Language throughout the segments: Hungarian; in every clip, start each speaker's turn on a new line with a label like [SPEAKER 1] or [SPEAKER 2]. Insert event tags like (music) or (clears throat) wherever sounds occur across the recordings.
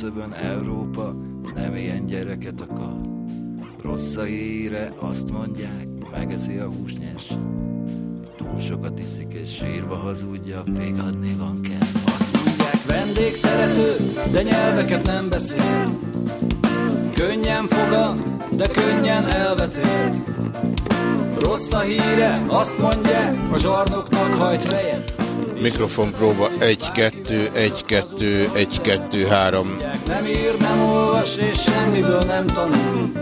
[SPEAKER 1] Küszöbön Európa, nem ilyen gyereket akar. Rossz a híre, azt mondják, megeszi a húsnyers. Túl sokat iszik és sírva hazudja, végadni van kell. Azt mondják, vendég szerető, de nyelveket nem beszél. Könnyen fogad, de könnyen elvetél. Rossz a híre, azt mondják, a zsarnoknak hajt fejet.
[SPEAKER 2] Mikrofon próba 1, 2, 1, 2, 1, 2, 3.
[SPEAKER 1] Nem ír, nem olvas, és semmiből nem tanul.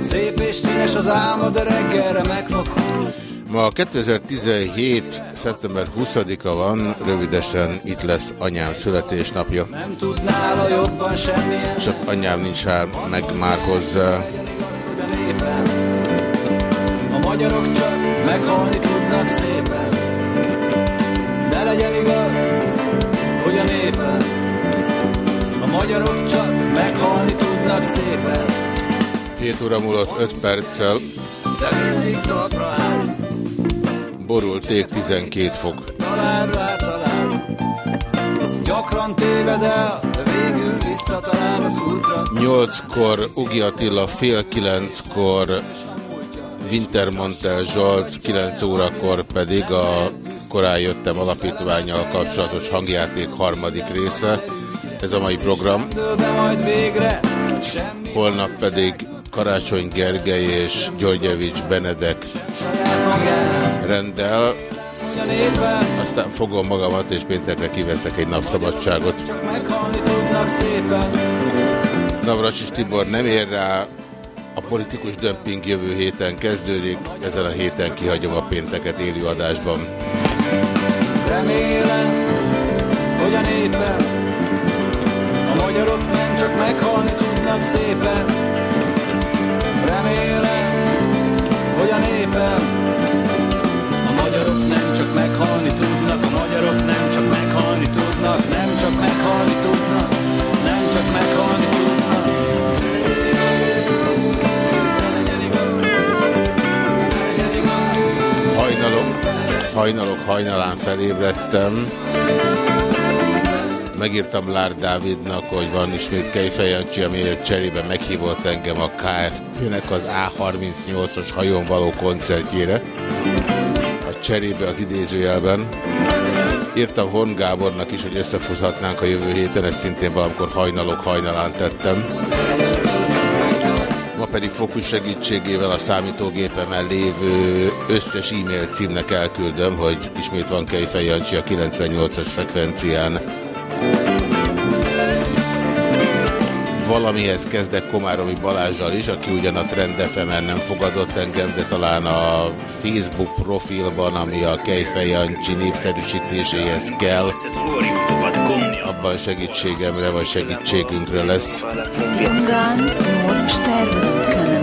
[SPEAKER 1] Szép és színes az álma, de reggelre megfakad.
[SPEAKER 2] Ma 2017. szeptember 20-a van, rövidesen itt lesz anyám születésnapja.
[SPEAKER 1] Nem tud nála jobban semmilyen.
[SPEAKER 2] Csak anyám nincs már meg már hozzá.
[SPEAKER 1] A magyarok csak meghalni tudnak szépen. A népen. A magyarok csak meghalni tudnak szépen.
[SPEAKER 2] 7 óra múlott 5 perccel,
[SPEAKER 1] De mindig talpra áll,
[SPEAKER 2] borult ég 12 fok.
[SPEAKER 1] talán rá talál. Gyakran téved el, de végül visszatalál az útra.
[SPEAKER 2] 8-kor Ugi Attila, fél 9-kor Wintermantel Zsolt, 9 órakor pedig a korán jöttem alapítványjal kapcsolatos hangjáték harmadik része. Ez a mai program. Holnap pedig Karácsony Gergely és Györgyevics Benedek rendel, aztán fogom magamat és péntekre kiveszek egy
[SPEAKER 1] tudnak szépen.
[SPEAKER 2] Navracsis Tibor nem ér rá, a politikus dömping jövő héten kezdődik, ezen a héten kihagyom a pénteket élő adásban.
[SPEAKER 1] Remélem, hogy a népen a magyarok nem csak meghalni tudnak szépen. Remélem, hogy a népen a magyarok nem csak meghalni
[SPEAKER 2] hajnalok hajnalán felébredtem. Megírtam Lár Dávidnak, hogy van ismét Kejfejancsi, amiért cserébe meghívott engem a KFT-nek az A38-os hajón való koncertjére. A cserébe az idézőjelben. Írtam Horn Gábornak is, hogy összefuthatnánk a jövő héten, ezt szintén valamikor hajnalok hajnalán tettem. Pedig fókusz segítségével a számítógépemen lévő összes e-mail címnek elküldöm, hogy ismét van Kejfej Jancsi a 98-as frekvencián. Valamihez kezdek Komáromi Balázsral is, aki ugyan a Trend FM-en nem fogadott engem, de talán a Facebook profilban, ami a Kejfej Jancsi népszerűsítéséhez kell, abban segítségemre vagy segítségünkre lesz.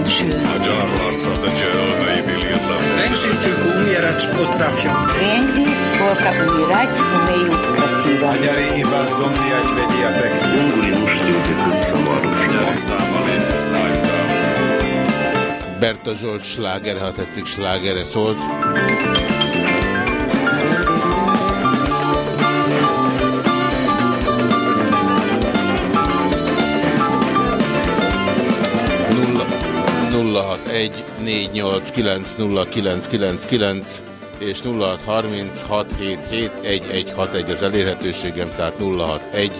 [SPEAKER 3] Ungarn nur sterben können schön.
[SPEAKER 4] Megsütük umierać potrafią.
[SPEAKER 5] Kręgli tylko umierać umieją krasiwo.
[SPEAKER 4] Magyari hibázzon, miagy vegyetek. Magyari számmal ébresztájtam.
[SPEAKER 2] Berta Zsolt sláger, ha tetszik, slágere szólt. Nulla- 061 489 és 0636771161 az elérhetőségem, tehát 061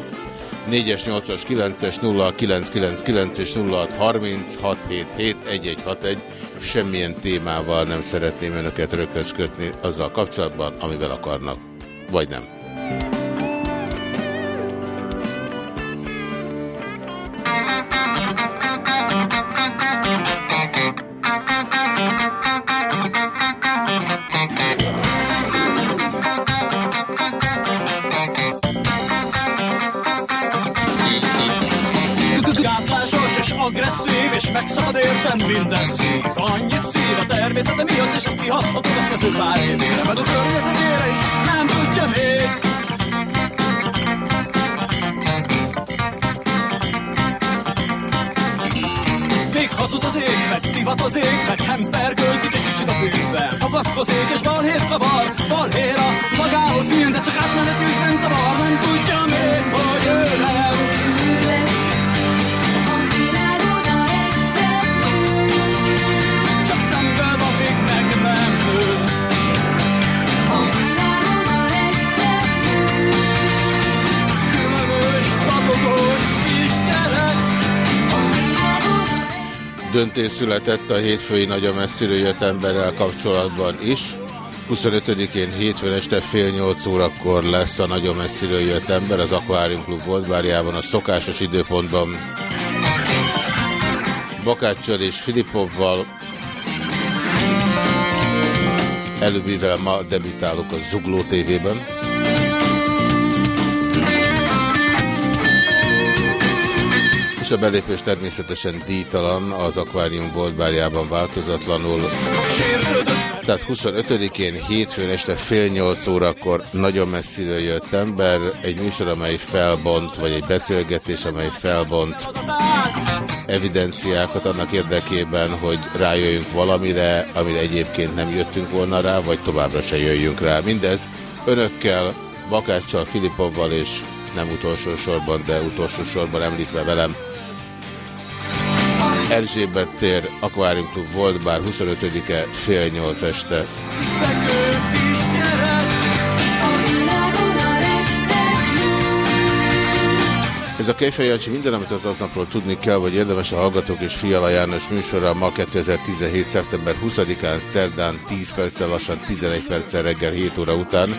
[SPEAKER 2] 4-es, 8-as, 9-es, 0999 és 0636771161. Semmilyen témával nem szeretném önöket rököz kötni azzal kapcsolatban, amivel akarnak. Vagy nem Döntés született a hétfői nagyon messziről jött emberrel kapcsolatban is. 25-én hétfőn este fél nyolc órakor lesz a nagyon messziről jött ember az Aquarium Club Voltbárjában a szokásos időpontban. Bakáccsal és Filipovval előbb, mivel ma debütálok a Zugló TV-ben. És a belépés természetesen díjtalan, az akvárium volt bárjában változatlanul. Tehát 25-én hétfőn este fél nyolc órakor nagyon messziről jött ember, egy műsor, amely felbont, vagy egy beszélgetés, amely felbont evidenciákat annak érdekében, hogy rájöjjünk valamire, amire egyébként nem jöttünk volna rá, vagy továbbra se jöjjünk rá. Mindez önökkel, Bakáccsal, Filipovval és nem utolsó sorban, de utolsó sorban említve velem, Erzsébet tér, Aquarium Club volt, bár 25-e fél nyolc este. Ez a Kejfej Jancsi minden, amit az aznapról tudni kell, vagy érdemes a Hallgatók és Fiala János műsora ma 2017. szeptember 20-án, szerdán 10 perccel, lassan 11 perccel reggel 7 óra után.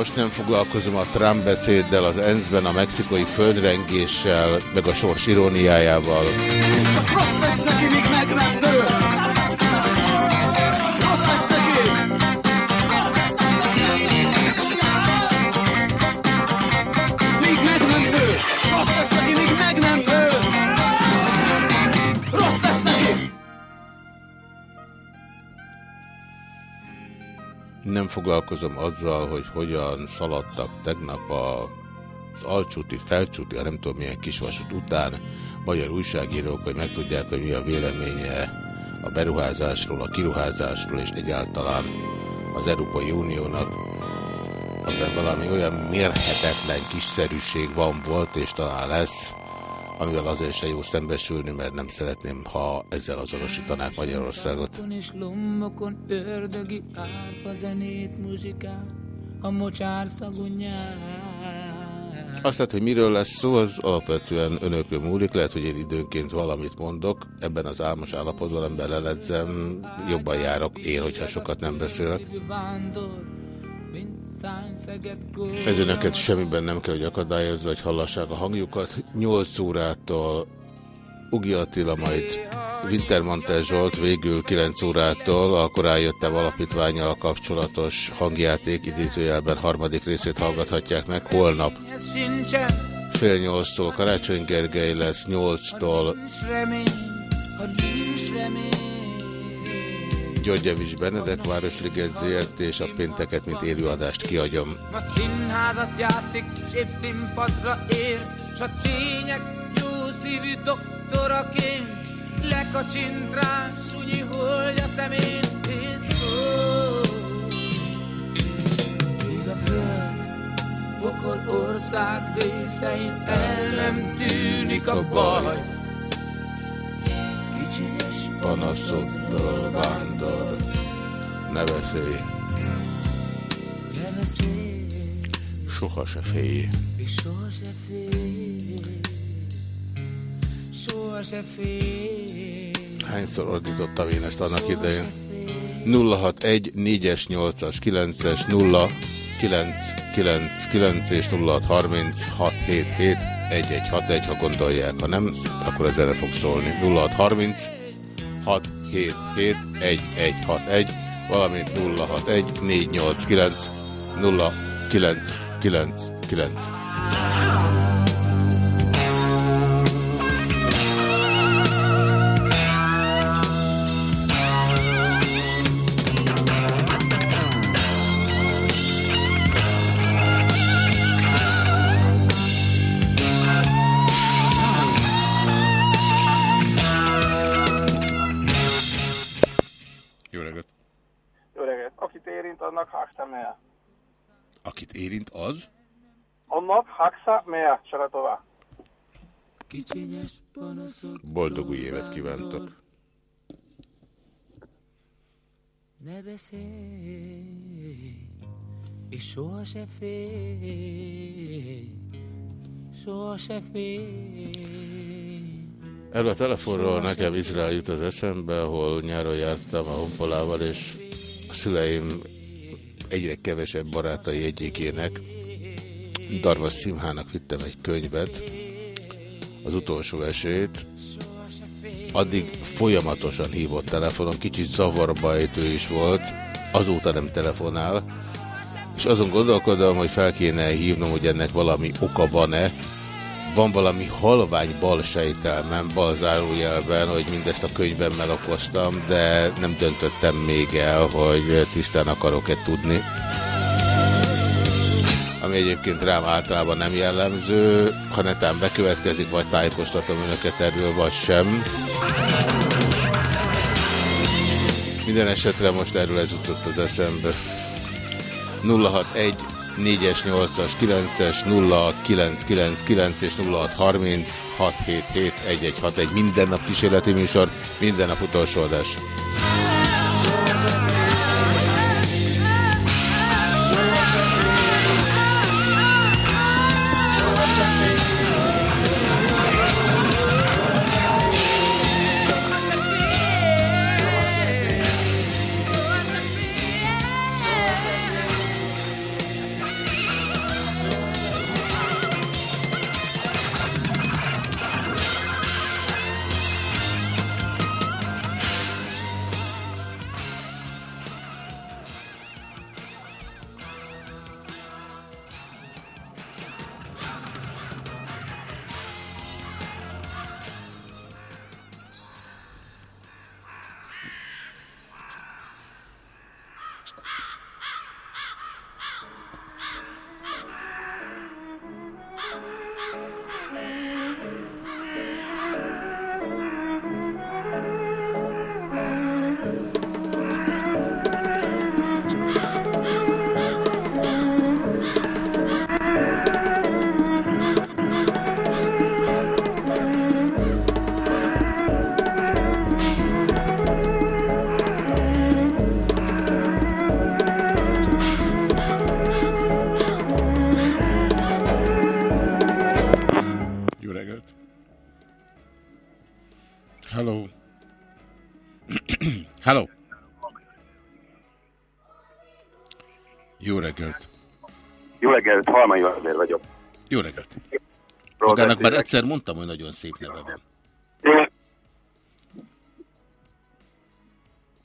[SPEAKER 2] Most nem foglalkozom a Trump beszéddel, az ENSZ-ben, a mexikai földrengéssel, meg a sors iróniájával.
[SPEAKER 6] Csak rossz lesz neki, míg meg nem nő. Nem
[SPEAKER 2] foglalkozom azzal, hogy hogyan szaladtak tegnap a, az alcsúti, felcsúti, a nem tudom milyen kisvasút után magyar újságírók, hogy megtudják, hogy mi a véleménye a beruházásról, a kiruházásról és egyáltalán az Európai Uniónak, amiben valami olyan mérhetetlen kiszerűség van, volt és talán lesz, amivel azért se jó szembesülni, mert nem szeretném, ha ezzel azonosítanák Magyarországot.
[SPEAKER 7] És lombokon ördögi árfa zenét muzsikál, a mocsár.
[SPEAKER 2] Azt hogy miről lesz szó, az alapvetően önökön múlik. Lehet, hogy én időnként valamit mondok. Ebben az álmos állapotban, amiben leledzem, jobban járok én, hogyha sokat nem beszélek.
[SPEAKER 7] Vándor, mint.
[SPEAKER 2] Ez önöket semmiben nem kell, hogy akadályozza, hogy hallassák a hangjukat. 8 órától Ugi Attila, majd Wintermantel Zsolt végül 9 órától a korán jöttem alapítványjal kapcsolatos hangjáték idézőjelben harmadik részét hallgathatják meg holnap. Fél nyolctól Karácsony Gergely lesz, nyolctól
[SPEAKER 7] nincs remény, ha nincs remény.
[SPEAKER 2] György Javis Benedek, Városliget ZRT és a pénteket, mint élőadást kiadjam.
[SPEAKER 7] Ma színházat játszik, szép színpadra ér, s a tények jó szívű doktoraként lekacsint rá, sunyi holdja szemén, és szól. Ország részein el nem tűnik a baj. Kicsinyes
[SPEAKER 2] Panaszoddal vándor, ne beszélj. Soha se félj.
[SPEAKER 7] Soha se félj. Soha se félj.
[SPEAKER 2] Hányszor ordítottam én ezt annak idején? 061 4-es, 8-as, 9-es, 0 9 9 9 és 0630 677 1161, ha gondolják. Ha nem, akkor ez erre fog szólni. 0630 677 1161, valamint 061 489 0999.
[SPEAKER 8] érint
[SPEAKER 2] az?
[SPEAKER 8] Annak haksa mehr, Saratova.
[SPEAKER 7] Kicsinyes panaszok.
[SPEAKER 2] Boldog új évet kívántok!
[SPEAKER 7] Ne beszélj, és soha se félj, soha se félj.
[SPEAKER 2] Erről a telefonról nekem Izrael jut az eszembe, ahol nyáron jártam a honpolával, és a szüleim egyre kevesebb barátai egyikének, Darvas Szimhának vittem egy könyvet, az utolsó esélyt, addig folyamatosan hívott telefonon, kicsit zavarba ejtő is volt, azóta nem telefonál, és azon gondolkodom, hogy fel kéne hívnom, hogy ennek valami oka van-e, van valami halvány bal sejtelmem, bal zárójelben, hogy mindezt a könyvemmel okoztam, de nem döntöttem még el, hogy tisztán akarok-e tudni. Ami egyébként rám általában nem jellemző, ha netán bekövetkezik, vagy tájékoztatom önöket erről, vagy sem. Minden esetre most erről ez jutott az eszembe. 061 4-es, 8-as, 9-es, 0999 és 0630 677 1161. Minden nap kísérleti műsor, minden nap utolsó adás.
[SPEAKER 9] Halmai Vázér vagyok.
[SPEAKER 2] Jó reggelt! Magának már egyszer mondtam, hogy nagyon szép neve van.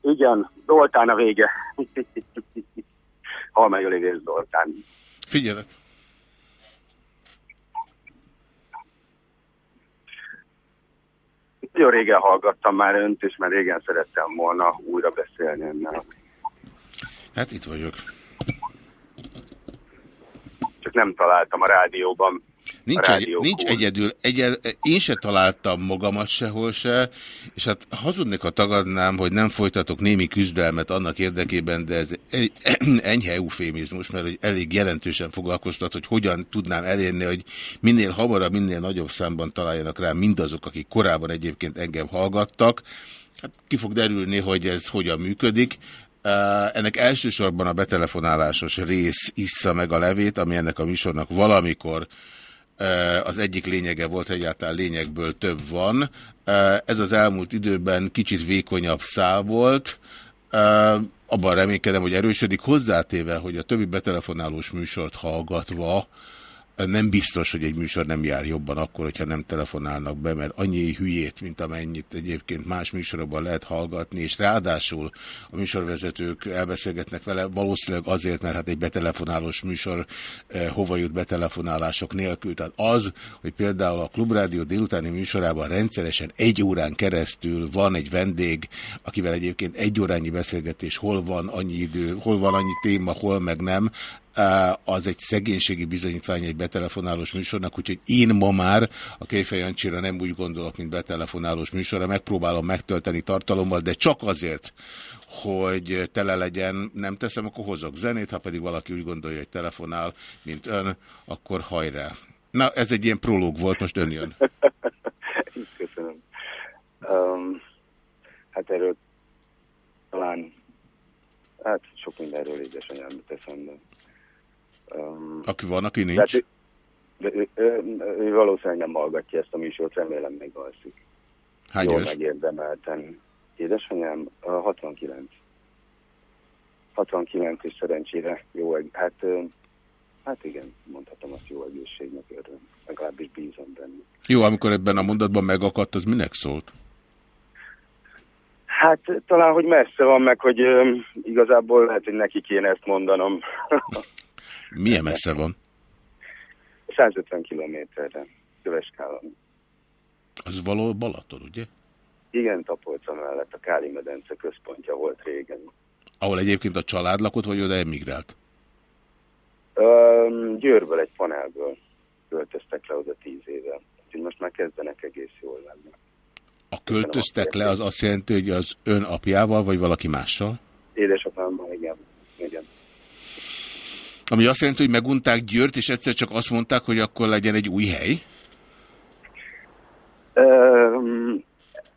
[SPEAKER 9] Igen, Zoltán a vége. (laughs) Halmai Olivér Zoltán.
[SPEAKER 2] Figyelek!
[SPEAKER 9] Nagyon régen hallgattam már önt, és már régen szerettem volna újra beszélni önnel.
[SPEAKER 2] Hát itt vagyok.
[SPEAKER 9] Nem találtam a rádióban.
[SPEAKER 2] Nincs,
[SPEAKER 9] a
[SPEAKER 2] egy, nincs egyedül, egyel, én se találtam magamat sehol se, és hát hazudnék, ha tagadnám, hogy nem folytatok némi küzdelmet annak érdekében, de ez egy (clears throat) enyhe eufémizmus, mert hogy elég jelentősen foglalkoztat, hogy hogyan tudnám elérni, hogy minél hamarabb, minél nagyobb számban találjanak rá mindazok, akik korábban egyébként engem hallgattak. Hát ki fog derülni, hogy ez hogyan működik. Ennek elsősorban a betelefonálásos rész issza meg a levét, ami ennek a műsornak valamikor az egyik lényege volt, hogy egyáltalán lényegből több van. Ez az elmúlt időben kicsit vékonyabb szál volt, abban reménykedem, hogy erősödik, hozzátéve, hogy a többi betelefonálós műsort hallgatva, nem biztos, hogy egy műsor nem jár jobban akkor, hogyha nem telefonálnak be, mert annyi hülyét, mint amennyit egyébként más műsorokban lehet hallgatni, és ráadásul a műsorvezetők elbeszélgetnek vele, valószínűleg azért, mert hát egy betelefonálós műsor eh, hova jut betelefonálások nélkül. Tehát az, hogy például a Klubrádió délutáni műsorában rendszeresen egy órán keresztül van egy vendég, akivel egyébként egy órányi beszélgetés, hol van annyi idő, hol van annyi téma, hol meg nem, az egy szegénységi bizonyítvány egy betelefonálós műsornak, úgyhogy én ma már a Kéfej Jancsira nem úgy gondolok, mint betelefonálós műsorra, megpróbálom megtölteni tartalommal, de csak azért, hogy tele legyen, nem teszem, akkor hozok zenét, ha pedig valaki úgy gondolja, hogy telefonál, mint ön, akkor hajrá. Na, ez egy ilyen prológ volt, most ön jön. (laughs)
[SPEAKER 9] Köszönöm. Um, hát erről talán, hát sok mindenről édesanyám teszem, de
[SPEAKER 2] aki van, aki nincs?
[SPEAKER 9] Tehát, ő, ő, ő, ő valószínűleg nem hallgatja ezt a műsort, remélem még alszik.
[SPEAKER 2] Hány
[SPEAKER 9] Jól megérdemelten. Édesanyám, uh, 69. 69 és szerencsére jó, hát, hát igen, mondhatom azt jó egészségnek öröm. Legalábbis bízom benne.
[SPEAKER 2] Jó, amikor ebben a mondatban megakadt, az minek szólt?
[SPEAKER 9] Hát talán, hogy messze van meg, hogy um, igazából lehet, hogy neki kéne ezt mondanom. (laughs)
[SPEAKER 2] Milyen messze van?
[SPEAKER 9] 150 kilométerre, Köveskálon.
[SPEAKER 2] Az való Balaton, ugye?
[SPEAKER 9] Igen, Tapolca mellett a Káli medence központja volt régen.
[SPEAKER 2] Ahol egyébként a család lakott, vagy oda emigrált?
[SPEAKER 9] Um, Győrből egy panelből költöztek le oda tíz éve. Úgyhogy most már kezdenek egész jól lenni.
[SPEAKER 2] A költöztek le az azt jelenti, hogy az ön apjával, vagy valaki mással?
[SPEAKER 9] Édesapámmal.
[SPEAKER 2] Ami azt jelenti, hogy megunták Győrt, és egyszer csak azt mondták, hogy akkor legyen egy új hely?
[SPEAKER 9] Um,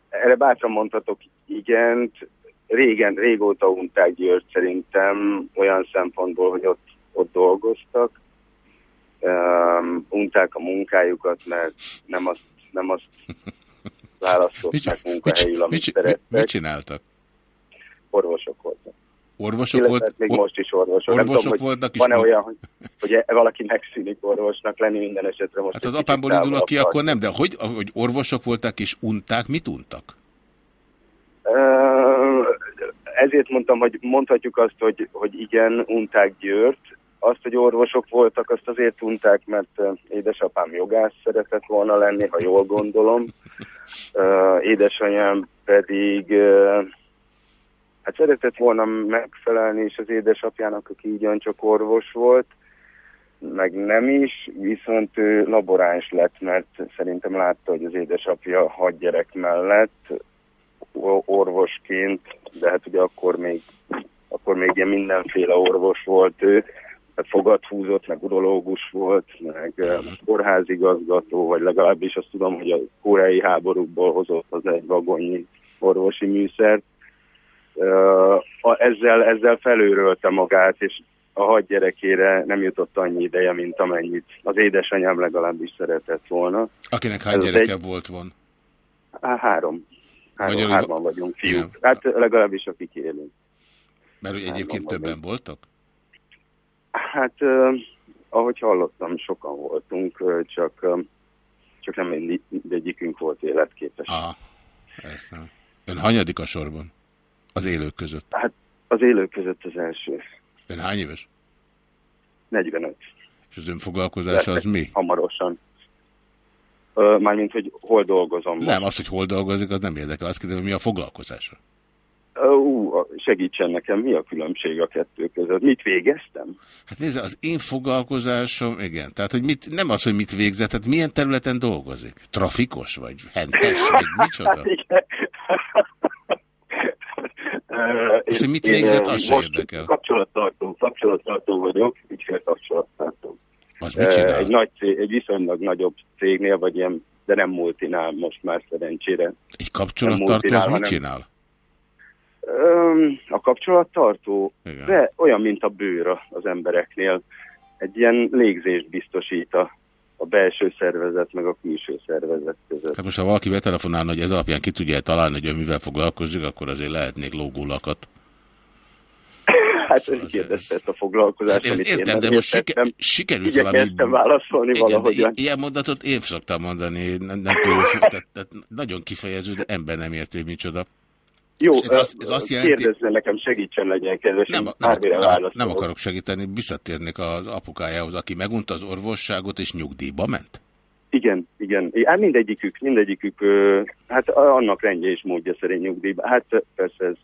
[SPEAKER 9] erre bátran mondhatok igent. Régen, régóta unták Győrt szerintem olyan szempontból, hogy ott, ott dolgoztak. Um, unták a munkájukat, mert nem azt, nem azt (laughs) választották munkahelyül, amit
[SPEAKER 2] mit,
[SPEAKER 9] szerettek.
[SPEAKER 2] Mit csináltak?
[SPEAKER 9] Orvosok voltak.
[SPEAKER 2] Orvosok volt?
[SPEAKER 9] még most is orvosok.
[SPEAKER 2] Orvosok
[SPEAKER 9] tudom,
[SPEAKER 2] voltak is.
[SPEAKER 9] Van-e olyan, hogy, hogy valaki megszűnik orvosnak lenni minden esetre most?
[SPEAKER 2] Hát az apámból indulok ki, akkor nem, de hogy, hogy orvosok voltak és unták, mit untak?
[SPEAKER 9] Ezért mondtam, hogy mondhatjuk azt, hogy, hogy igen, unták Győrt. Azt, hogy orvosok voltak, azt azért unták, mert édesapám jogász szeretett volna lenni, ha jól gondolom. Édesanyám pedig hát szeretett volna megfelelni is az édesapjának, aki ugyancsak orvos volt, meg nem is, viszont ő laboráns lett, mert szerintem látta, hogy az édesapja hat gyerek mellett orvosként, de hát ugye akkor még, akkor még ilyen mindenféle orvos volt ő, tehát fogat húzott, meg urológus volt, meg kórházigazgató, vagy legalábbis azt tudom, hogy a koreai háborúkból hozott az egy vagonnyi orvosi műszert. Ezzel, ezzel felőrölte magát, és a hat gyerekére nem jutott annyi ideje, mint amennyit az édesanyám legalábbis szeretett volna.
[SPEAKER 2] Akinek hány gyereke egy... volt van?
[SPEAKER 9] Há, három. Három, Magyarul... hárman vagyunk fiúk. Ja. Hát legalábbis akik élünk.
[SPEAKER 2] Mert hogy egyébként többen vagyunk. voltak?
[SPEAKER 9] Hát, uh, ahogy hallottam, sokan voltunk, csak, csak nem mindegyikünk volt életképes.
[SPEAKER 2] Ah, értem. Ön hanyadik a sorban? Az élők között?
[SPEAKER 9] Hát az élők között az első.
[SPEAKER 2] Ön hány éves?
[SPEAKER 9] 45.
[SPEAKER 2] És az önfoglalkozása az mi?
[SPEAKER 9] Hamarosan. Mármint, hogy hol dolgozom.
[SPEAKER 2] Nem, most. az, hogy hol dolgozik, az nem érdekel. Azt kérdezem, mi a foglalkozása?
[SPEAKER 9] Ú, uh, segítsen nekem, mi a különbség a kettő között? Mit végeztem?
[SPEAKER 2] Hát nézze, az én foglalkozásom, igen, tehát hogy mit, nem az, hogy mit végzett, tehát milyen területen dolgozik? Trafikos, vagy hentes, vagy micsoda? Hát (laughs) igen. És hogy mit végzett, az sem érdekel.
[SPEAKER 9] Kapcsolattartó, kapcsolattartó vagyok, ügyfél kapcsolattartó.
[SPEAKER 2] Az mit csinál?
[SPEAKER 9] Egy, nagy cég, egy viszonylag nagyobb cégnél, vagy ilyen, de nem multinál most már szerencsére.
[SPEAKER 2] Egy kapcsolattartó az mit csinál?
[SPEAKER 9] A kapcsolattartó,
[SPEAKER 2] Igen.
[SPEAKER 9] de olyan, mint a bőr az embereknél. Egy ilyen légzést biztosít a, a belső szervezet meg a külső szervezet között.
[SPEAKER 2] Hát most, ha valaki betelefonálna, hogy ez alapján ki tudja találni, hogy ő mivel foglalkozik, akkor azért lehetnék lógólakat.
[SPEAKER 9] Hát ön kérdezte ezt a foglalkozást,
[SPEAKER 2] Hát én
[SPEAKER 9] amit
[SPEAKER 2] értem,
[SPEAKER 9] nem
[SPEAKER 2] de most siker, sikerült valami...
[SPEAKER 9] Válaszolni
[SPEAKER 2] Igen,
[SPEAKER 9] valahogyan.
[SPEAKER 2] ilyen mondatot én szoktam mondani, nem, nem túl, tehát, tehát nagyon kifejező, de ember nem érti, micsoda.
[SPEAKER 9] Jó,
[SPEAKER 2] ez azt, ez azt jelenti,
[SPEAKER 9] kérdezzen nekem, segítsen legyen kedves,
[SPEAKER 2] nem, nem, nem, nem akarok segíteni, visszatérnék az apukájához, aki megunta az orvosságot és nyugdíjba ment.
[SPEAKER 9] Igen, igen. Hát mindegyikük, mindegyikük, hát annak rendje és módja szerint nyugdíjba. Hát persze ez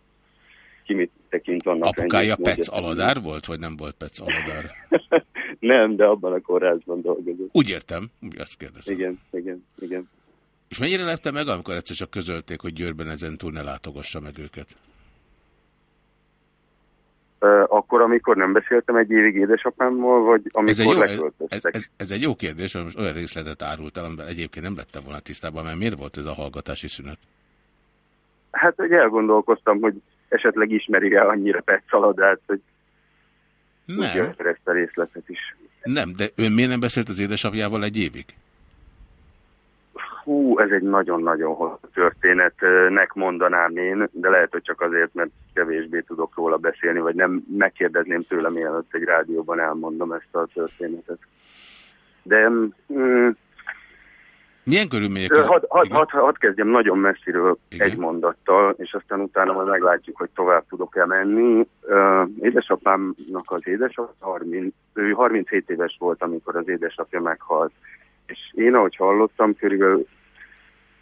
[SPEAKER 9] ki mit tekint annak
[SPEAKER 2] Apukája Pec. Aladár volt, vagy nem volt Pec Aladár? (laughs)
[SPEAKER 9] Nem, de abban a kórházban dolgozott.
[SPEAKER 2] Úgy értem, úgy azt kérdezem.
[SPEAKER 9] Igen, igen, igen.
[SPEAKER 2] És mennyire lepte meg, amikor egyszer csak közölték, hogy Győrben ezen túl ne látogassa meg őket?
[SPEAKER 9] Akkor, amikor nem beszéltem egy évig édesapámmal, vagy
[SPEAKER 2] Ez
[SPEAKER 9] amikor
[SPEAKER 2] jó, ez,
[SPEAKER 9] leköltöztek?
[SPEAKER 2] ez, ez egy jó kérdés, mert most olyan részletet árult el, amivel egyébként nem lettem volna tisztában, mert miért volt ez a hallgatási szünet?
[SPEAKER 9] Hát, hogy elgondolkoztam, hogy esetleg ismeri el annyira Petszaladást, hogy
[SPEAKER 2] Nem.
[SPEAKER 9] ezt a részletet is.
[SPEAKER 2] Nem, de ön miért nem beszélt az édesapjával egy évig?
[SPEAKER 9] Hú, ez egy nagyon-nagyon hosszú történetnek mondanám én, de lehet, hogy csak azért, mert kevésbé tudok róla beszélni, vagy nem megkérdezném tőle, mielőtt egy rádióban elmondom ezt a történetet. De mm,
[SPEAKER 2] Milyen körülmények?
[SPEAKER 9] Hadd had, had, had kezdjem nagyon messziről Igen. egy mondattal, és aztán utána majd meglátjuk, hogy tovább tudok-e menni. Édesapámnak az édesapja, 30, ő 37 éves volt, amikor az édesapja meghalt. És én, ahogy hallottam, körülbelül,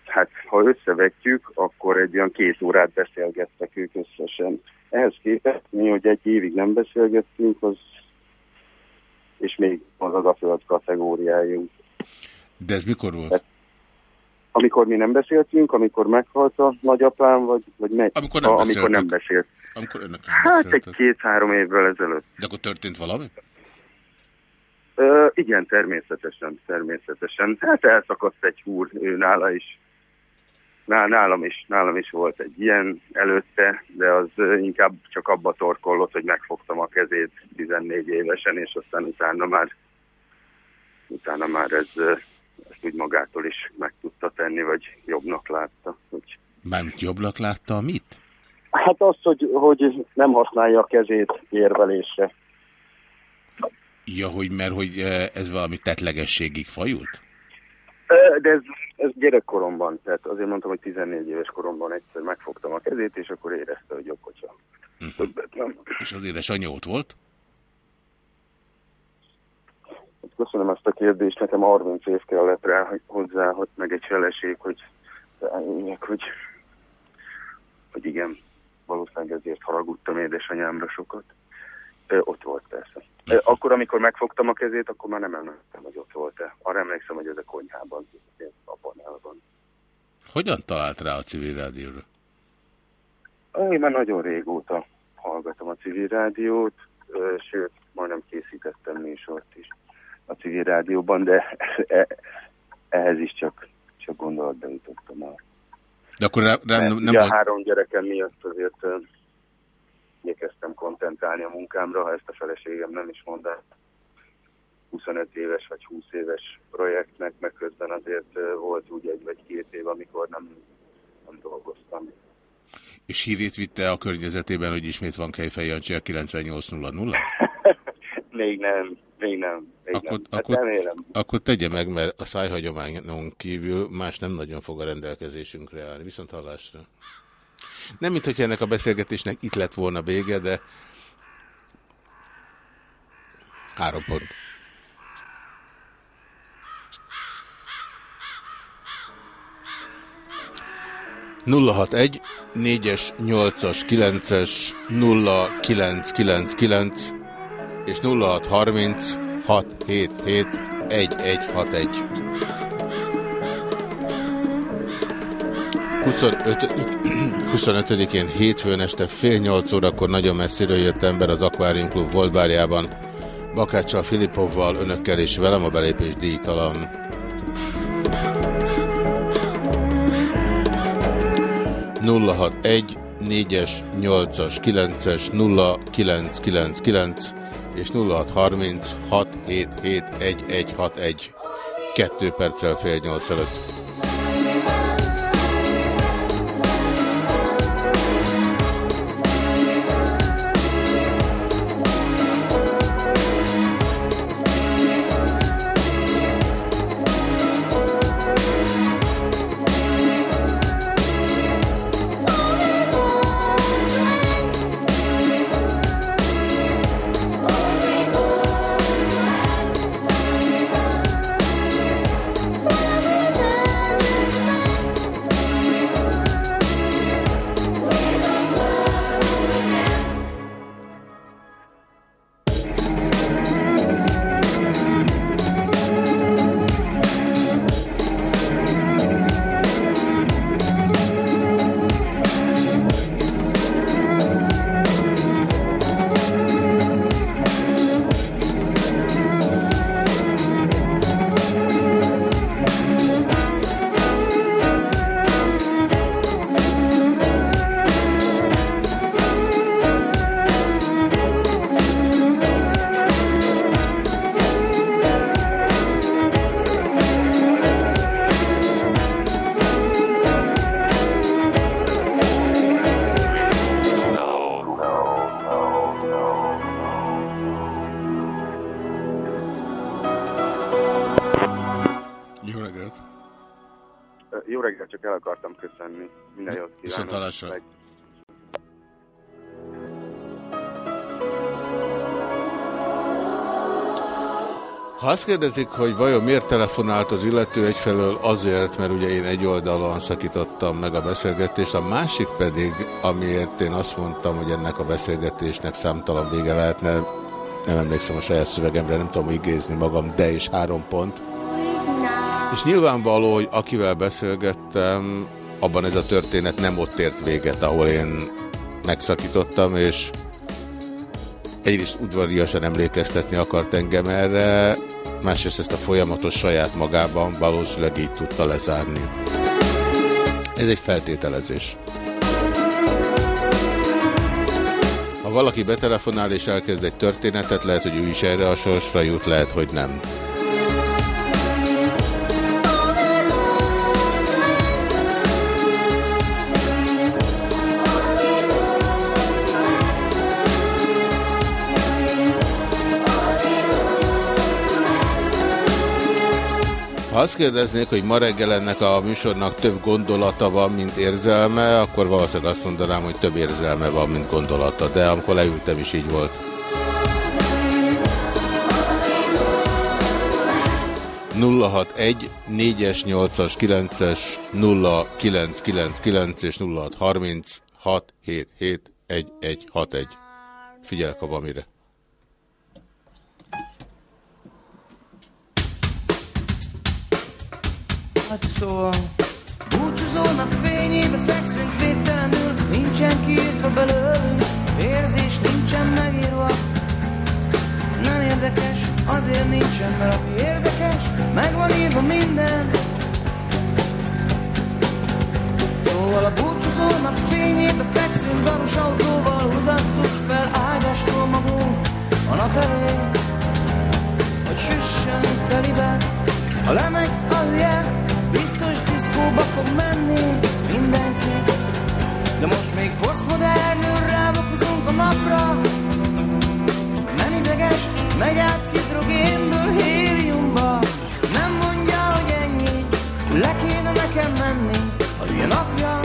[SPEAKER 9] hát ha összevetjük, akkor egy olyan két órát beszélgettek ők összesen. Ehhez képest mi, hogy egy évig nem beszélgettünk, az, és még az az a föld kategóriájunk.
[SPEAKER 2] De ez mikor volt?
[SPEAKER 9] Amikor mi nem beszéltünk, amikor meghalt a nagyapám, vagy, vagy meg,
[SPEAKER 2] Amikor nem
[SPEAKER 9] a, amikor nem beszélt.
[SPEAKER 2] Amikor önök nem
[SPEAKER 9] Hát
[SPEAKER 2] beszéltek.
[SPEAKER 9] egy két-három évvel ezelőtt.
[SPEAKER 2] De akkor történt valami?
[SPEAKER 9] Ö, igen, természetesen, természetesen. Hát elszakadt egy húr ő nála is. Ná, nálam is, nálam is volt egy ilyen előtte, de az inkább csak abba torkollott, hogy megfogtam a kezét 14 évesen, és aztán utána már, utána már ez, ezt úgy magától is meg tudta tenni, vagy jobbnak látta. Hogy...
[SPEAKER 2] Mármint jobbnak látta mit?
[SPEAKER 9] Hát az, hogy, hogy nem használja a kezét érvelésre.
[SPEAKER 2] Ja, hogy mert hogy ez valami tetlegességig fajult?
[SPEAKER 9] De ez, ez gyerekkoromban, tehát azért mondtam, hogy 14 éves koromban egyszer megfogtam a kezét, és akkor érezte, hogy jobb, hogyha többet nem.
[SPEAKER 2] És az édesanyja ott volt?
[SPEAKER 9] Hát Köszönöm ezt a kérdést, nekem 30 év kellett rá hogy hozzá, hogy meg egy feleség, hogy rájöjjek, hogy, hogy igen, valószínűleg ezért haragudtam édesanyámra sokat. Ö, ott volt persze. Akkor, amikor megfogtam a kezét, akkor már nem emlékszem, hogy ott volt-e. Arra emlékszem, hogy ez a konyhában, a panelban.
[SPEAKER 2] Hogyan talált rá a civil rádióra?
[SPEAKER 9] Én már nagyon régóta hallgatom a civil rádiót, sőt, majdnem készítettem műsort is a civil rádióban, de e- ehhez is csak, csak gondolatba jutottam el.
[SPEAKER 2] De akkor rá, rá, nem, nem
[SPEAKER 9] a
[SPEAKER 2] volt...
[SPEAKER 9] három gyerekem miatt azért igyekeztem koncentrálni a munkámra, ha ezt a feleségem nem is mondaná. 25 éves vagy 20 éves projektnek, meg közben azért volt úgy egy vagy két év, amikor nem, nem dolgoztam.
[SPEAKER 2] És hírét vitte a környezetében, hogy ismét van Kejfej Jancsi a 9800? (laughs)
[SPEAKER 9] Még nem, még nem. Még
[SPEAKER 2] Akkor,
[SPEAKER 9] nem. Hát
[SPEAKER 2] akkor,
[SPEAKER 9] remélem.
[SPEAKER 2] akkor tegye meg, mert a szájhagyományon kívül más nem nagyon fog a rendelkezésünkre állni. Viszont hallásra. Nem, mint hogy ennek a beszélgetésnek itt lett volna vége, de három pont. nulla hat egy négyes nyolcas kilences nulla kilenc kilenc kilenc és 0630 677 1161. 25 25-én hétfőn este fél nyolc órakor nagyon messziről jött ember az Aquarium Club Volbárjában. Bakáccsal, Filipovval, önökkel és velem a belépés díjtalan. nulla hat egy 4-es, 8-as, 9-es, 0999 és 0630 Kettő perccel fél nyolc előtt. Azt kérdezik, hogy vajon miért telefonált az illető egyfelől azért, mert ugye én egy oldalon szakítottam meg a beszélgetést, a másik pedig, amiért én azt mondtam, hogy ennek a beszélgetésnek számtalan vége lehetne, nem emlékszem a saját szövegemre, nem tudom igézni magam, de és három pont. És nyilvánvaló, hogy akivel beszélgettem, abban ez a történet nem ott ért véget, ahol én megszakítottam, és egyrészt udvariasan emlékeztetni akart engem erre, másrészt ezt a folyamatos saját magában valószínűleg így tudta lezárni. Ez egy feltételezés. Ha valaki betelefonál és elkezd egy történetet, lehet, hogy ő is erre a sorsra jut, lehet, hogy nem. Ha azt kérdeznék, hogy ma reggel ennek a műsornak több gondolata van, mint érzelme, akkor valószínűleg azt mondanám, hogy több érzelme van, mint gondolata. De amikor leültem is így volt. 061 4-es, 8-as, 9-es, 0999 és 0630 677 1161. Figyelek, ha van
[SPEAKER 10] Hát szóval Búcsúzó nap fényébe fekszünk védtelenül Nincsen kiírtva belőlünk Az érzés nincsen megírva. Nem érdekes, azért nincsen Mert ami érdekes, meg van írva minden. Szóval a búcsúzó nap fényébe fekszünk Darus autóval húzattuk fel Ágyastól magunk a nap elé Hogy süssön telibe Ha lemegy a hülye Biztos diszkóba fog menni mindenki. De most még posztmodernül rávakozunk a napra. Nem ideges, megy át hidrogénből héliumba. Nem mondja, hogy ennyi Le kéne nekem menni. A hülye napja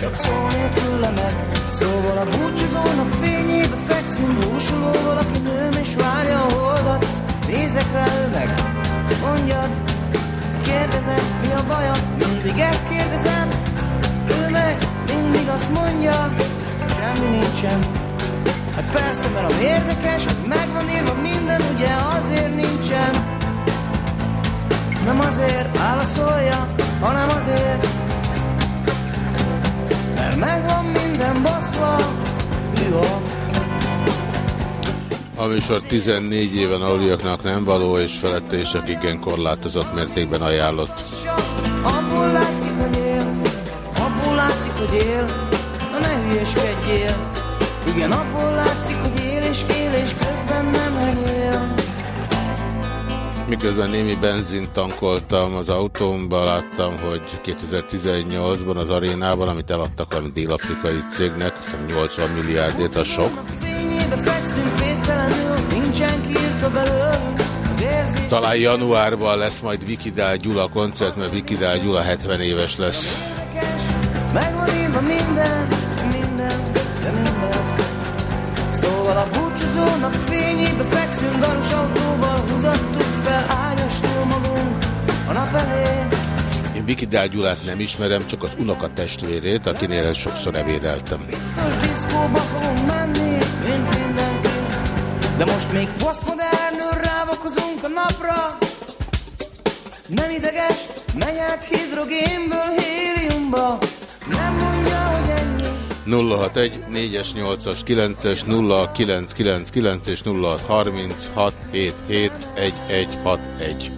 [SPEAKER 10] Csak szó nélkül lemegy Szóval a búcsúzó nap fényébe fekszünk Búsulóval, aki nőm és várja a holdat. Nézek rá, meg mondjad kérdezem, mi a baja, mindig ezt kérdezem, ő meg mindig azt mondja, semmi nincsen. Hát persze, mert ami érdekes, az meg van írva minden, ugye azért nincsen. Nem azért válaszolja, hanem azért, mert megvan minden baszva, hűha.
[SPEAKER 2] A műsor 14 éven aluliaknak nem való, és felette is csak igen korlátozott mértékben ajánlott.
[SPEAKER 10] Abból látszik, hogy él, abból látszik, hogy él, ne hülyeskedjél Igen, abból látszik, hogy él és él, és közben nem henyél
[SPEAKER 2] Miközben némi benzint tankoltam az autómba, láttam, hogy 2018-ban az arénában, amit eladtak a dél-afrikai cégnek, azt hiszem 80 milliárdért, az sok.
[SPEAKER 10] Fényébe fekszünk védtelenül, nincsen kiírtva belőlünk Az érzés.
[SPEAKER 2] Talán januárban lesz majd Vikidál Gyula koncert, mert Vikidál Gyula 70 éves lesz.
[SPEAKER 10] Megvan írva minden, minden, de minden. Szóval a búcsúzó nap fényébe fekszünk Daros autóval húzattuk fel Ágyastól magunk a nap elé
[SPEAKER 2] Én Vikidál Gyulát nem ismerem, csak az unoka testvérét, akinél sokszor evédeltem.
[SPEAKER 10] Biztos diszkóba fogunk menni, mint mindenki De most még posztmodernül rávakozunk a napra Nem ideges, menyert hidrogénből héliumba Nem mondja, hogy ennyi
[SPEAKER 2] 061 4-es, 8-as, 9-es, 0999 és 0636 77 1161.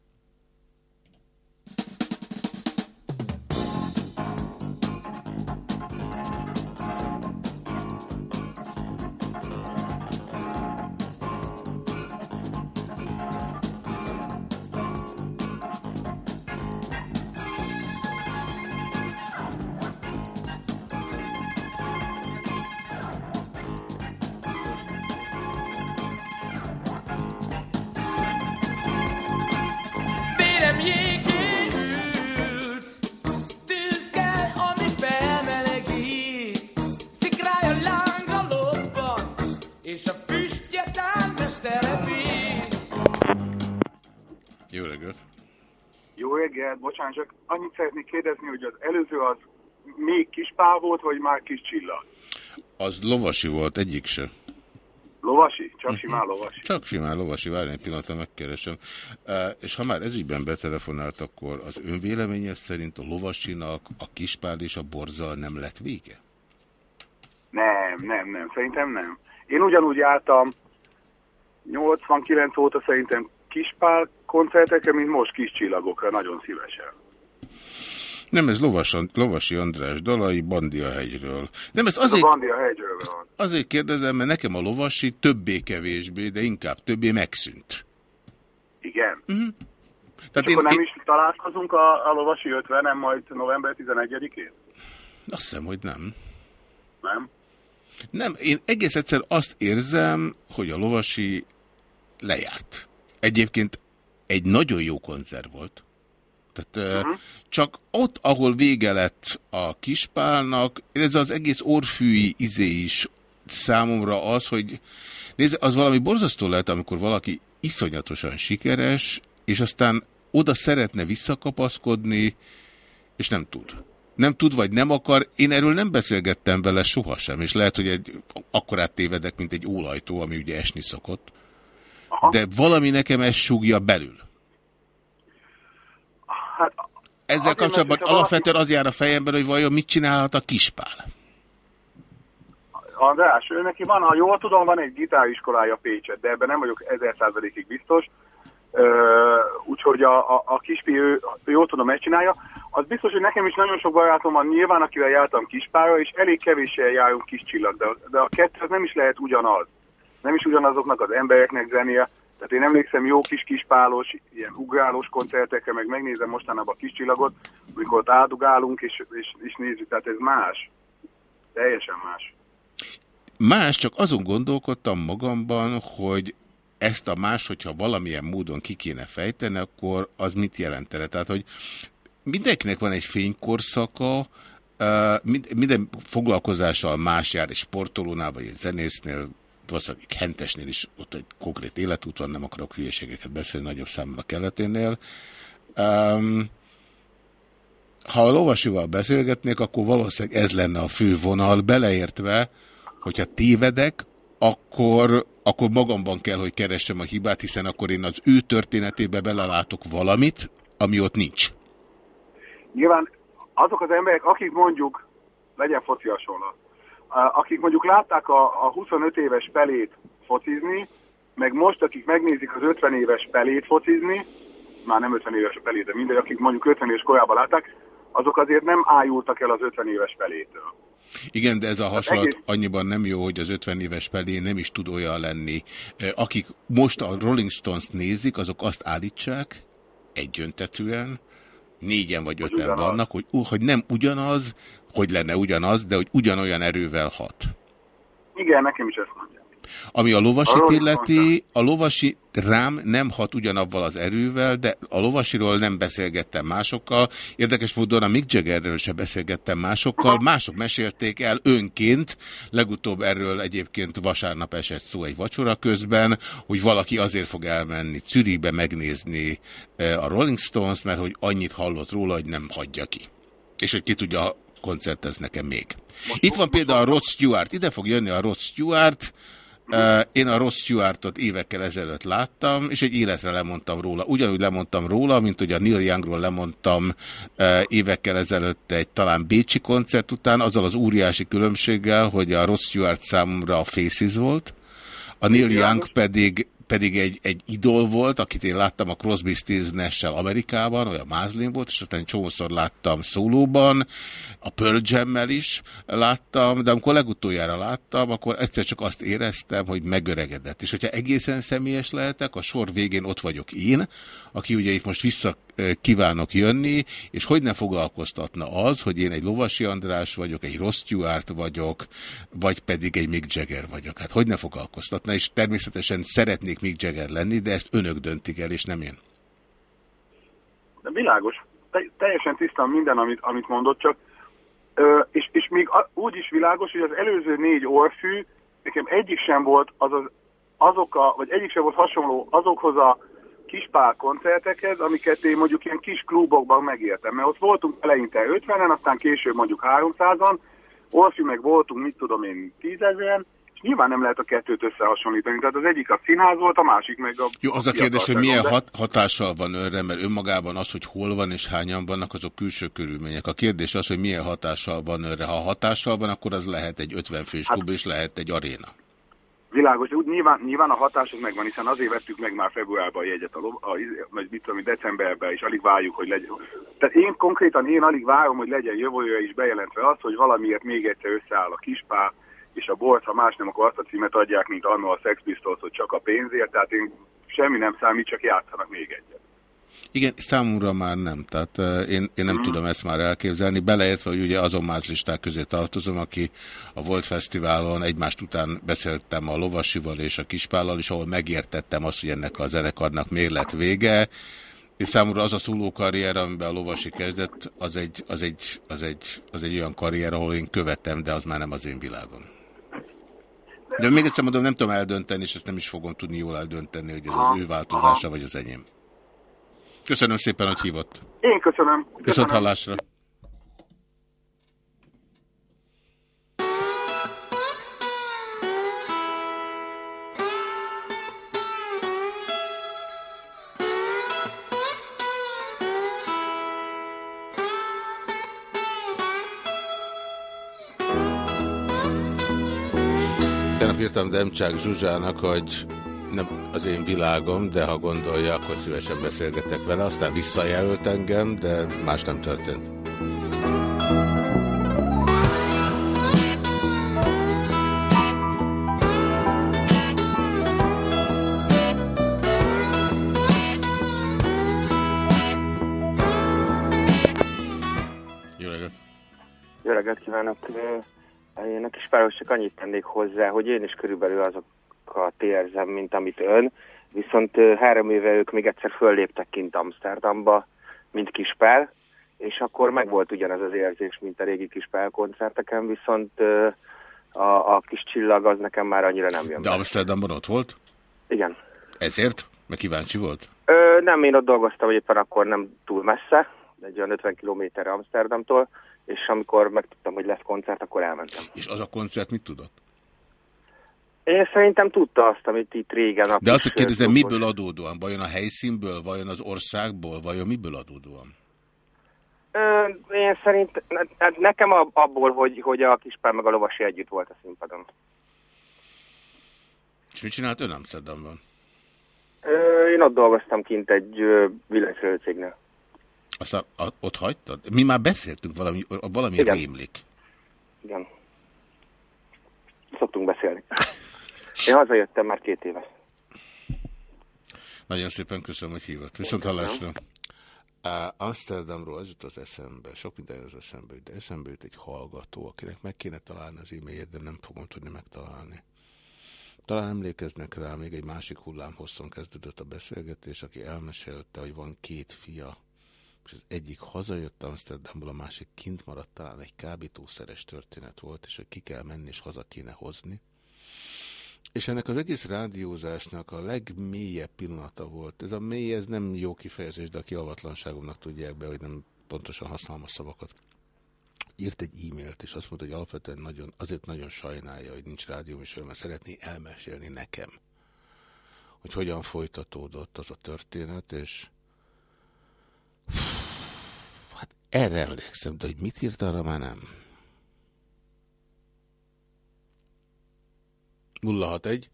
[SPEAKER 8] bocsánat, csak annyit szeretnék kérdezni, hogy az előző az még kis pál volt, vagy már kis csillag?
[SPEAKER 2] Az lovasi volt, egyik se.
[SPEAKER 8] Lovasi? Csak simán lovasi.
[SPEAKER 2] Csak simán lovasi, várj egy pillanatra, megkeresem. És ha már ezügyben betelefonált, akkor az önvéleménye szerint a lovasinak a kispál és a borzal nem lett vége?
[SPEAKER 8] Nem, nem, nem, szerintem nem. Én ugyanúgy jártam 89 óta szerintem kispál koncertekre, mint most kis csillagokra, nagyon szívesen.
[SPEAKER 2] Nem, ez Lovas, Lovasi András dalai Bandia hegyről. Nem, ez azért,
[SPEAKER 8] a Bandia hegyről van.
[SPEAKER 2] azért kérdezem, mert nekem a Lovasi többé-kevésbé, de inkább többé megszűnt.
[SPEAKER 8] Igen.
[SPEAKER 2] Uh -huh.
[SPEAKER 8] Tehát És én, akkor nem is találkozunk a, a Lovasi 50 nem majd november 11-én?
[SPEAKER 2] Azt hiszem, hogy nem.
[SPEAKER 8] Nem?
[SPEAKER 2] Nem, én egész egyszer azt érzem, hogy a Lovasi lejárt. Egyébként egy nagyon jó koncert volt. Tehát uh -huh. csak ott, ahol vége lett a kispálnak, ez az egész orfűi izé is számomra az, hogy nézd, az valami borzasztó lehet, amikor valaki iszonyatosan sikeres, és aztán oda szeretne visszakapaszkodni, és nem tud. Nem tud, vagy nem akar. Én erről nem beszélgettem vele sohasem, és lehet, hogy egy akkorát tévedek, mint egy ólajtó, ami ugye esni szokott. Aha. De valami nekem ezt súgja belül.
[SPEAKER 8] Hát,
[SPEAKER 2] Ezzel kapcsolatban alapvetően az jár a fejemben, hogy vajon mit csinálhat a kispál?
[SPEAKER 8] András, ő neki van, ha jól tudom, van egy gitáriskolája Pécset, de ebben nem vagyok ezer százalékig biztos. Úgyhogy a, a, a kispi, ő, jól tudom, ezt csinálja. Az biztos, hogy nekem is nagyon sok barátom van nyilván, akivel jártam kispára, és elég kevéssel járunk kis csillag, de, de a kettő az nem is lehet ugyanaz. Nem is ugyanazoknak az embereknek zenie. Tehát én emlékszem jó kis kispálos, ilyen ugrálós koncertekre, meg megnézem mostanában a kis csillagot, amikor ott áldugálunk, és, és, és nézzük, tehát ez más. Teljesen más.
[SPEAKER 2] Más, csak azon gondolkodtam magamban, hogy ezt a más, hogyha valamilyen módon ki kéne fejteni, akkor az mit jelentene? Tehát, hogy mindenkinek van egy fénykorszaka, minden foglalkozással más jár, egy sportolónál, vagy egy zenésznél, valószínűleg Hentesnél is ott egy konkrét életút van, nem akarok hülyeségeket beszélni nagyobb számra keleténél. Um, ha a lovasival beszélgetnék, akkor valószínűleg ez lenne a fő vonal, beleértve, hogyha tévedek, akkor, akkor magamban kell, hogy keressem a hibát, hiszen akkor én az ő történetébe belelátok valamit, ami ott nincs.
[SPEAKER 8] Nyilván azok az emberek, akik mondjuk, legyen foci hasonlat, akik mondjuk látták a, a 25 éves pelét focizni, meg most, akik megnézik az 50 éves pelét focizni, már nem 50 éves a pelé, de mindegy, akik mondjuk 50 éves korában látták, azok azért nem ájultak el az 50 éves pelétől.
[SPEAKER 2] Igen, de ez a hasonlat
[SPEAKER 8] egész...
[SPEAKER 2] annyiban nem jó, hogy az 50 éves pelé nem is tud olyan lenni. Akik most a Rolling Stones-t nézik, azok azt állítsák egyöntetűen, négyen vagy öten vannak, hogy, hogy nem ugyanaz, hogy lenne ugyanaz, de hogy ugyanolyan erővel hat.
[SPEAKER 8] Igen, nekem is ezt mondja.
[SPEAKER 2] Ami a lovasit illeti, a lovasi rám nem hat ugyanabval az erővel, de a lovasiról nem beszélgettem másokkal. Érdekes módon a Mick Jaggerről sem beszélgettem másokkal. Mások mesélték el önként, legutóbb erről egyébként vasárnap esett szó egy vacsora közben, hogy valaki azért fog elmenni Zürichbe megnézni eh, a Rolling Stones, mert hogy annyit hallott róla, hogy nem hagyja ki. És hogy ki tudja koncertez nekem még. Itt van például a Rod Stewart, ide fog jönni a Rod Stewart, én a Ross Stewartot évekkel ezelőtt láttam, és egy életre lemondtam róla. Ugyanúgy lemondtam róla, mint hogy a Neil Youngról lemondtam évekkel ezelőtt egy talán Bécsi koncert után, azzal az óriási különbséggel, hogy a Ross Stewart számomra a Faces volt, a Neil Young pedig pedig egy, egy idol volt, akit én láttam a Crosby, Stills nash Amerikában, olyan mázlén volt, és aztán csomószor láttam szólóban, a Pearl jam is láttam, de amikor legutoljára láttam, akkor egyszer csak azt éreztem, hogy megöregedett. És hogyha egészen személyes lehetek, a sor végén ott vagyok én, aki ugye itt most vissza kívánok jönni, és hogy ne foglalkoztatna az, hogy én egy Lovasi András vagyok, egy Ross Stewart vagyok, vagy pedig egy Mick Jagger vagyok. Hát hogy ne foglalkoztatna, és természetesen szeretnék Mick Jagger lenni, de ezt önök döntik el, és nem én.
[SPEAKER 8] De világos. Te, teljesen tisztán minden, amit, amit mondott, csak ö, és, és még úgy is világos, hogy az előző négy orfű, nekem egyik sem volt az, az azok a, vagy egyik sem volt hasonló azokhoz a kispál koncertekhez, amiket én mondjuk ilyen kis klubokban megértem. Mert ott voltunk eleinte 50-en, aztán később mondjuk 300-an, Orfi meg voltunk, mit tudom én, tízezeren, és nyilván nem lehet a kettőt összehasonlítani. Tehát az egyik a színház volt, a másik meg a...
[SPEAKER 2] Jó, az a kérdés, hogy milyen hat hatással van önre, mert önmagában az, hogy hol van és hányan vannak, azok külső körülmények. A kérdés az, hogy milyen hatással van önre. Ha hatással van, akkor az lehet egy 50 fős hát, klub, és lehet egy aréna.
[SPEAKER 8] Világos, úgy nyilván, nyilván a hatások megvan, hiszen azért vettük meg már februárban a jegyet, a, a, a, mit tudom, decemberben, és alig várjuk, hogy legyen. Tehát én konkrétan, én alig várom, hogy legyen jövője is bejelentve az, hogy valamiért még egyszer összeáll a kispál, és a bort, ha más nem, akkor azt a címet adják, mint annó a Sex Pistols, hogy csak a pénzért, tehát én semmi nem számít, csak játszanak még egyet.
[SPEAKER 2] Igen, számomra már nem. Tehát uh, én, én nem mm. tudom ezt már elképzelni, beleértve, hogy ugye azon mázlisták közé tartozom, aki a Volt Fesztiválon egymást után beszéltem a Lovasival és a Kispállal is, ahol megértettem azt, hogy ennek a zenekarnak miért lett vége, és számomra az a szóló karrier, amiben a Lovasi kezdett, az egy, az, egy, az, egy, az egy olyan karrier, ahol én követtem, de az már nem az én világom. De még egyszer mondom, nem tudom eldönteni, és ezt nem is fogom tudni jól eldönteni, hogy ez az ő változása, vagy az enyém. Köszönöm szépen, hogy hívott.
[SPEAKER 8] Én köszönöm. köszönöm.
[SPEAKER 2] Viszont hallásra. Tegnap írtam Demcsák Zsuzsának, hogy nem az én világom, de ha gondolja, akkor szívesen beszélgetek vele. Aztán visszajelölt engem, de más nem történt. Jó reggelt!
[SPEAKER 11] Jó reggelt kívánok! Én a kis csak annyit tennék hozzá, hogy én is körülbelül azok sokat érzem, mint amit ön, viszont három éve ők még egyszer fölléptek kint Amsterdamba, mint Kispál, és akkor meg volt ugyanaz az érzés, mint a régi Kispál koncerteken, viszont a, a kis csillag az nekem már annyira nem jön.
[SPEAKER 2] De Amsterdamban ott volt?
[SPEAKER 11] Igen.
[SPEAKER 2] Ezért? Mert kíváncsi volt?
[SPEAKER 11] Ö, nem, én ott dolgoztam, éppen akkor nem túl messze, egy olyan 50 kilométerre Amsterdamtól, és amikor megtudtam, hogy lesz koncert, akkor elmentem.
[SPEAKER 2] És az a koncert mit tudott?
[SPEAKER 11] Én szerintem tudta azt, amit itt régen... A
[SPEAKER 2] De azt kérdezem, miből adódóan? Vajon a helyszínből, vajon az országból, vajon miből adódóan?
[SPEAKER 11] Ö, én szerint, hát nekem abból, hogy, hogy a kispár meg a lovasi együtt volt a színpadon.
[SPEAKER 2] És mit csinált ön Amsterdamban?
[SPEAKER 11] Ö, én ott dolgoztam kint egy villanyszerelő cégnél.
[SPEAKER 2] Aztán a, ott hagytad? Mi már beszéltünk, valami, valami
[SPEAKER 11] Igen.
[SPEAKER 2] rémlik.
[SPEAKER 11] Igen. Szoktunk beszélni. (laughs) Én hazajöttem már két éve.
[SPEAKER 2] Nagyon szépen köszönöm, hogy hívott. Viszont hallásra. Amsterdamról az jut az eszembe, sok minden az eszembe de eszembe jut egy hallgató, akinek meg kéne találni az e-mailjét, de nem fogom tudni megtalálni. Talán emlékeznek rá, még egy másik hullám hosszon kezdődött a beszélgetés, aki elmesélte, hogy van két fia, és az egyik hazajött Amsterdamból, a másik kint maradt, talán egy kábítószeres történet volt, és hogy ki kell menni, és haza kéne hozni. És ennek az egész rádiózásnak a legmélyebb pillanata volt. Ez a mély, ez nem jó kifejezés, de a kialvatlanságomnak tudják be, hogy nem pontosan használom a szavakat. Írt egy e-mailt, és azt mondta, hogy alapvetően nagyon, azért nagyon sajnálja, hogy nincs rádióműsor, mert szeretné elmesélni nekem, hogy hogyan folytatódott az a történet, és hát erre emlékszem, de hogy mit írt, arra már nem. 061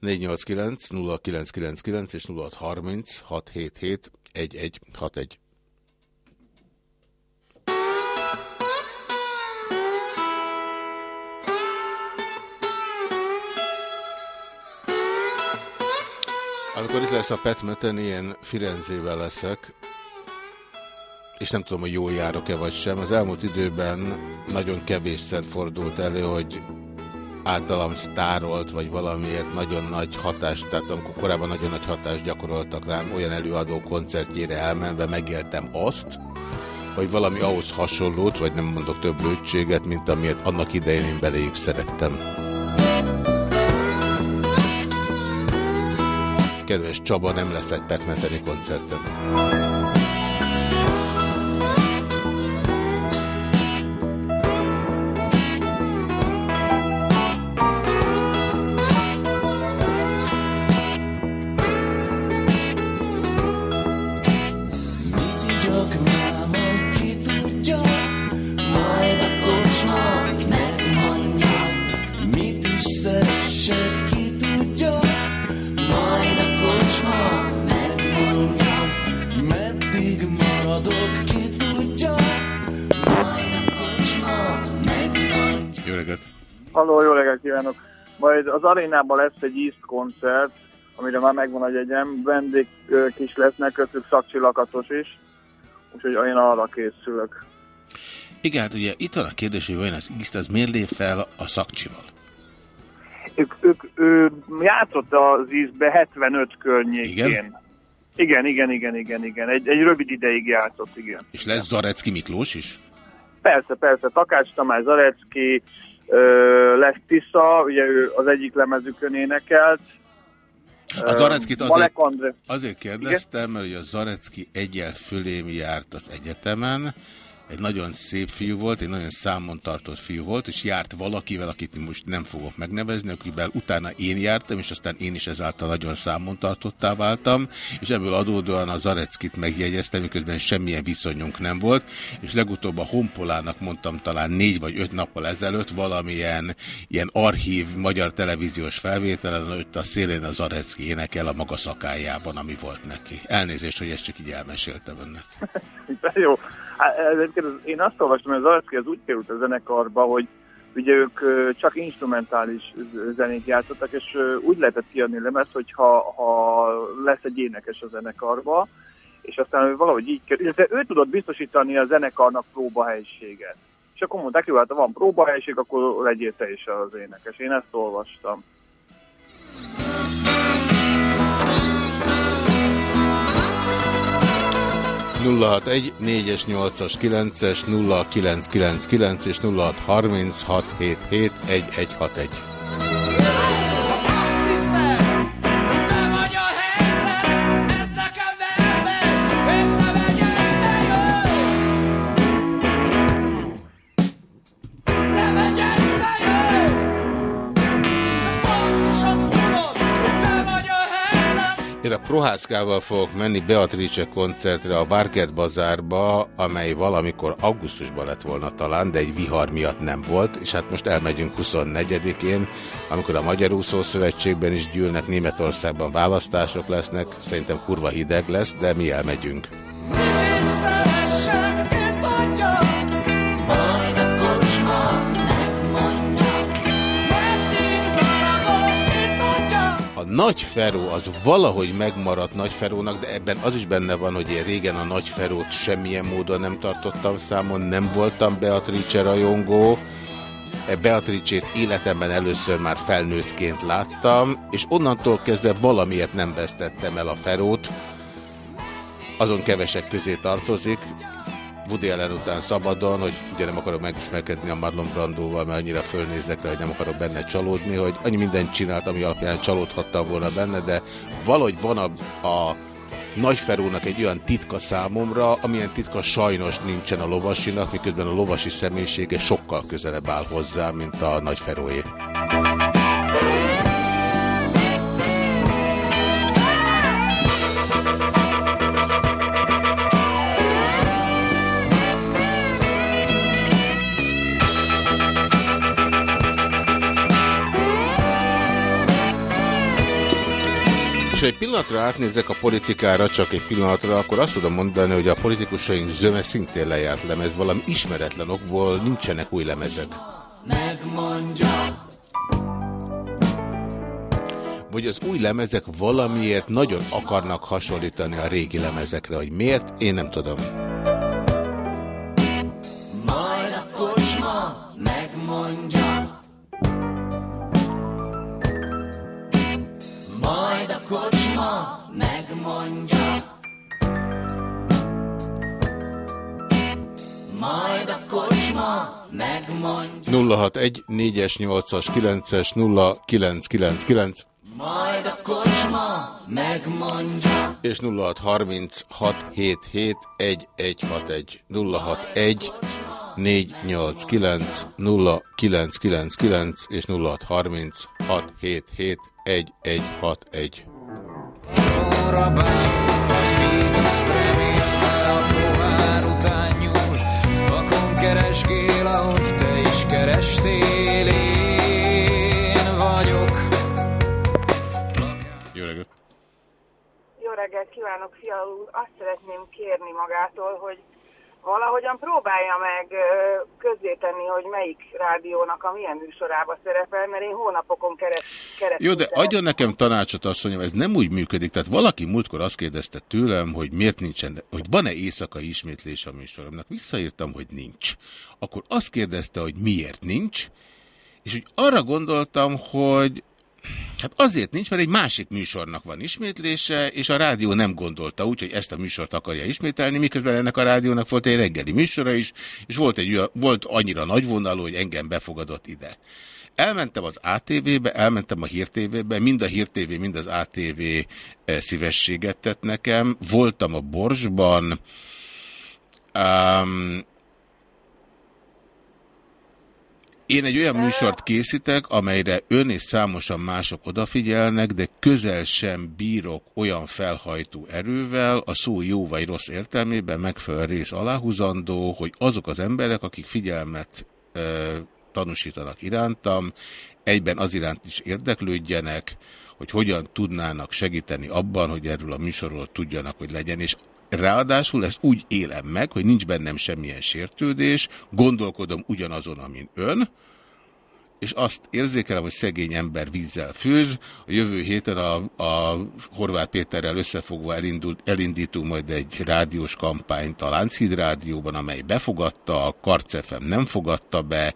[SPEAKER 2] 489 0999 és 0630 677 1161. Amikor itt lesz a Petmeten, ilyen Firenzével leszek, és nem tudom, hogy jól járok-e vagy sem. Az elmúlt időben nagyon kevésszer fordult elő, hogy általam sztárolt, vagy valamiért nagyon nagy hatást, tehát amikor korábban nagyon nagy hatást gyakoroltak rám, olyan előadó koncertjére elmenve megéltem azt, vagy valami ahhoz hasonlót, vagy nem mondok több lőtséget, mint amiért annak idején én beléjük szerettem. Kedves Csaba, nem lesz egy petmeteni koncertem.
[SPEAKER 10] Majd
[SPEAKER 12] az arénában lesz egy East koncert, amire már megvan a jegyem, vendég is lesznek, köztük szakcsillakatos is, úgyhogy én arra készülök.
[SPEAKER 2] Igen, hát ugye itt van a kérdés, hogy vajon az East az miért lép fel a szakcsival?
[SPEAKER 12] Ők, ők ő játszott az Eastbe 75 környékén.
[SPEAKER 2] Igen?
[SPEAKER 12] Igen, igen, igen, igen, igen. Egy, egy rövid ideig játszott, igen.
[SPEAKER 2] És lesz Zarecki Miklós is?
[SPEAKER 12] Persze, persze. Takács Tamás Zarecki, lesz Tisza, ugye ő az egyik lemezükön énekelt.
[SPEAKER 2] A Zareckit azért, azért kérdeztem, mert hogy a Zarecki egyel fölém járt az egyetemen, egy nagyon szép fiú volt, egy nagyon számon tartott fiú volt, és járt valakivel, akit most nem fogok megnevezni, akivel utána én jártam, és aztán én is ezáltal nagyon számon tartottá váltam, és ebből adódóan a Zareckit megjegyeztem, miközben semmilyen viszonyunk nem volt, és legutóbb a Honpolának mondtam talán négy vagy öt nappal ezelőtt valamilyen ilyen archív magyar televíziós felvételen, hogy a szélén a Zarecki énekel a maga szakájában, ami volt neki. Elnézést, hogy ezt csak így elmeséltem önnek.
[SPEAKER 12] De (laughs) jó. Hát, én azt olvastam, hogy az Arcki az úgy került a zenekarba, hogy ugye ők csak instrumentális zenét játszottak, és úgy lehetett kiadni lemezt, hogy ha, ha lesz egy énekes a zenekarba, és aztán valahogy így került, illetve ő tudott biztosítani a zenekarnak próbahelyiséget. És akkor mondták, jó, hát ha van próbahelyiség, akkor legyél te is az énekes. Én ezt olvastam.
[SPEAKER 2] 061 4-es, 8-as, 9-es, 0999 és 063677 Én a Prohászkával fogok menni Beatrice koncertre a Barket Bazárba, amely valamikor augusztusban lett volna talán, de egy vihar miatt nem volt, és hát most elmegyünk 24-én, amikor a Magyar Úszó Szövetségben is gyűlnek, Németországban választások lesznek, szerintem kurva hideg lesz, de mi elmegyünk.
[SPEAKER 10] Majd
[SPEAKER 2] Nagy Feró az valahogy megmaradt Nagy Ferónak, de ebben az is benne van, hogy én régen a Nagy Ferót semmilyen módon nem tartottam számon, nem voltam Beatrice rajongó, E Beatrice-t életemben először már felnőttként láttam, és onnantól kezdve valamiért nem vesztettem el a Ferót, azon kevesek közé tartozik, Woody Allen után szabadon, hogy ugye nem akarok megismerkedni a Marlon Brandóval, mert annyira fölnézek rá, hogy nem akarok benne csalódni, hogy annyi mindent csinált, ami alapján csalódhattam volna benne, de valahogy van a, a Nagyferónak egy olyan titka számomra, amilyen titka sajnos nincsen a lovasinak, miközben a lovasi személyisége sokkal közelebb áll hozzá, mint a Nagyferóé. Egy pillanatra átnézek a politikára, csak egy pillanatra, akkor azt tudom mondani, hogy a politikusaink zöme szintén lejárt lemez. Valami ismeretlen okból nincsenek új lemezek.
[SPEAKER 10] Megmondja
[SPEAKER 2] Vagy az új lemezek valamiért nagyon akarnak hasonlítani a régi lemezekre, hogy miért, én nem tudom.
[SPEAKER 10] Majd a kocsma megmondja.
[SPEAKER 2] 061 4-es, 8-as, 9-es, 0999
[SPEAKER 10] Majd a kocsma megmondja.
[SPEAKER 2] És 0636 77 1161 061 489 0999 és 0636 77 1161.
[SPEAKER 10] keresgél, ahogy te is kerestél Én vagyok
[SPEAKER 2] Jó reggelt!
[SPEAKER 13] Jó reggelt kívánok, fia úr! Azt szeretném kérni magától, hogy valahogyan próbálja meg közzétenni, hogy melyik rádiónak a milyen műsorába szerepel, mert én hónapokon keres, keresztül...
[SPEAKER 2] Jó, de adjon nekem tanácsot, asszonyom, ez nem úgy működik. Tehát valaki múltkor azt kérdezte tőlem, hogy miért nincsen, hogy van-e éjszakai ismétlés a műsoromnak. Visszaírtam, hogy nincs. Akkor azt kérdezte, hogy miért nincs, és úgy arra gondoltam, hogy Hát azért nincs, mert egy másik műsornak van ismétlése, és a rádió nem gondolta úgy, hogy ezt a műsort akarja ismételni, miközben ennek a rádiónak volt egy reggeli műsora is, és volt, egy, volt annyira nagyvonalú, hogy engem befogadott ide. Elmentem az ATV-be, elmentem a Hír TV-be, mind a Hír TV, mind az ATV eh, szívességet tett nekem. Voltam a Borsban, um, Én egy olyan műsort készítek, amelyre ön és számosan mások odafigyelnek, de közel sem bírok olyan felhajtó erővel, a szó jó vagy rossz értelmében megfelelő rész aláhúzandó, hogy azok az emberek, akik figyelmet e, tanúsítanak irántam, egyben az iránt is érdeklődjenek, hogy hogyan tudnának segíteni abban, hogy erről a műsorról tudjanak, hogy legyen. És ráadásul ezt úgy élem meg, hogy nincs bennem semmilyen sértődés, gondolkodom ugyanazon, amin ön, és azt érzékelem, hogy szegény ember vízzel főz. A jövő héten a, a Horváth Péterrel összefogva elindult, elindítunk majd egy rádiós kampányt a Lánchíd Rádióban, amely befogadta, a Karcefem nem fogadta be,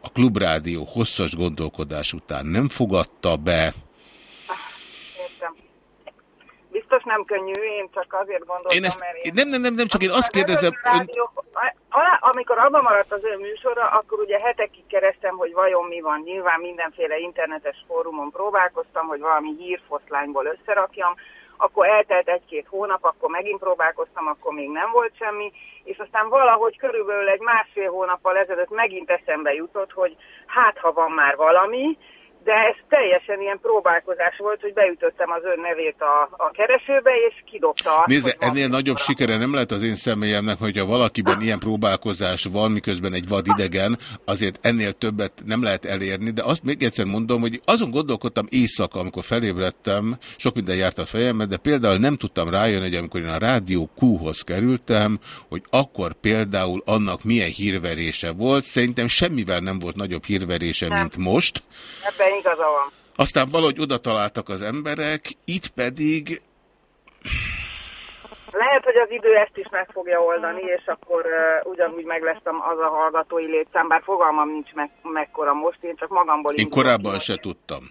[SPEAKER 2] a Klubrádió hosszas gondolkodás után nem fogadta be,
[SPEAKER 13] Értem. Biztos nem könnyű, én csak azért gondoltam,
[SPEAKER 2] Én ezt,
[SPEAKER 13] mert én...
[SPEAKER 2] nem, nem, nem, nem, csak én azt kérdezem, ön,
[SPEAKER 13] rádió- alá- Amikor abban maradt az ő műsora, akkor ugye hetekig kerestem, hogy vajon mi van. Nyilván mindenféle internetes fórumon próbálkoztam, hogy valami hírfoszlányból összerakjam. Akkor eltelt egy-két hónap, akkor megint próbálkoztam, akkor még nem volt semmi, és aztán valahogy körülbelül egy másfél hónappal ezelőtt megint eszembe jutott, hogy hát ha van már valami, de ez teljesen ilyen próbálkozás volt, hogy beütöttem az ön nevét a, a keresőbe, és kidobta azt,
[SPEAKER 2] Nézze, ennél nagyobb sikere nem lehet az én személyemnek, hogyha valakiben ilyen próbálkozás van, miközben egy vad idegen, azért ennél többet nem lehet elérni, de azt még egyszer mondom, hogy azon gondolkodtam éjszaka, amikor felébredtem, sok minden járt a fejembe, de például nem tudtam rájönni, hogy amikor én a Rádió Q-hoz kerültem, hogy akkor például annak milyen hírverése volt. Szerintem semmivel nem volt nagyobb hírverése, mint most.
[SPEAKER 13] Ebben igaza van.
[SPEAKER 2] Aztán valahogy oda találtak az emberek, itt pedig
[SPEAKER 13] Lehet, hogy az idő ezt is meg fogja oldani, és akkor uh, ugyanúgy meg lesz az a hallgatói létszám, bár fogalmam nincs meg, mekkora most, én csak magamból
[SPEAKER 2] én korábban
[SPEAKER 13] ki.
[SPEAKER 2] se tudtam.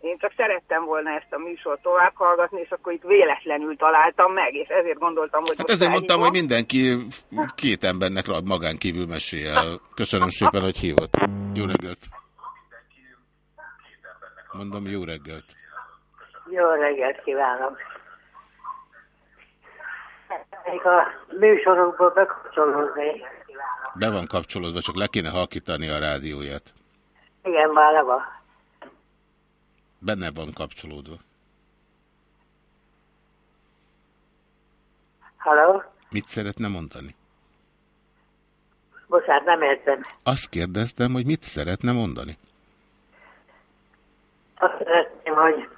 [SPEAKER 13] Én csak szerettem volna ezt a műsort tovább hallgatni, és akkor itt véletlenül találtam meg, és ezért gondoltam, hogy
[SPEAKER 2] Hát ezért mondtam, hogy mindenki két embernek magán kívül mesél. Köszönöm szépen, hogy hívott. Jó reggelt. Mondom, jó reggelt.
[SPEAKER 14] Jó reggelt kívánok! Még a műsorokból bekapcsolódni.
[SPEAKER 2] Be van kapcsolódva, csak le kéne halkítani a rádióját.
[SPEAKER 14] Igen, már le van.
[SPEAKER 2] Benne van kapcsolódva.
[SPEAKER 14] Halló?
[SPEAKER 2] Mit szeretne mondani?
[SPEAKER 14] Bocsánat, nem értem.
[SPEAKER 2] Azt kérdeztem, hogy mit szeretne mondani.
[SPEAKER 14] Azt szeretném, hogy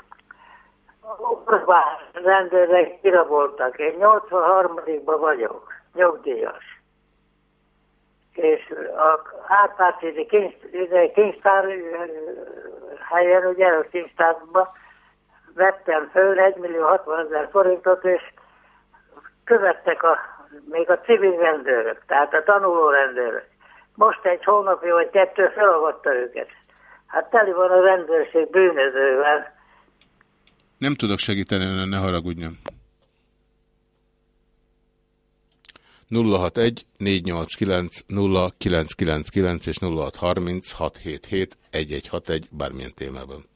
[SPEAKER 14] Orbán rendőrek kiraboltak. Én 83-ban vagyok, nyugdíjas. És a Árpád kincstár helyen, ugye a kincstárban vettem föl 1 millió 60 ezer forintot, és követtek a, még a civil rendőrök, tehát a tanuló rendőrök. Most egy hónapja vagy kettő felavatta őket. Hát teli van a rendőrség bűnözővel.
[SPEAKER 2] Nem tudok segíteni önnön, ne haragudjon. 061 489 0999 és 0630 677 1161 bármilyen témában.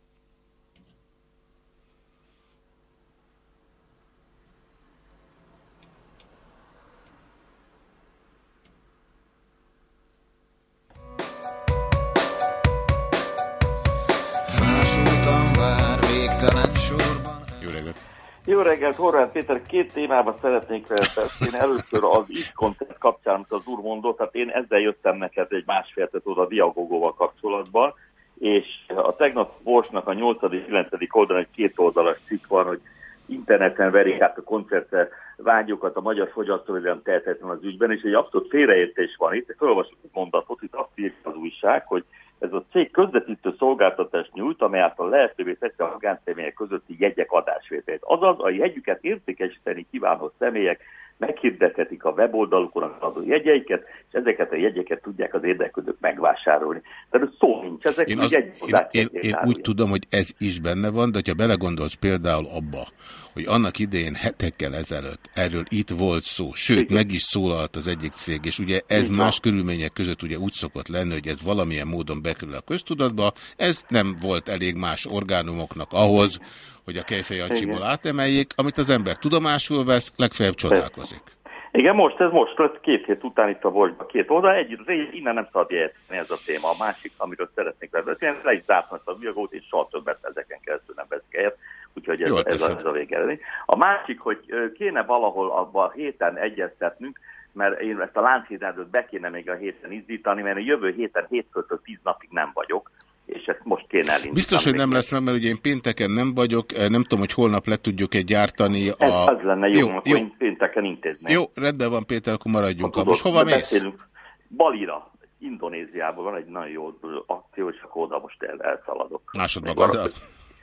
[SPEAKER 6] Végtelen sorban.
[SPEAKER 2] Jó reggelt!
[SPEAKER 15] Jó reggelt, Horváth Péter, két témában szeretnék felszólni. Én először az X-koncert kapcsán, amit az úr mondott, tehát én ezzel jöttem neked egy másféltet oda a Diagogóval kapcsolatban, és a tegnap Borsnak a 8.-9. oldalon egy két oldalas cikk van, hogy interneten verik át a koncertre vágyokat a magyar fogyasztóvédelem tehetetlen az ügyben, és egy abszolút félreértés van itt. Felolvasok egy mondatot, itt azt írja az újság, hogy ez a cég közvetítő szolgáltatást nyújt, amely által lehetővé teszi a magánszemélyek közötti jegyek adásvételét. Azaz a jegyüket értékesíteni kívánó személyek meghirdethetik a weboldalukon az adó jegyeiket, és ezeket a jegyeket tudják az érdeklődők megvásárolni. Tehát szó nincs, ezek
[SPEAKER 2] Én, az,
[SPEAKER 15] egy
[SPEAKER 2] én, én, én úgy tudom, hogy ez is benne van, de ha belegondolsz például abba, hogy annak idején hetekkel ezelőtt erről itt volt szó, sőt,
[SPEAKER 15] Igen.
[SPEAKER 2] meg is szólalt az egyik cég, és ugye ez
[SPEAKER 15] Igen.
[SPEAKER 2] más körülmények között ugye úgy szokott lenni, hogy ez valamilyen módon bekerül a köztudatba, ez nem volt elég más orgánumoknak ahhoz, hogy a Kejfej Jancsiból
[SPEAKER 15] Igen.
[SPEAKER 2] átemeljék, amit az ember tudomásul vesz, legfeljebb csodálkozik.
[SPEAKER 15] Igen, most ez most lett két hét után itt a Volksban két oldal, egy, innen nem szabad jegyetni ez a téma. A másik, amiről szeretnék beszélni, le is zártam ezt a viagót, és soha többet ezeken keresztül nem helyet, úgyhogy ez,
[SPEAKER 2] Jól
[SPEAKER 15] ez, a, ez a végeredmény. A másik, hogy kéne valahol abban a héten egyeztetnünk, mert én ezt a Lánchídádot be kéne még a héten izzítani, mert a jövő héten hétfőtől tíz napig nem vagyok, és ezt most kéne elindítani.
[SPEAKER 2] Biztos, hogy nem lesz, mert ugye én pénteken nem vagyok, eh, nem tudom, hogy holnap le tudjuk-e gyártani a...
[SPEAKER 15] Ez az lenne jó,
[SPEAKER 2] jó, jó,
[SPEAKER 15] én pénteken intézném.
[SPEAKER 2] jó, rendben van Péter, akkor maradjunk abban.
[SPEAKER 15] Tudod,
[SPEAKER 2] Most hova
[SPEAKER 15] de
[SPEAKER 2] mész?
[SPEAKER 15] beszélünk. Balira, Indonéziában van egy nagyon jó akció, és akkor oda most el, elszaladok. Valaki-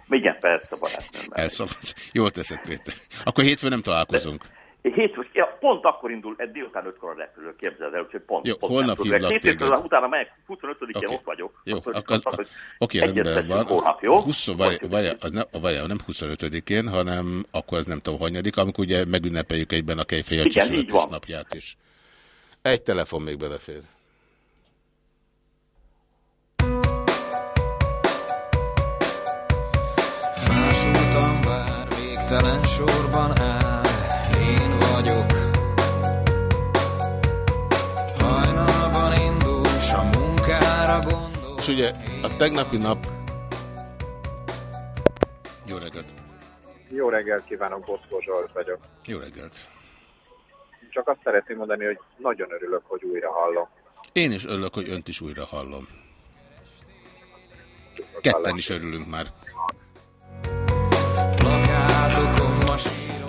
[SPEAKER 15] Igen, persze, barátnőm.
[SPEAKER 2] Elszaladsz. Jól teszed, Péter. Akkor hétfőn nem találkozunk.
[SPEAKER 15] Hétfő, ja, pont akkor indul, egy délután ötkor a repülő, képzeld el, úgyhogy pont,
[SPEAKER 2] Jó,
[SPEAKER 15] pont
[SPEAKER 2] holnap
[SPEAKER 15] nem
[SPEAKER 2] hívlak
[SPEAKER 15] Két
[SPEAKER 2] téged.
[SPEAKER 15] utána megyek, 25-én
[SPEAKER 2] Oké.
[SPEAKER 15] ott vagyok.
[SPEAKER 2] Jó,
[SPEAKER 15] Akkor
[SPEAKER 2] az, oké, rendben
[SPEAKER 15] egyeztessünk
[SPEAKER 2] van.
[SPEAKER 15] Holnap, jó?
[SPEAKER 2] 20, várja, várja, az nem, várja, nem 25-én, hanem akkor az nem tudom, hanyadik, amikor ugye megünnepeljük egyben a Kejfej Jancsi
[SPEAKER 15] Igen, így van.
[SPEAKER 2] születésnapját is. Egy telefon még belefér.
[SPEAKER 6] Másultam bár végtelen sorban áll
[SPEAKER 2] És ugye a tegnapi nap Jó reggelt!
[SPEAKER 16] Jó reggelt kívánok, Boszkó Zsolt vagyok.
[SPEAKER 2] Jó reggelt!
[SPEAKER 16] Csak azt szeretném mondani, hogy nagyon örülök, hogy újra hallom.
[SPEAKER 2] Én is örülök, hogy önt is újra hallom. Ketten is örülünk már.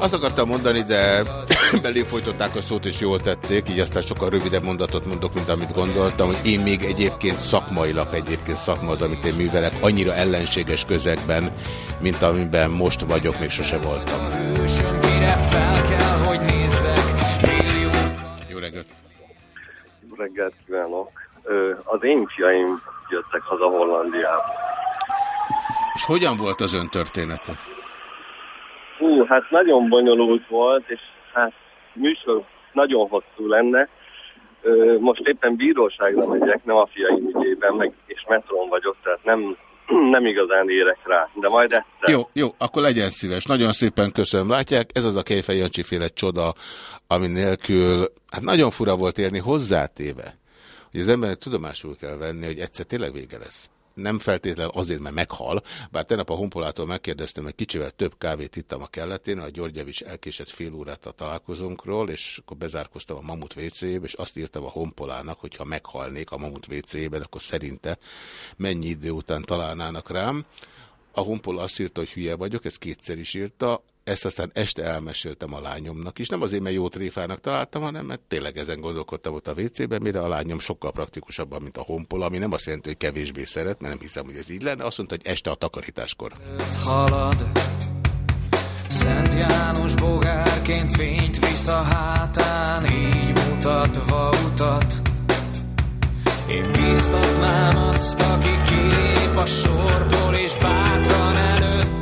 [SPEAKER 2] Azt akartam mondani, de (coughs) belé folytották a szót, és jól tették, így aztán sokkal rövidebb mondatot mondok, mint amit gondoltam, hogy én még egyébként szakmailag, egyébként szakma az, amit én művelek, annyira ellenséges közegben, mint amiben most vagyok, még sose voltam. Jó reggelt!
[SPEAKER 17] Jó reggelt kívánok! Az én fiaim jöttek haza Hollandiába.
[SPEAKER 2] És hogyan volt az ön története?
[SPEAKER 17] Hú, hát nagyon bonyolult volt, és hát műsor nagyon hosszú lenne. Most éppen bíróságra megyek, nem a fiaim ügyében, meg, és metron vagyok, tehát nem, (clears throat) nem igazán érek rá, de majd egyszer.
[SPEAKER 2] Jó, jó, akkor legyen szíves. Nagyon szépen köszönöm. Látják, ez az a Kejfej Jancsi féle csoda, ami nélkül, hát nagyon fura volt érni hozzátéve, hogy az embernek tudomásul kell venni, hogy egyszer tényleg vége lesz nem feltétlenül azért, mert meghal, bár tegnap a honpolától megkérdeztem, hogy kicsivel több kávét ittam a kelletén, a Györgyevics elkésett fél órát a találkozónkról, és akkor bezárkoztam a Mamut wc és azt írtam a honpolának, hogy ha meghalnék a Mamut wc akkor szerinte mennyi idő után találnának rám. A honpola azt írta, hogy hülye vagyok, ezt kétszer is írta, ezt aztán este elmeséltem a lányomnak is. Nem azért, mert jó tréfának találtam, hanem mert tényleg ezen gondolkodtam ott a WC-ben, mire a lányom sokkal praktikusabban, mint a honpola, ami nem azt jelenti, hogy kevésbé szeret, mert nem hiszem, hogy ez így lenne. Azt mondta, hogy este a takarításkor. Halad, Szent János bogárként fényt visz a hátán, így mutatva utat. Én biztatnám azt, aki kilép a sorból, és bátran előttem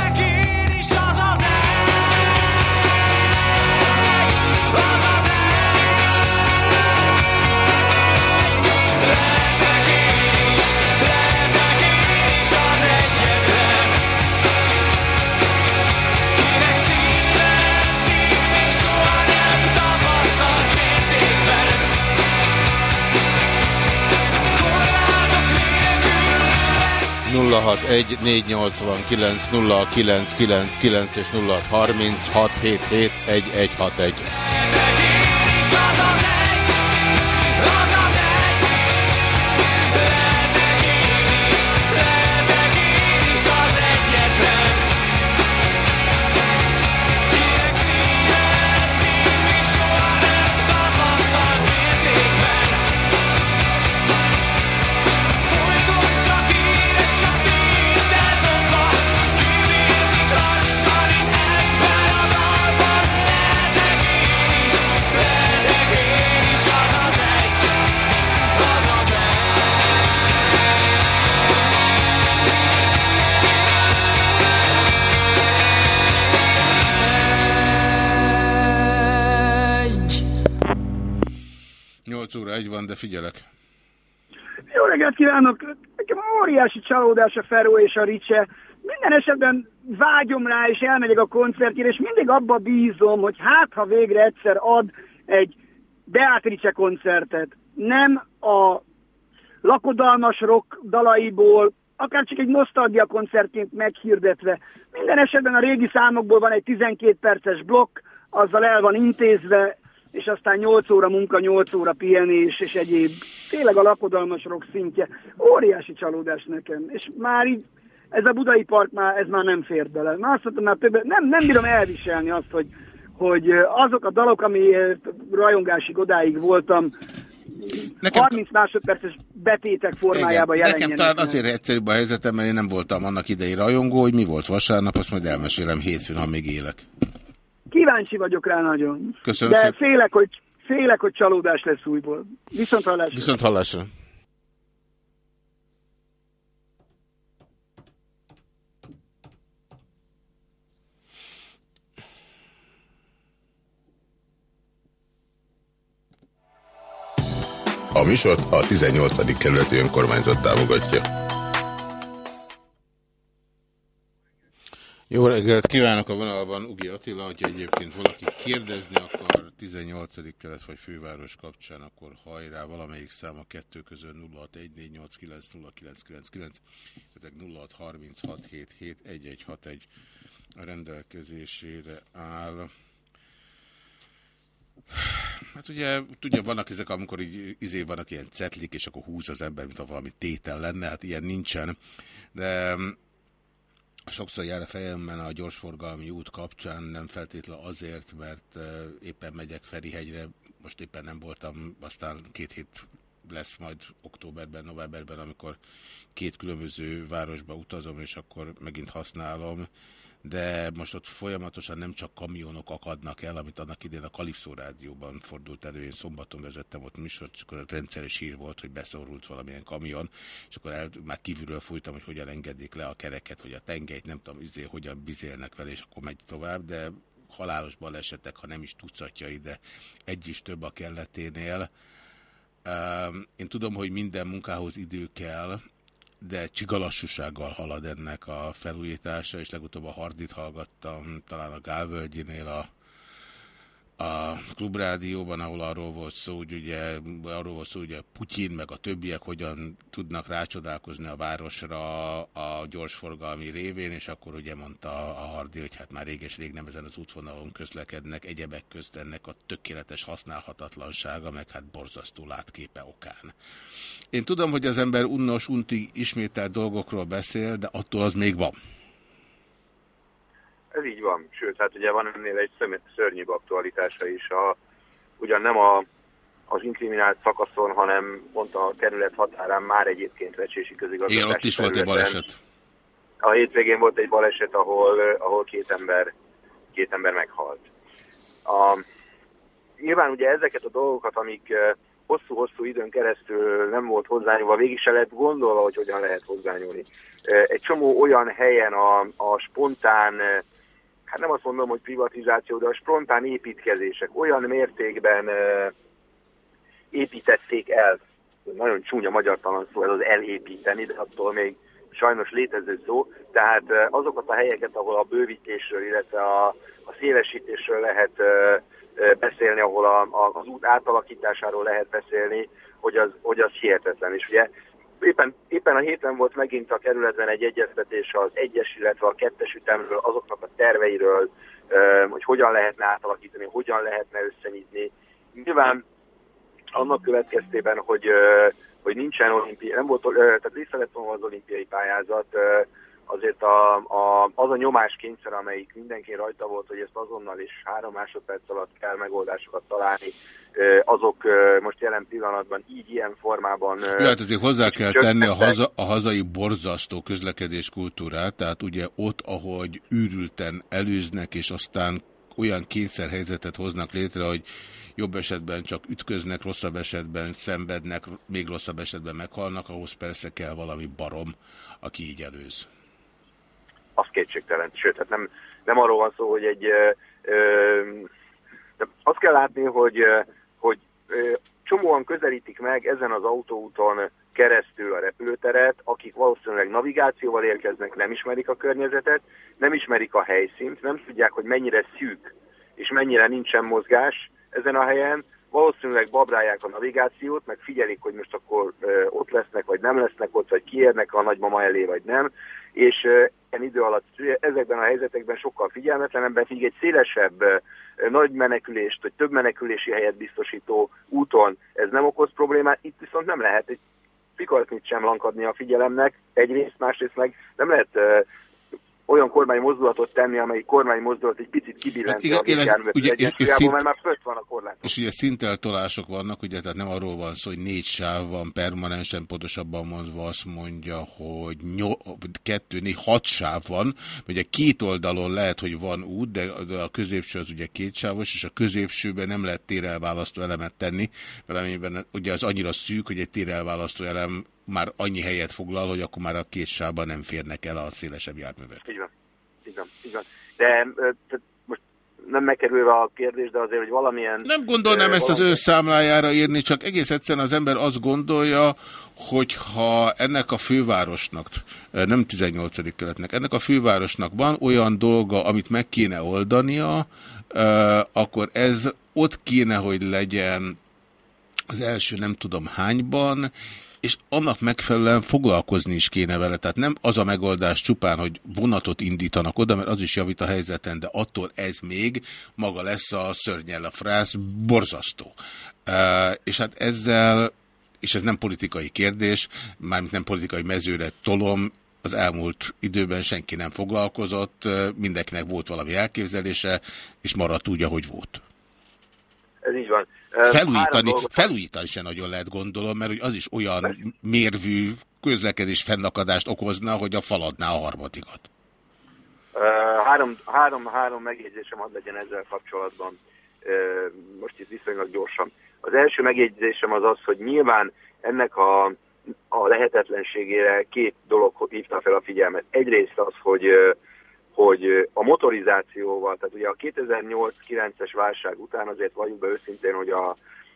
[SPEAKER 2] 061 489 0999 és 0636 óra egy van, de figyelek.
[SPEAKER 18] Jó reggelt kívánok! Nekem óriási csalódás a Feró és a Ricse. Minden esetben vágyom rá, és elmegyek a koncertjére, és mindig abba bízom, hogy hát, ha végre egyszer ad egy Beatrice koncertet. Nem a lakodalmas rock dalaiból, akár csak egy nosztalgia koncertként meghirdetve. Minden esetben a régi számokból van egy 12 perces blokk, azzal el van intézve, és aztán 8 óra munka, 8 óra pihenés és egyéb. Tényleg a lakodalmas rock szintje. Óriási csalódás nekem. És már így ez a budai park már, ez már nem fér bele. Már azt mondtam, már többet, nem, nem bírom elviselni azt, hogy, hogy azok a dalok, ami rajongásig odáig voltam, nekem 30 másodperces betétek formájában
[SPEAKER 2] Igen, nekem talán azért egyszerűbb a helyzetem, mert én nem voltam annak idei rajongó, hogy mi volt vasárnap, azt majd elmesélem hétfőn, ha még élek.
[SPEAKER 18] Kíváncsi vagyok rá nagyon.
[SPEAKER 2] Köszönöm
[SPEAKER 18] De
[SPEAKER 2] szépen.
[SPEAKER 18] félek, hogy, félek, hogy csalódás lesz újból. Viszont hallásra.
[SPEAKER 2] Viszont hallásra.
[SPEAKER 19] A műsort a 18. kerületi önkormányzat támogatja.
[SPEAKER 2] Jó reggelt kívánok a vonalban, Ugi Attila, hogyha egyébként valaki kérdezni akar 18. kelet vagy főváros kapcsán, akkor hajrá, valamelyik szám a kettő közül 0614890999, pedig 0636771161 a rendelkezésére áll. Hát ugye, tudja, vannak ezek, amikor így, izé vannak ilyen cetlik, és akkor húz az ember, mint ha valami tétel lenne, hát ilyen nincsen. De sokszor jár a fejemben a gyorsforgalmi út kapcsán, nem feltétlen azért, mert éppen megyek Ferihegyre, most éppen nem voltam, aztán két hét lesz majd októberben, novemberben, amikor két különböző városba utazom, és akkor megint használom de most ott folyamatosan nem csak kamionok akadnak el, amit annak idén a Kalipszó rádióban fordult elő, én szombaton vezettem ott műsort, és akkor rendszeres hír volt, hogy beszorult valamilyen kamion, és akkor el, már kívülről fújtam, hogy hogyan engedik le a kereket, vagy a tengelyt, nem tudom, izé, hogyan bizélnek vele, és akkor megy tovább, de halálos balesetek, ha nem is tucatjai, de egy is több a kelleténél. Én tudom, hogy minden munkához idő kell, de csigalassúsággal halad ennek a felújítása, és legutóbb a Hardit hallgattam, talán a Gálvölgyinél a a klubrádióban, ahol arról volt szó, hogy ugye, arról volt szó, hogy a Putyin meg a többiek hogyan tudnak rácsodálkozni a városra a gyorsforgalmi révén, és akkor ugye mondta a Hardi, hogy hát már rég és rég nem ezen az útvonalon közlekednek, egyebek közt ennek a tökéletes használhatatlansága, meg hát borzasztó látképe okán. Én tudom, hogy az ember unnos, unti ismételt dolgokról beszél, de attól az még van.
[SPEAKER 16] Ez így van, sőt, hát ugye van ennél egy szörnyűbb aktualitása is, a, ugyan nem a, az inkriminált szakaszon, hanem pont a kerület határán már egyébként vecsési közigazgatási
[SPEAKER 2] Igen, ott is volt egy baleset.
[SPEAKER 16] A hétvégén volt egy baleset, ahol, ahol két, ember, két ember meghalt. A, nyilván ugye ezeket a dolgokat, amik hosszú-hosszú időn keresztül nem volt hozzányúlva, végig se lehet gondolva, hogy hogyan lehet hozzányúlni. Egy csomó olyan helyen a, a spontán hát nem azt mondom, hogy privatizáció, de a spontán építkezések olyan mértékben építették el, nagyon csúnya magyartalan szó ez az elépíteni, de attól még sajnos létező szó, tehát azokat a helyeket, ahol a bővítésről, illetve a, a szélesítésről lehet beszélni, ahol a, a, az út átalakításáról lehet beszélni, hogy az, hogy az hihetetlen. És ugye éppen, éppen a héten volt megint a kerületben egy egyeztetés az egyes, illetve a kettes ütemről, azoknak a terveiről, hogy hogyan lehetne átalakítani, hogyan lehetne összenyitni. Nyilván annak következtében, hogy, hogy nincsen olimpiai, nem volt, tehát vissza lett volna az olimpiai pályázat, azért a, a, az a nyomáskényszer, amelyik mindenki rajta volt, hogy ezt azonnal és három másodperc alatt kell megoldásokat találni, azok most jelen pillanatban így ilyen formában...
[SPEAKER 2] Hát azért hozzá kell tenni a, haza, a hazai borzasztó közlekedés kultúrát, tehát ugye ott, ahogy űrülten előznek, és aztán olyan kényszerhelyzetet hoznak létre, hogy jobb esetben csak ütköznek, rosszabb esetben szenvednek, még rosszabb esetben meghalnak, ahhoz persze kell valami barom, aki így előz
[SPEAKER 16] az kétségtelen. Sőt, hát nem, nem arról van szó, hogy egy... Ö, ö, azt kell látni, hogy, hogy ö, csomóan közelítik meg ezen az autóúton keresztül a repülőteret, akik valószínűleg navigációval érkeznek, nem ismerik a környezetet, nem ismerik a helyszínt, nem tudják, hogy mennyire szűk és mennyire nincsen mozgás ezen a helyen, valószínűleg babrálják a navigációt, meg figyelik, hogy most akkor ott lesznek, vagy nem lesznek ott, vagy kiérnek a nagymama elé, vagy nem, és ilyen idő alatt ezekben a helyzetekben sokkal figyelmetlenebben, így egy szélesebb nagy menekülést, vagy több menekülési helyet biztosító úton ez nem okoz problémát, itt viszont nem lehet egy pikarcnit sem lankadni a figyelemnek, egyrészt, másrészt meg nem lehet olyan kormánymozdulatot tenni, amelyik kormánymozdulat egy picit kibillenti hát, igen, a járművet szint, mert már fönt van a korlát.
[SPEAKER 2] És ugye szinteltolások vannak, ugye, tehát nem arról van szó, hogy négy sáv van permanensen, pontosabban mondva azt mondja, hogy nyol, kettő, négy, hat sáv van, ugye két oldalon lehet, hogy van út, de a középső az ugye kétsávos, és a középsőben nem lehet térelválasztó elemet tenni, mert amiben ugye az annyira szűk, hogy egy térelválasztó elem már annyi helyet foglal, hogy akkor már a két sávban nem férnek el a szélesebb járművek.
[SPEAKER 16] Így van. Így van. Így van. De most nem megkerülve a kérdés, de azért, hogy valamilyen...
[SPEAKER 2] Nem gondolnám ezt az
[SPEAKER 16] valami-
[SPEAKER 2] ön számlájára írni, csak egész egyszerűen az ember azt gondolja, hogy ha ennek a fővárosnak, nem 18. keletnek, ennek a fővárosnak van olyan dolga, amit meg kéne oldania, akkor ez ott kéne, hogy legyen az első nem tudom hányban, és annak megfelelően foglalkozni is kéne vele. Tehát nem az a megoldás csupán, hogy vonatot indítanak oda, mert az is javít a helyzeten, de attól ez még maga lesz a szörnyel a frász, borzasztó. És hát ezzel, és ez nem politikai kérdés, mármint nem politikai mezőre tolom, az elmúlt időben senki nem foglalkozott, mindenkinek volt valami elképzelése, és maradt úgy, ahogy volt.
[SPEAKER 16] Ez így van.
[SPEAKER 2] Felújítani, felújítani se nagyon lehet gondolom, mert hogy az is olyan mérvű közlekedés fennakadást okozna, hogy a faladná a harmadikat.
[SPEAKER 16] Három, három, három megjegyzésem hadd legyen ezzel kapcsolatban. Most itt viszonylag gyorsan. Az első megjegyzésem az az, hogy nyilván ennek a, a lehetetlenségére két dolog hívta fel a figyelmet. Egyrészt az, hogy hogy a motorizációval, tehát ugye a 2008-9-es válság után azért valljuk be őszintén, hogy a,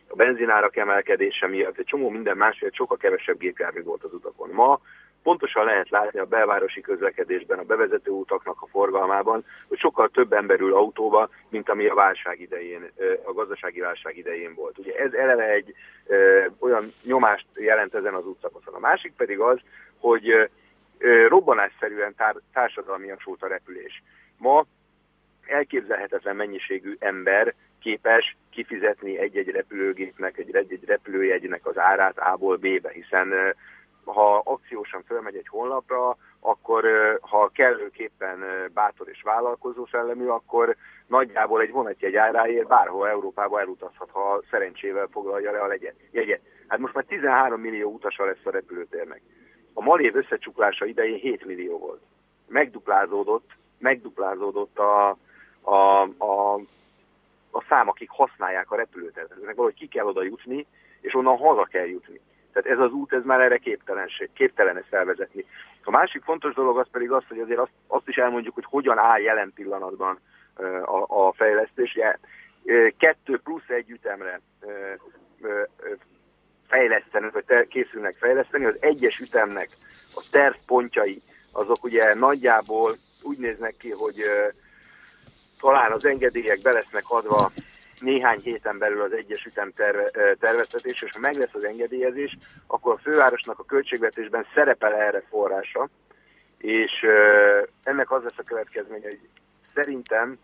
[SPEAKER 16] a benzinárak emelkedése miatt egy csomó minden másért sokkal kevesebb gépjármű volt az utakon. Ma pontosan lehet látni a belvárosi közlekedésben, a bevezető utaknak a forgalmában, hogy sokkal több ember ül autóba, mint ami a válság idején, a gazdasági válság idején volt. Ugye ez eleve egy ö, olyan nyomást jelent ezen az útszakaszon. A másik pedig az, hogy robbanásszerűen tár, társadalmias volt a repülés. Ma elképzelhetetlen mennyiségű ember képes kifizetni egy-egy repülőgépnek, egy, egy repülőjegynek az árát A-ból B-be, hiszen ha akciósan fölmegy egy honlapra, akkor ha kellőképpen bátor és vállalkozó szellemű, akkor nagyjából egy vonatjegy áráért bárhol Európába elutazhat, ha szerencsével foglalja le a legyen- jegyet. Hát most már 13 millió utasa lesz a repülőtérnek. A malév összecsuklása idején 7 millió volt. Megduplázódott, megduplázódott a, a, a, a szám, akik használják a repülőteret. Ezeknek valahogy ki kell oda jutni, és onnan haza kell jutni. Tehát ez az út, ez már erre képtelenség, képtelen ezt elvezetni. A másik fontos dolog az pedig az, hogy azért azt, azt is elmondjuk, hogy hogyan áll jelen pillanatban a, a fejlesztés. Ugye, kettő plusz egy ütemre fejlesztenek, vagy készülnek fejleszteni. Az egyes ütemnek a tervpontjai, azok ugye nagyjából úgy néznek ki, hogy talán az engedélyek be lesznek adva néhány héten belül az egyes ütem terve, terveztetés, és ha meg lesz az engedélyezés, akkor a fővárosnak a költségvetésben szerepel erre forrása, és ö, ennek az lesz a következménye, hogy szerintem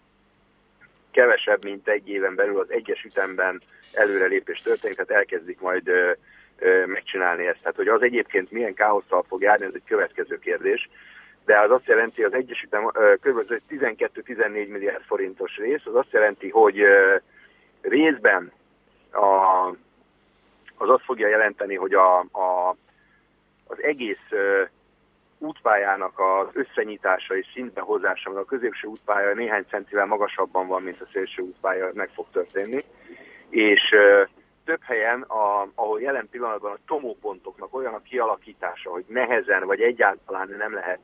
[SPEAKER 16] kevesebb, mint egy éven belül az egyes ütemben előrelépés történik, tehát elkezdik majd ö, ö, megcsinálni ezt. Tehát, hogy az egyébként milyen káosszal fog járni, ez egy következő kérdés, de az azt jelenti, az egyes ütem kb. 12-14 milliárd forintos rész, az azt jelenti, hogy ö, részben a, az azt fogja jelenteni, hogy a, a, az egész útpályának az összenyitása és szintbehozása, mert a középső útpálya néhány centivel magasabban van, mint a szélső útpálya, meg fog történni. És több helyen, a, ahol jelen pillanatban a csomópontoknak olyan a kialakítása, hogy nehezen vagy egyáltalán nem lehet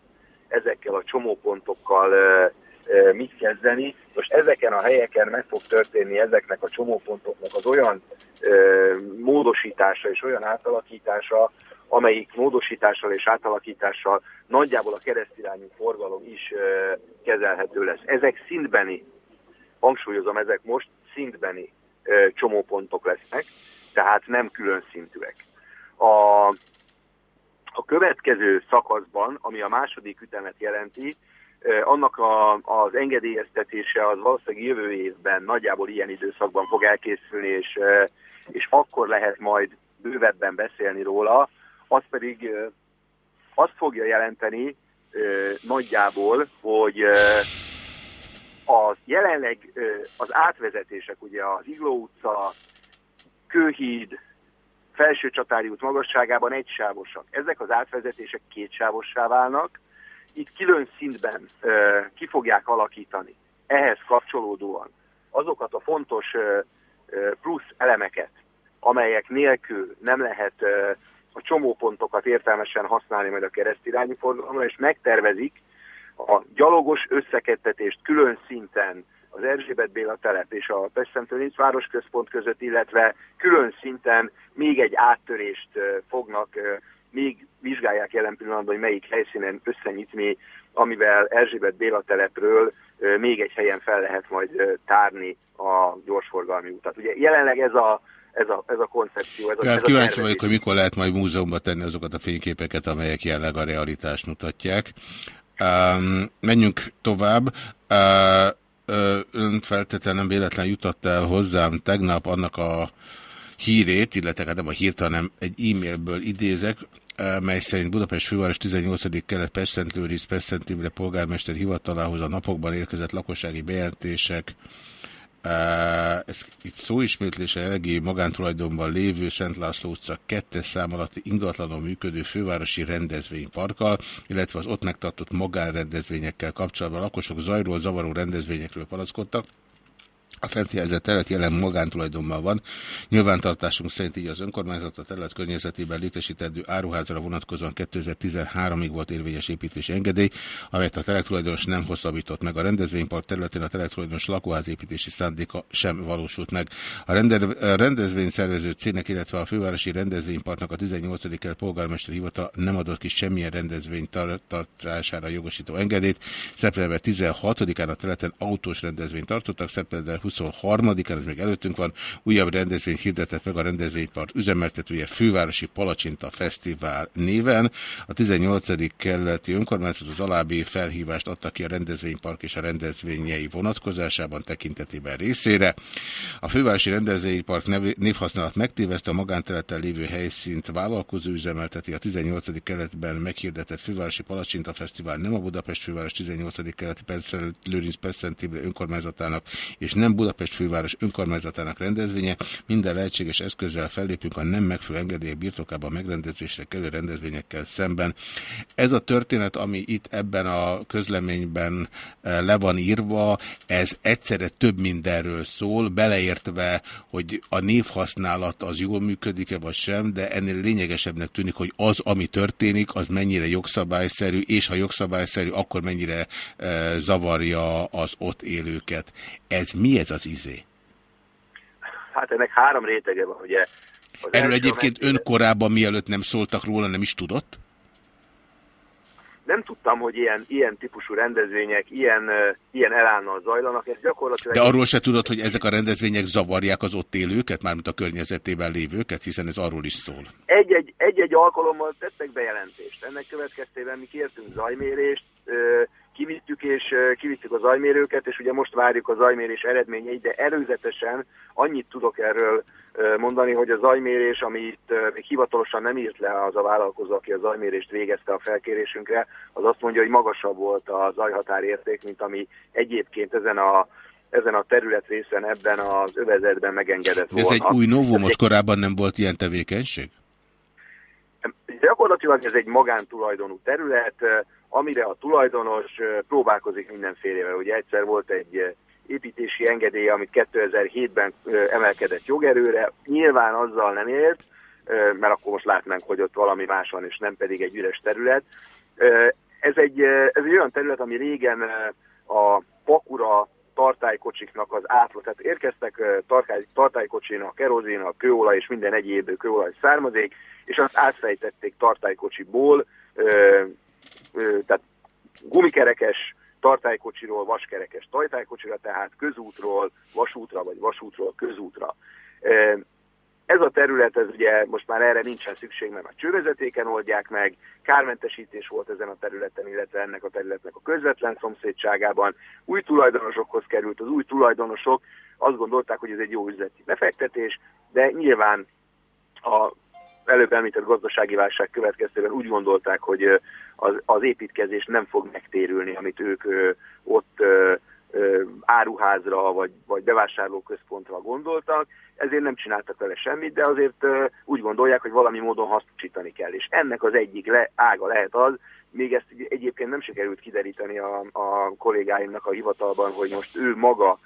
[SPEAKER 16] ezekkel a csomópontokkal ö, ö, mit kezdeni. Most ezeken a helyeken meg fog történni ezeknek a csomópontoknak az olyan ö, módosítása és olyan átalakítása, amelyik módosítással és átalakítással nagyjából a keresztirányú forgalom is kezelhető lesz. Ezek szintbeni, hangsúlyozom, ezek most szintbeni csomópontok lesznek, tehát nem külön szintűek. A, a következő szakaszban, ami a második ütemet jelenti, annak a, az engedélyeztetése az valószínűleg jövő évben nagyjából ilyen időszakban fog elkészülni, és, és akkor lehet majd bővebben beszélni róla, az pedig azt fogja jelenteni nagyjából, hogy az jelenleg az átvezetések, ugye az Igló utca, Kőhíd, Felső Csatári út magasságában egysávosak. Ezek az átvezetések kétsávossá válnak, itt külön szintben ö, ki fogják alakítani ehhez kapcsolódóan azokat a fontos ö, plusz elemeket, amelyek nélkül nem lehet ö, a csomópontokat értelmesen használni majd a keresztirányú forgalomra, és megtervezik a gyalogos összekettetést külön szinten, az Erzsébet Béla telep és a Pest-Szentőrinc városközpont között, illetve külön szinten még egy áttörést fognak, még vizsgálják jelen pillanatban, hogy melyik helyszínen összenyitni, amivel Erzsébet Béla telepről még egy helyen fel lehet majd tárni a gyorsforgalmi utat. Ugye jelenleg ez a ez a, ez a koncepció. Ez a,
[SPEAKER 2] hát
[SPEAKER 16] ez
[SPEAKER 2] kíváncsi vagyok, hogy mikor lehet majd múzeumban tenni azokat a fényképeket, amelyek jelenleg a realitást mutatják. Um, menjünk tovább. Uh, önt feltétlenül véletlen jutott el hozzám tegnap annak a hírét, illetve hát nem a hírt, hanem egy e-mailből idézek, mely szerint Budapest főváros 18. kelet Pest-Szentlőric Pest polgármester hivatalához a napokban érkezett lakossági bejelentések ez itt szóismétlése elegi magántulajdonban lévő Szent László utca 2 szám alatti ingatlanon működő fővárosi rendezvényparkkal, illetve az ott megtartott magánrendezvényekkel kapcsolatban lakosok zajról, zavaró rendezvényekről panaszkodtak. A fenti jelzett terület jelen magántulajdonban van. Nyilvántartásunk szerint így az önkormányzat a terület környezetében létesítendő áruházra vonatkozóan 2013-ig volt érvényes építési engedély, amelyet a telektulajdonos nem hosszabbított meg. A rendezvénypark területén a telektulajdonos lakóházépítési szándéka sem valósult meg. A rendezvény szervező cégnek, illetve a fővárosi rendezvényparknak a 18. kelet polgármester hivatal nem adott ki semmilyen rendezvény tartására jogosító engedélyt. Szeptember 16-án a területen autós rendezvényt tartottak, szeptember 23-án, ez még előttünk van, újabb rendezvény hirdetett meg a rendezvénypart üzemeltetője Fővárosi Palacsinta Fesztivál néven. A 18. kerületi önkormányzat az alábbi felhívást adta ki a rendezvénypark és a rendezvényei vonatkozásában tekintetében részére. A Fővárosi Rendezvénypark névhasználat megtéveszte a magánterületen lévő helyszínt vállalkozó üzemelteti a 18. keletben meghirdetett Fővárosi Palacsinta Fesztivál nem a Budapest Főváros 18. keleti Lőrinc Pesszentibre önkormányzatának és nem Budapest főváros önkormányzatának rendezvénye, minden lehetséges eszközzel fellépünk a nem megfelelő engedélyek birtokában megrendezésre kerülő rendezvényekkel szemben. Ez a történet, ami itt ebben a közleményben eh, le van írva, ez egyszerre több mindenről szól, beleértve, hogy a névhasználat az jól működik-e vagy sem, de ennél lényegesebbnek tűnik, hogy az, ami történik, az mennyire jogszabályszerű, és ha jogszabályszerű, akkor mennyire e, zavarja az ott élőket. Ez mi ez az izé?
[SPEAKER 16] Hát ennek három rétege van, ugye.
[SPEAKER 2] Az Erről egyébként ön korábban, mielőtt nem szóltak róla, nem is tudott?
[SPEAKER 16] Nem tudtam, hogy ilyen, ilyen típusú rendezvények ilyen, ilyen elánnal zajlanak. Ez gyakorlatilag...
[SPEAKER 2] De arról se tudod, hogy ezek a rendezvények zavarják az ott élőket, mármint a környezetében lévőket, hiszen ez arról is szól.
[SPEAKER 16] Egy-egy egy -egy alkalommal tettek bejelentést. Ennek következtében mi kértünk zajmérést, kivittük, és kivittük a zajmérőket, és ugye most várjuk a zajmérés eredményeit, de előzetesen annyit tudok erről mondani, hogy a zajmérés, amit még hivatalosan nem írt le az a vállalkozó, aki a zajmérést végezte a felkérésünkre, az azt mondja, hogy magasabb volt a zajhatárérték, mint ami egyébként ezen a ezen a területrészen, ebben az övezetben megengedett
[SPEAKER 2] De ez volna. egy új novumot, korábban nem volt ilyen tevékenység?
[SPEAKER 16] Gyakorlatilag ez egy magántulajdonú terület, amire a tulajdonos próbálkozik mindenfélevel. Ugye egyszer volt egy építési engedély, amit 2007-ben emelkedett jogerőre, nyilván azzal nem ért, mert akkor most látnánk, hogy ott valami más van, és nem pedig egy üres terület. Ez egy, ez egy olyan terület, ami régen a pakura tartálykocsiknak az átlag, tehát érkeztek tartály, tartálykocsinak, kerozin, a kőolaj és minden egyéb kőolaj származék, és azt átfejtették tartálykocsiból, tehát gumikerekes tartálykocsiról vaskerekes tartálykocsira, tehát közútról vasútra, vagy vasútról közútra. Ez a terület, ez ugye most már erre nincsen szükség, mert a csővezetéken oldják meg, kármentesítés volt ezen a területen, illetve ennek a területnek a közvetlen szomszédságában. Új tulajdonosokhoz került, az új tulajdonosok azt gondolták, hogy ez egy jó üzleti befektetés, de nyilván a előbb említett gazdasági válság következtében úgy gondolták, hogy az, az építkezés nem fog megtérülni, amit ők ott áruházra vagy, vagy bevásárlóközpontra gondoltak, ezért nem csináltak vele semmit, de azért úgy gondolják, hogy valami módon hasznosítani kell. És ennek az egyik le, ága lehet az, még ezt egyébként nem sikerült kideríteni a, a kollégáimnak a hivatalban, hogy most ő maga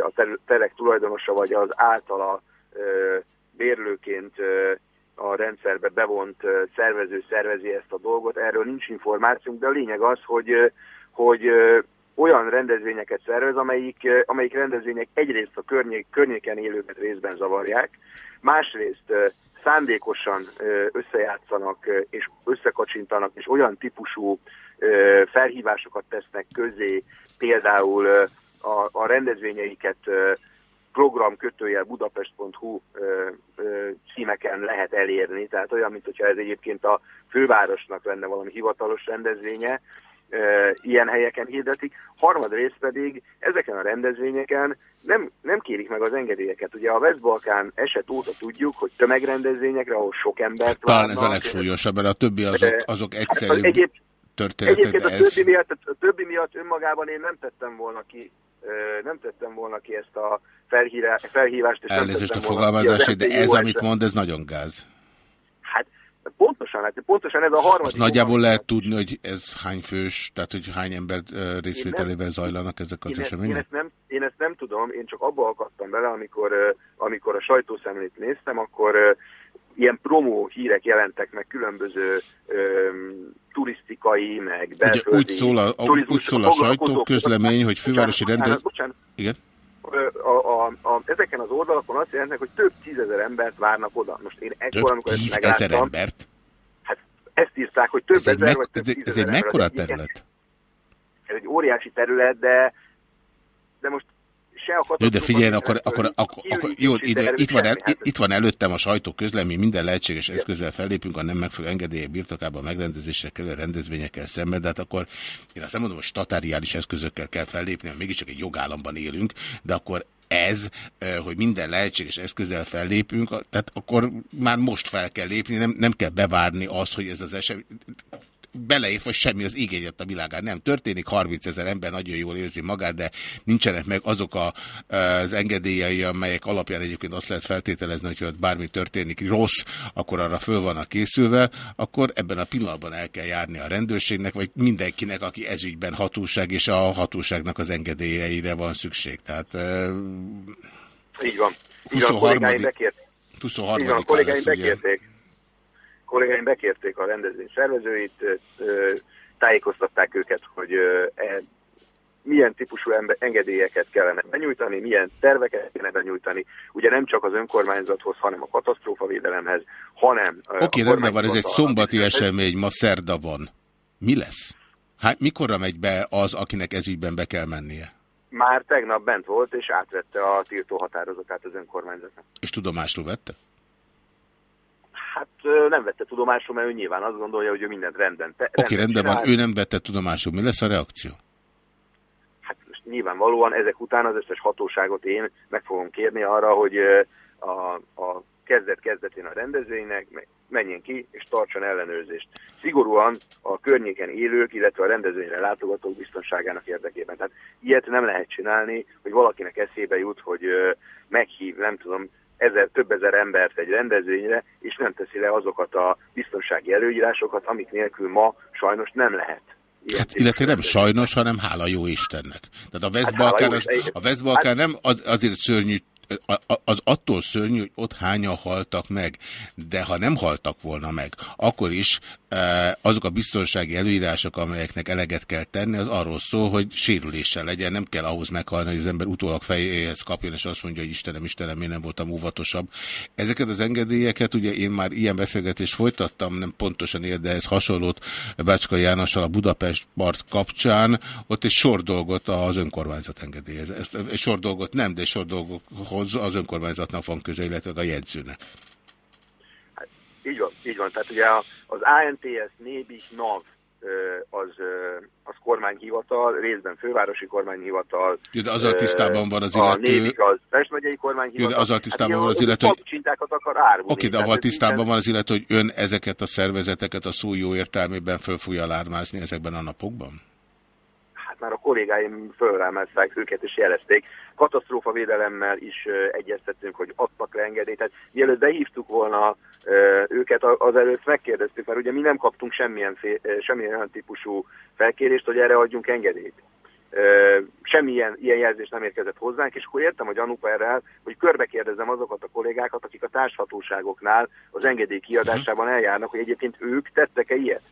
[SPEAKER 16] a terek tulajdonosa, vagy az általa bérlőként a rendszerbe bevont szervező szervezi ezt a dolgot, erről nincs információnk, de a lényeg az, hogy, hogy olyan rendezvényeket szervez, amelyik, amelyik rendezvények egyrészt a környék, környéken élőket részben zavarják, másrészt szándékosan összejátszanak és összekacsintanak, és olyan típusú felhívásokat tesznek közé, például a, a rendezvényeiket ö, program kötőjel budapest.hu címeken lehet elérni, tehát olyan, mint hogyha ez egyébként a fővárosnak lenne valami hivatalos rendezvénye, ilyen helyeken hirdetik. Harmadrészt pedig ezeken a rendezvényeken nem, nem kérik meg az engedélyeket. Ugye a West-Balkán eset óta tudjuk, hogy tömegrendezvényekre, ahol sok embert
[SPEAKER 2] Talán ez a legsúlyosabb, mert a többi azok, azok egyszerű
[SPEAKER 16] Egyéb,
[SPEAKER 2] történetek,
[SPEAKER 16] Egyébként a
[SPEAKER 2] ez...
[SPEAKER 16] többi, miatt, a többi miatt önmagában én nem tettem volna ki, nem tettem volna ki ezt a felhírá, felhívást, és
[SPEAKER 2] Elnézést a fogalmazásért, de ez, amit mond, ez nagyon gáz.
[SPEAKER 16] Hát pontosan, hát pontosan ez a harmadik.
[SPEAKER 2] Azt nagyjából lehet tudni, hogy ez hány fős, tehát hogy hány ember részvételében zajlanak ezek az
[SPEAKER 16] én, ezt, én,
[SPEAKER 2] események?
[SPEAKER 16] ezt nem, én ezt nem tudom, én csak abba akadtam bele, amikor, amikor a sajtószemlét néztem, akkor ilyen promó hírek jelentek meg különböző ö, turisztikai, meg
[SPEAKER 2] Ugye
[SPEAKER 16] belföldi
[SPEAKER 2] úgy szól a, úgy szól a sajtóközlemény, hogy fővárosi rendez...
[SPEAKER 16] bocsánat,
[SPEAKER 2] Igen?
[SPEAKER 16] A, a, a, ezeken az oldalakon azt jelentnek, hogy több tízezer embert várnak oda. Most én ekkor,
[SPEAKER 2] Több
[SPEAKER 16] amikor ezt megláttam,
[SPEAKER 2] embert?
[SPEAKER 16] ezt írták, hogy több
[SPEAKER 2] Ez
[SPEAKER 16] ezer,
[SPEAKER 2] meg,
[SPEAKER 16] vagy több
[SPEAKER 2] ez, ez egy mekkora terület?
[SPEAKER 16] Ez egy óriási terület, de, de most se a
[SPEAKER 2] Jó, de figyelj, akkor, akkor, akkor, akkor jó, ide, itt, van el, itt van előttem a sajtóközlemény, minden lehetséges eszközzel fellépünk a nem megfelelő engedélyek birtokában megrendezésre kerülő rendezvényekkel szemben, de hát akkor én azt nem mondom, hogy statáriális eszközökkel kell fellépni, mert mégiscsak egy jogállamban élünk, de akkor ez, hogy minden lehetséges eszközzel fellépünk, tehát akkor már most fel kell lépni, nem, nem kell bevárni azt, hogy ez az esemény beleért, vagy semmi az ég egyet a világán nem történik, 30 ezer ember nagyon jól érzi magát, de nincsenek meg azok a, az engedélyei, amelyek alapján egyébként azt lehet feltételezni, hogy ott bármi történik rossz, akkor arra föl vannak készülve, akkor ebben a pillanatban el kell járni a rendőrségnek, vagy mindenkinek, aki ezügyben hatóság, és a hatóságnak az engedélyeire van szükség. Tehát eh,
[SPEAKER 16] Így van. Így van, a kollégáim
[SPEAKER 2] 23.
[SPEAKER 16] bekért, így
[SPEAKER 2] 23
[SPEAKER 16] van, a kollégáim bekérték. Kollégáim bekérték a rendezvény szervezőit, tájékoztatták őket, hogy e, milyen típusú engedélyeket kellene benyújtani, milyen terveket kellene benyújtani, ugye nem csak az önkormányzathoz, hanem a katasztrófavédelemhez, hanem...
[SPEAKER 2] Oké,
[SPEAKER 16] a
[SPEAKER 2] rendben van, ez egy szombati esemény, ma szerda van. Mi lesz? Hát mikorra megy be az, akinek ezügyben be kell mennie?
[SPEAKER 16] Már tegnap bent volt, és átvette a tiltó határozatát az önkormányzatnak.
[SPEAKER 2] És tudomásul vette?
[SPEAKER 16] Hát nem vette tudomásul, mert ő nyilván azt gondolja, hogy ő mindent rendben. Te,
[SPEAKER 2] Oké, rendben van,
[SPEAKER 16] csinál.
[SPEAKER 2] ő nem vette tudomásul. Mi lesz a reakció?
[SPEAKER 16] Hát most nyilvánvalóan ezek után az összes hatóságot én meg fogom kérni arra, hogy a, a kezdet-kezdetén a rendezvénynek me- menjen ki és tartson ellenőrzést. Szigorúan a környéken élők, illetve a rendezvényre látogatók biztonságának érdekében. Tehát ilyet nem lehet csinálni, hogy valakinek eszébe jut, hogy meghív, nem tudom, ezer, több ezer embert egy rendezvényre, és nem teszi le azokat a biztonsági előírásokat, amik nélkül ma sajnos nem lehet.
[SPEAKER 2] Hát, illetve nem sajnos, hanem hála jó Istennek. Tehát a
[SPEAKER 16] Hát
[SPEAKER 2] West-Balkán, az, a West-Balkán
[SPEAKER 16] Hát-
[SPEAKER 2] nem az, azért szörnyű, az attól szörnyű, hogy ott hányan haltak meg, de ha nem haltak volna meg, akkor is azok a biztonsági előírások, amelyeknek eleget kell tenni, az arról szól, hogy sérüléssel legyen, nem kell ahhoz meghalni, hogy az ember utólag fejéhez kapjon, és azt mondja, hogy Istenem, Istenem, én nem voltam óvatosabb. Ezeket az engedélyeket, ugye én már ilyen beszélgetést folytattam, nem pontosan ér, de ez hasonlót Bácska Jánossal a Budapest part kapcsán, ott egy sor dolgot az önkormányzat engedélyez. Ezt, egy sor dolgot nem, de egy sor dolgokhoz az önkormányzatnak van köze, illetve a jegyzőnek.
[SPEAKER 16] Így van, így van. Tehát ugye a- az ANTS, NÉBIH, NAV az, az kormányhivatal, részben fővárosi kormányhivatal.
[SPEAKER 2] Jó, de azzal tisztában van az
[SPEAKER 16] A
[SPEAKER 2] illető-
[SPEAKER 16] NÉBIH az Pest megyei kormányhivatal.
[SPEAKER 2] Jó, de azzal tisztában
[SPEAKER 16] hát,
[SPEAKER 2] van az illető, hogy-
[SPEAKER 16] papcsintákat akar árulni.
[SPEAKER 2] Oké, de avval tisztában
[SPEAKER 16] minden-
[SPEAKER 2] van az illető, hogy ön ezeket a szervezeteket a szó jó értelmében föl fogja alármázni ezekben a napokban?
[SPEAKER 16] hát már a kollégáim fölrámázták őket és jelezték. Katasztrófavédelemmel is ö, egyeztettünk, hogy adtak le engedélyt. Tehát mielőtt behívtuk volna őket, azelőtt megkérdeztük, mert ugye mi nem kaptunk semmilyen, semmilyen olyan típusú felkérést, hogy erre adjunk engedélyt. Semmilyen ilyen jelzés nem érkezett hozzánk, és akkor értem a gyanúpa erre, el, hogy körbe kérdezem azokat a kollégákat, akik a társhatóságoknál az engedély kiadásában eljárnak, hogy egyébként ők tettek-e ilyet.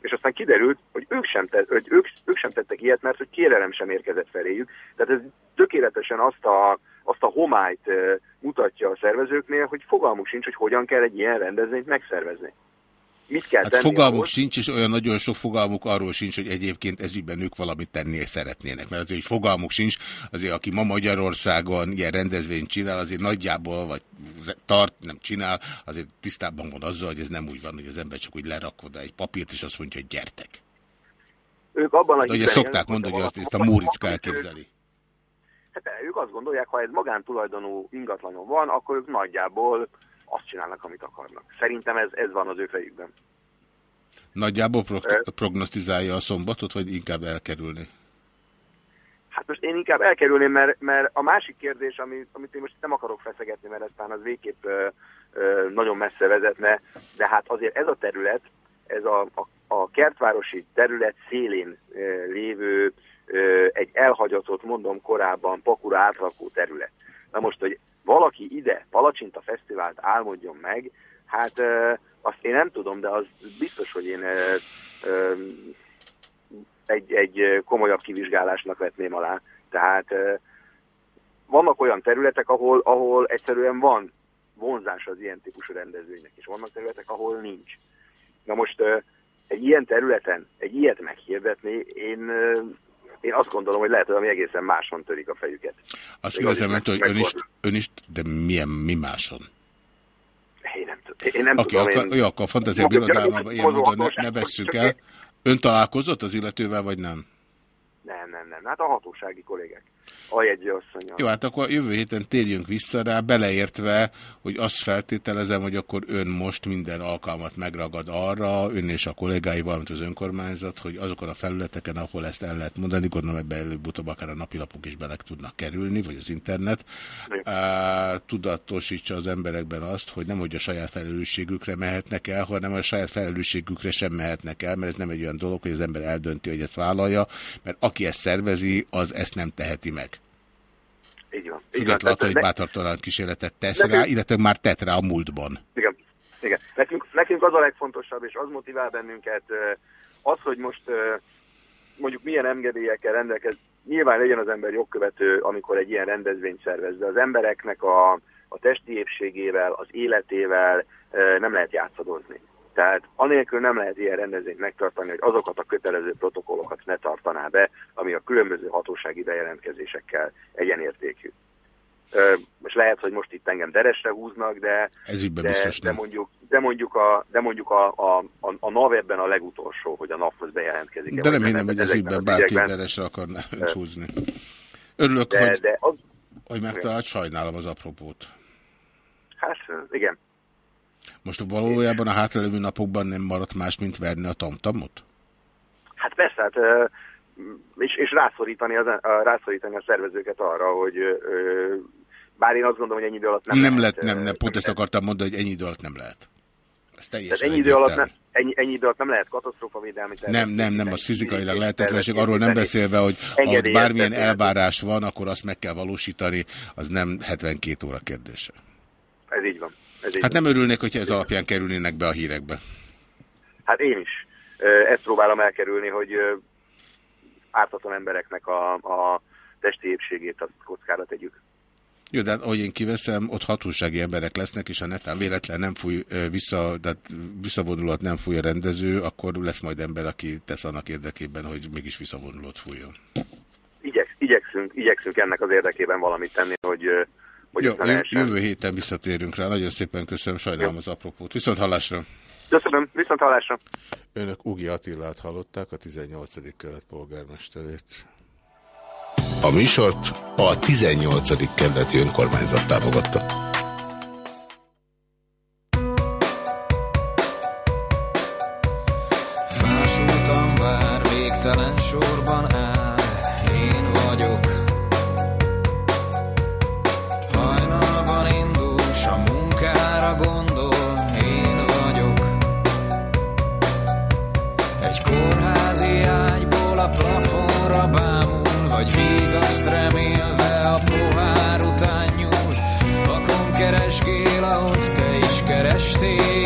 [SPEAKER 16] és aztán kiderült, hogy ők sem, te, hogy ők, ők sem tettek ilyet, mert hogy kérelem sem érkezett feléjük. Tehát ez tökéletesen azt a, azt a homályt mutatja a szervezőknél, hogy fogalmuk sincs, hogy hogyan kell egy ilyen rendezvényt megszervezni. Mit kell
[SPEAKER 2] Hát
[SPEAKER 16] tenni
[SPEAKER 2] fogalmuk
[SPEAKER 16] ahhoz?
[SPEAKER 2] sincs, és olyan nagyon sok fogalmuk arról sincs, hogy egyébként ezügyben ők valamit tenni szeretnének. Mert azért, hogy fogalmuk sincs, azért aki ma Magyarországon ilyen rendezvényt csinál, azért nagyjából, vagy tart, nem csinál, azért tisztában van azzal, hogy ez nem úgy van, hogy az ember csak úgy lerak oda egy papírt, és azt mondja, hogy gyertek.
[SPEAKER 16] Ők abban a
[SPEAKER 2] De ugye szokták mondani, hogy azt ezt a Móriczka elképzeli.
[SPEAKER 16] Hát ők azt gondolják, ha ez magántulajdonú ingatlanon van, akkor ők nagyjából azt csinálnak, amit akarnak. Szerintem ez, ez van az ő fejükben.
[SPEAKER 2] Nagyjából pro prognosztizálja a szombatot, vagy inkább elkerülni?
[SPEAKER 16] Hát most én inkább elkerülném, mert, mert a másik kérdés, amit, amit én most nem akarok feszegetni, mert aztán az végképp ö, ö, nagyon messze vezetne, de hát azért ez a terület, ez a, a, a kertvárosi terület szélén lévő egy elhagyatott, mondom korábban, pakura átrakó terület. Na most, hogy valaki ide Palacsinta Fesztivált álmodjon meg, hát azt én nem tudom, de az biztos, hogy én egy, egy komolyabb kivizsgálásnak vetném alá. Tehát vannak olyan területek, ahol, ahol egyszerűen van vonzás az ilyen típusú rendezvénynek, és vannak területek, ahol nincs. Na most egy ilyen területen, egy ilyet meghirdetni, én, én azt gondolom, hogy lehet, hogy ami egészen máson törik a fejüket.
[SPEAKER 2] Azt kérdezem, hogy ön is, ön is, de milyen, mi máson?
[SPEAKER 16] Én nem, tudom. én nem
[SPEAKER 2] Aki
[SPEAKER 16] tudom.
[SPEAKER 2] akar,
[SPEAKER 16] én...
[SPEAKER 2] jó, akkor a fantázia birodalmában ilyen módon ne, ne vesszük el. Ön találkozott az illetővel, vagy nem?
[SPEAKER 16] Nem, nem, nem. Hát a hatósági kollégák. A jegyzőasszonyal.
[SPEAKER 2] Jó, hát akkor jövő héten térjünk vissza rá, beleértve, hogy azt feltételezem, hogy akkor ön most minden alkalmat megragad arra, ön és a kollégái, valamint az önkormányzat, hogy azokon a felületeken, ahol ezt el lehet mondani, gondolom ebbe előbb-utóbb akár a napilapok is bele tudnak kerülni, vagy az internet, á, tudatosítsa az emberekben azt, hogy nem hogy a saját felelősségükre mehetnek el, hanem a saját felelősségükre sem mehetnek el, mert ez nem egy olyan dolog, hogy az ember eldönti, hogy ezt vállalja, mert aki ezt szervezi, az ezt nem teheti meg.
[SPEAKER 16] Így van.
[SPEAKER 2] Függetlenül, attól, hogy bátortalan kísérletet tesz
[SPEAKER 16] Nekünk-
[SPEAKER 2] rá, illetve már tett rá a múltban.
[SPEAKER 16] Igen. Igen. Nekünk, nekünk az a legfontosabb, és az motivál bennünket, az, hogy most mondjuk milyen engedélyekkel rendelkez, nyilván legyen az ember jogkövető, amikor egy ilyen rendezvényt szervez, de az embereknek a, a testi épségével, az életével nem lehet játszadozni. Tehát anélkül nem lehet ilyen rendezvényt megtartani, hogy azokat a kötelező protokollokat ne tartaná be, ami a különböző hatósági bejelentkezésekkel egyenértékű. Most lehet, hogy most itt engem deresre húznak, de,
[SPEAKER 2] Ez
[SPEAKER 16] de,
[SPEAKER 2] biztos
[SPEAKER 16] de mondjuk, de mondjuk, a, de mondjuk a, a, a, a NAV ebben a legutolsó, hogy a NAV-hoz bejelentkezik.
[SPEAKER 2] De nem hinnem, hogy ez ügyben bárki deresre akarná önt (laughs) húzni. Örülök,
[SPEAKER 16] De,
[SPEAKER 2] hogy,
[SPEAKER 16] de az,
[SPEAKER 2] hogy megtalált, sajnálom az apropót.
[SPEAKER 16] hát igen,
[SPEAKER 2] Most valójában a hátralévő napokban nem maradt más, mint verni a tamtamot?
[SPEAKER 16] hát persze, hát, és, és rászorítani, az, rászorítani a szervezőket arra, hogy bár én azt gondolom, hogy ennyi idő alatt nem,
[SPEAKER 2] Nem,
[SPEAKER 16] lehet,
[SPEAKER 2] lett, nem, nem, pont ezt akartam mondani, hogy ennyi idő alatt nem lehet. Ez teljesen
[SPEAKER 16] ennyi idő, alatt nem, ennyi, ennyi idő alatt nem lehet katasztrófavédelmi
[SPEAKER 2] Nem, nem, nem, az fizikailag lehetetlenség. Arról nem beszélve, hogy ha bármilyen elvárás van, akkor azt meg kell valósítani, az nem 72 óra kérdése.
[SPEAKER 16] Ez így van. Ez
[SPEAKER 2] Hát nem örülnék, hogyha ez alapján kerülnének be a hírekbe.
[SPEAKER 16] Hát én is. Ezt próbálom elkerülni, hogy ártatlan embereknek a, a testi épségét azt kockára tegyük.
[SPEAKER 2] Jó, de hát, ahogy én kiveszem, ott hatósági emberek lesznek, és ha netán véletlen nem fúj vissza, tehát visszavonulat nem fúj a rendező, akkor lesz majd ember, aki tesz annak érdekében, hogy mégis visszavonulót fújjon.
[SPEAKER 16] Igyek, igyekszünk, igyekszünk ennek az érdekében valamit tenni, hogy
[SPEAKER 2] Jó, jövő héten visszatérünk rá. Nagyon szépen köszönöm, sajnálom az apropót. Viszont hallásra!
[SPEAKER 16] Köszönöm, viszont hallásra!
[SPEAKER 2] Önök Ugi Attilát hallották, a 18. kelet polgármesterét.
[SPEAKER 19] A műsort a 18. kerületi önkormányzat támogatta.
[SPEAKER 6] Fásultam, bár végtelen sorban áll, ahogy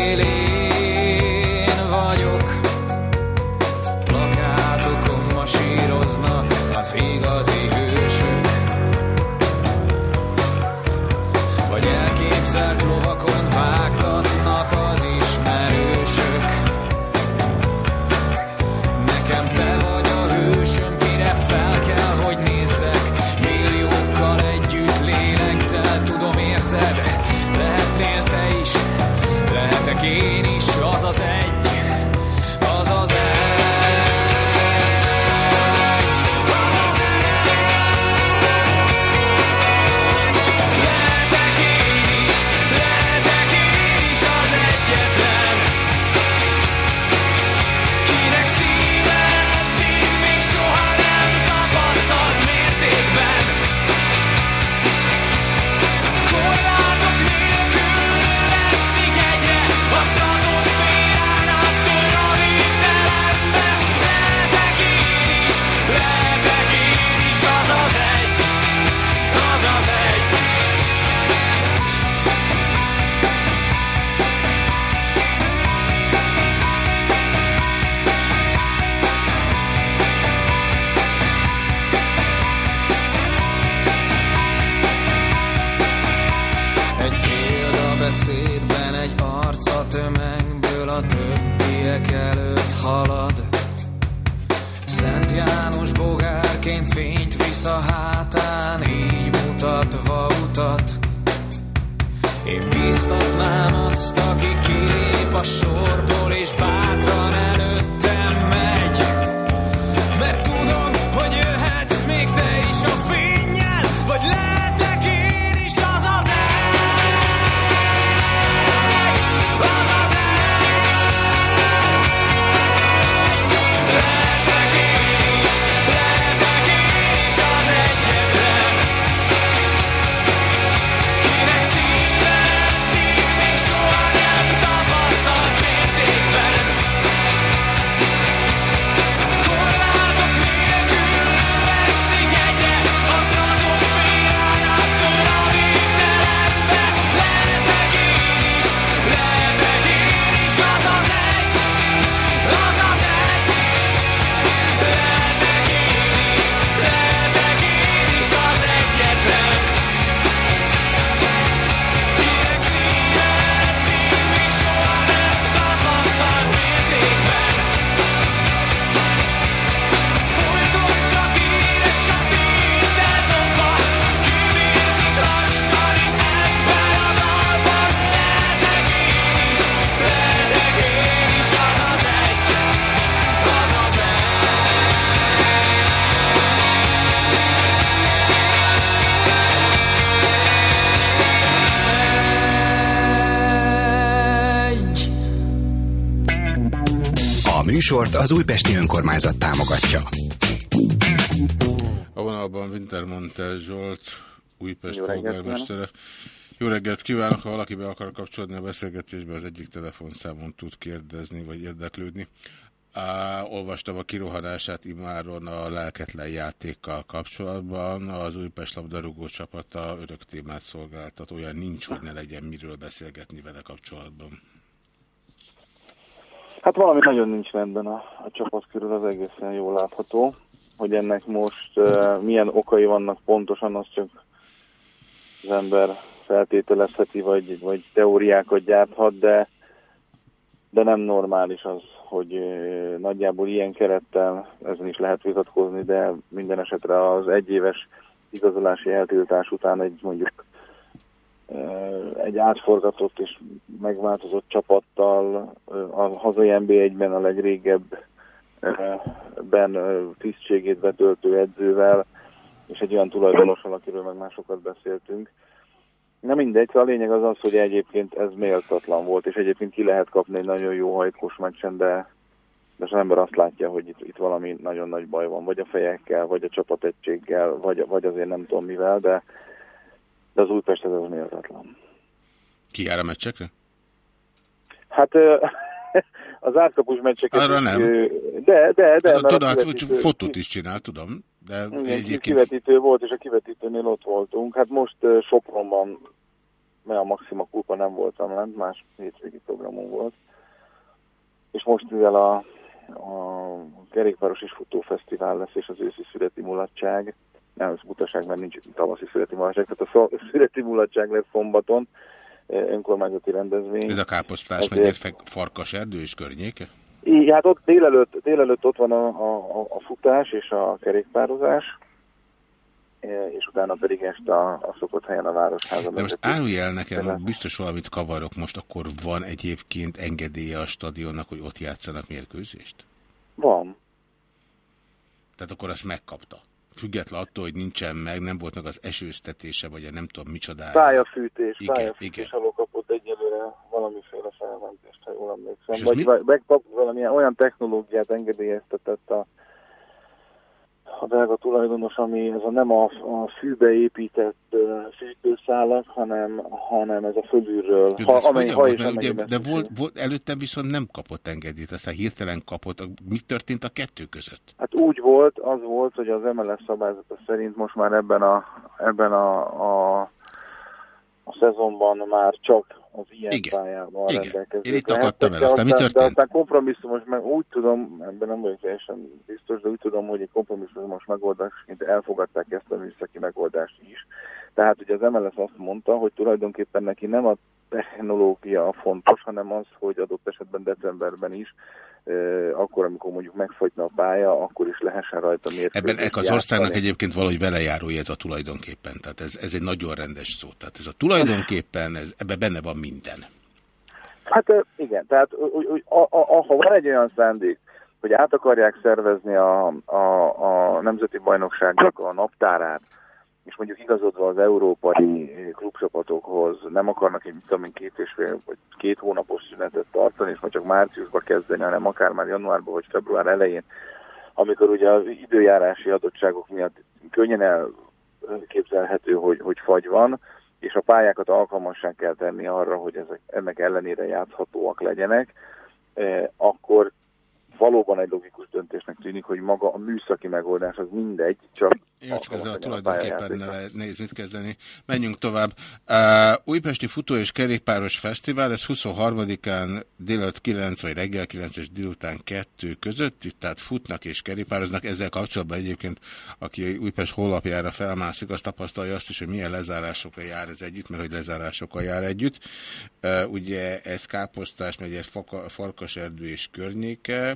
[SPEAKER 6] sorból,
[SPEAKER 20] műsort az Újpesti Önkormányzat támogatja.
[SPEAKER 2] A vonalban Wintermantel Zsolt, Újpest
[SPEAKER 21] Jó reggelt
[SPEAKER 2] polgármestere. Jó reggelt kívánok, ha valaki be akar kapcsolódni a beszélgetésbe, az egyik telefonszámon tud kérdezni, vagy érdeklődni. Á, olvastam a kirohanását imáron a lelketlen játékkal kapcsolatban. Az Újpest labdarúgó csapata örök témát szolgáltat. Olyan nincs, hogy ne legyen miről beszélgetni vele kapcsolatban.
[SPEAKER 21] Hát valami nagyon nincs rendben a, a csapat körül, az egészen jól látható. Hogy ennek most uh, milyen okai vannak pontosan, az csak az ember feltételezheti, vagy, vagy teóriákat gyárthat, de, de nem normális az, hogy uh, nagyjából ilyen kerettel, ezen is lehet vitatkozni, de minden esetre az egyéves igazolási eltiltás után egy mondjuk egy átforgatott és megváltozott csapattal, a hazai NB1-ben a legrégebben tisztségét betöltő edzővel, és egy olyan tulajdonossal, akiről meg másokat beszéltünk. Na mindegy, a lényeg az az, hogy egyébként ez méltatlan volt, és egyébként ki lehet kapni egy nagyon jó hajtkos meccsen, de, de az ember azt látja, hogy itt, itt valami nagyon nagy baj van, vagy a fejekkel, vagy a csapategységgel, vagy, vagy azért nem tudom mivel, de, de az Újpest ez az méltatlan.
[SPEAKER 2] Ki jár a meccsekre?
[SPEAKER 21] Hát (laughs) az átkapus meccseket...
[SPEAKER 2] Arra
[SPEAKER 21] is,
[SPEAKER 2] nem.
[SPEAKER 21] De, de, de.
[SPEAKER 2] Hát, tudod, hát,
[SPEAKER 21] kivetítő-
[SPEAKER 2] fotót is csinál, tudom, de
[SPEAKER 21] Igen,
[SPEAKER 2] egyébként...
[SPEAKER 21] kivetítő volt, és a kivetítőnél ott voltunk. Hát most Sopronban, mert a Maxima Kulpa nem voltam lent, más hétvégi programon volt. És most mivel a, a kerékpáros és futófesztivál lesz, és az őszi születi mulatság, nem, ez butaság, mert nincs tavaszi születi mulatság, tehát a (laughs) születi mulatság lesz szombaton, önkormányzati rendezvény.
[SPEAKER 2] Ez a káposztás fe- farkas erdő és környéke?
[SPEAKER 21] így, hát ott délelőtt, délelőtt ott van a, a, a- futás és a kerékpározás, és utána pedig este a, a szokott helyen a Városházan.
[SPEAKER 2] De most árulj el nekem, biztos valamit kavarok most, akkor van egyébként engedélye a stadionnak, hogy ott játszanak mérkőzést?
[SPEAKER 21] Van.
[SPEAKER 2] Tehát akkor azt megkapta. Független attól, hogy nincsen meg, nem volt meg az esőztetése, vagy a nem tudom micsodája.
[SPEAKER 21] Pályafűtés,
[SPEAKER 2] Igen,
[SPEAKER 21] pályafűtés alól kapott egyelőre valamiféle felmentést, ha jól emlékszem. Vagy,
[SPEAKER 2] mi?
[SPEAKER 21] megkap valamilyen olyan technológiát engedélyeztetett a, a belga tulajdonos, ami ez a nem a, a fűbe épített fűtőszálak, hanem, hanem ez a fölülről.
[SPEAKER 2] De,
[SPEAKER 21] ha
[SPEAKER 2] volt,
[SPEAKER 21] és
[SPEAKER 2] mert ugye, de volt, volt, előttem viszont nem kapott engedélyt, aztán hirtelen kapott. Mi történt a kettő között?
[SPEAKER 21] Hát úgy volt, az volt, hogy az MLS szabályzata szerint most már ebben a, ebben a, a, a szezonban már csak az ilyen
[SPEAKER 2] Igen.
[SPEAKER 21] pályával
[SPEAKER 2] Igen.
[SPEAKER 21] rendelkezők
[SPEAKER 2] Én itt akadtam el,
[SPEAKER 21] de
[SPEAKER 2] aztán mi
[SPEAKER 21] De
[SPEAKER 2] történt?
[SPEAKER 21] aztán kompromisszumos, meg úgy tudom, ebben nem vagyok teljesen biztos, de úgy tudom, hogy egy kompromisszumos megoldásként elfogadták ezt a műszaki megoldást is. Tehát ugye az MLS azt mondta, hogy tulajdonképpen neki nem a technológia fontos, hanem az, hogy adott esetben decemberben is, akkor, amikor mondjuk megfogyna a pálya, akkor is lehessen rajta mérkőzni.
[SPEAKER 2] Ebben ennek az országnak egyébként valahogy velejárója ez a tulajdonképpen. Tehát ez, ez egy nagyon rendes szó. Tehát ez a tulajdonképpen, ez, ebben benne van minden.
[SPEAKER 21] Hát igen, tehát a, a, a, ha van egy olyan szándék, hogy át akarják szervezni a, a, a Nemzeti Bajnokságnak a naptárát, és mondjuk igazodva az európai klubcsapatokhoz nem akarnak egy, tudom én, két és fél vagy két hónapos szünetet tartani, és majd csak márciusban kezdeni, hanem akár már januárban vagy február elején, amikor ugye az időjárási adottságok miatt könnyen elképzelhető, hogy, hogy fagy van, és a pályákat alkalmassá kell tenni arra, hogy ezek, ennek ellenére játszhatóak legyenek, eh, akkor valóban egy logikus döntésnek tűnik, hogy maga a műszaki megoldás az mindegy, csak
[SPEAKER 2] jó, csak ezzel tulajdonképpen nehéz mit kezdeni. Menjünk tovább. Uh, Újpesti Futó és Kerékpáros Fesztivál, ez 23-án délután 9 vagy reggel 9 és délután 2 között, itt tehát futnak és kerékpároznak. Ezzel kapcsolatban egyébként, aki Újpest honlapjára felmászik, az tapasztalja azt is, hogy milyen lezárásokkal jár ez együtt, mert hogy lezárásokkal jár együtt. Uh, ugye ez Káposztás egy Farkaserdő és környéke,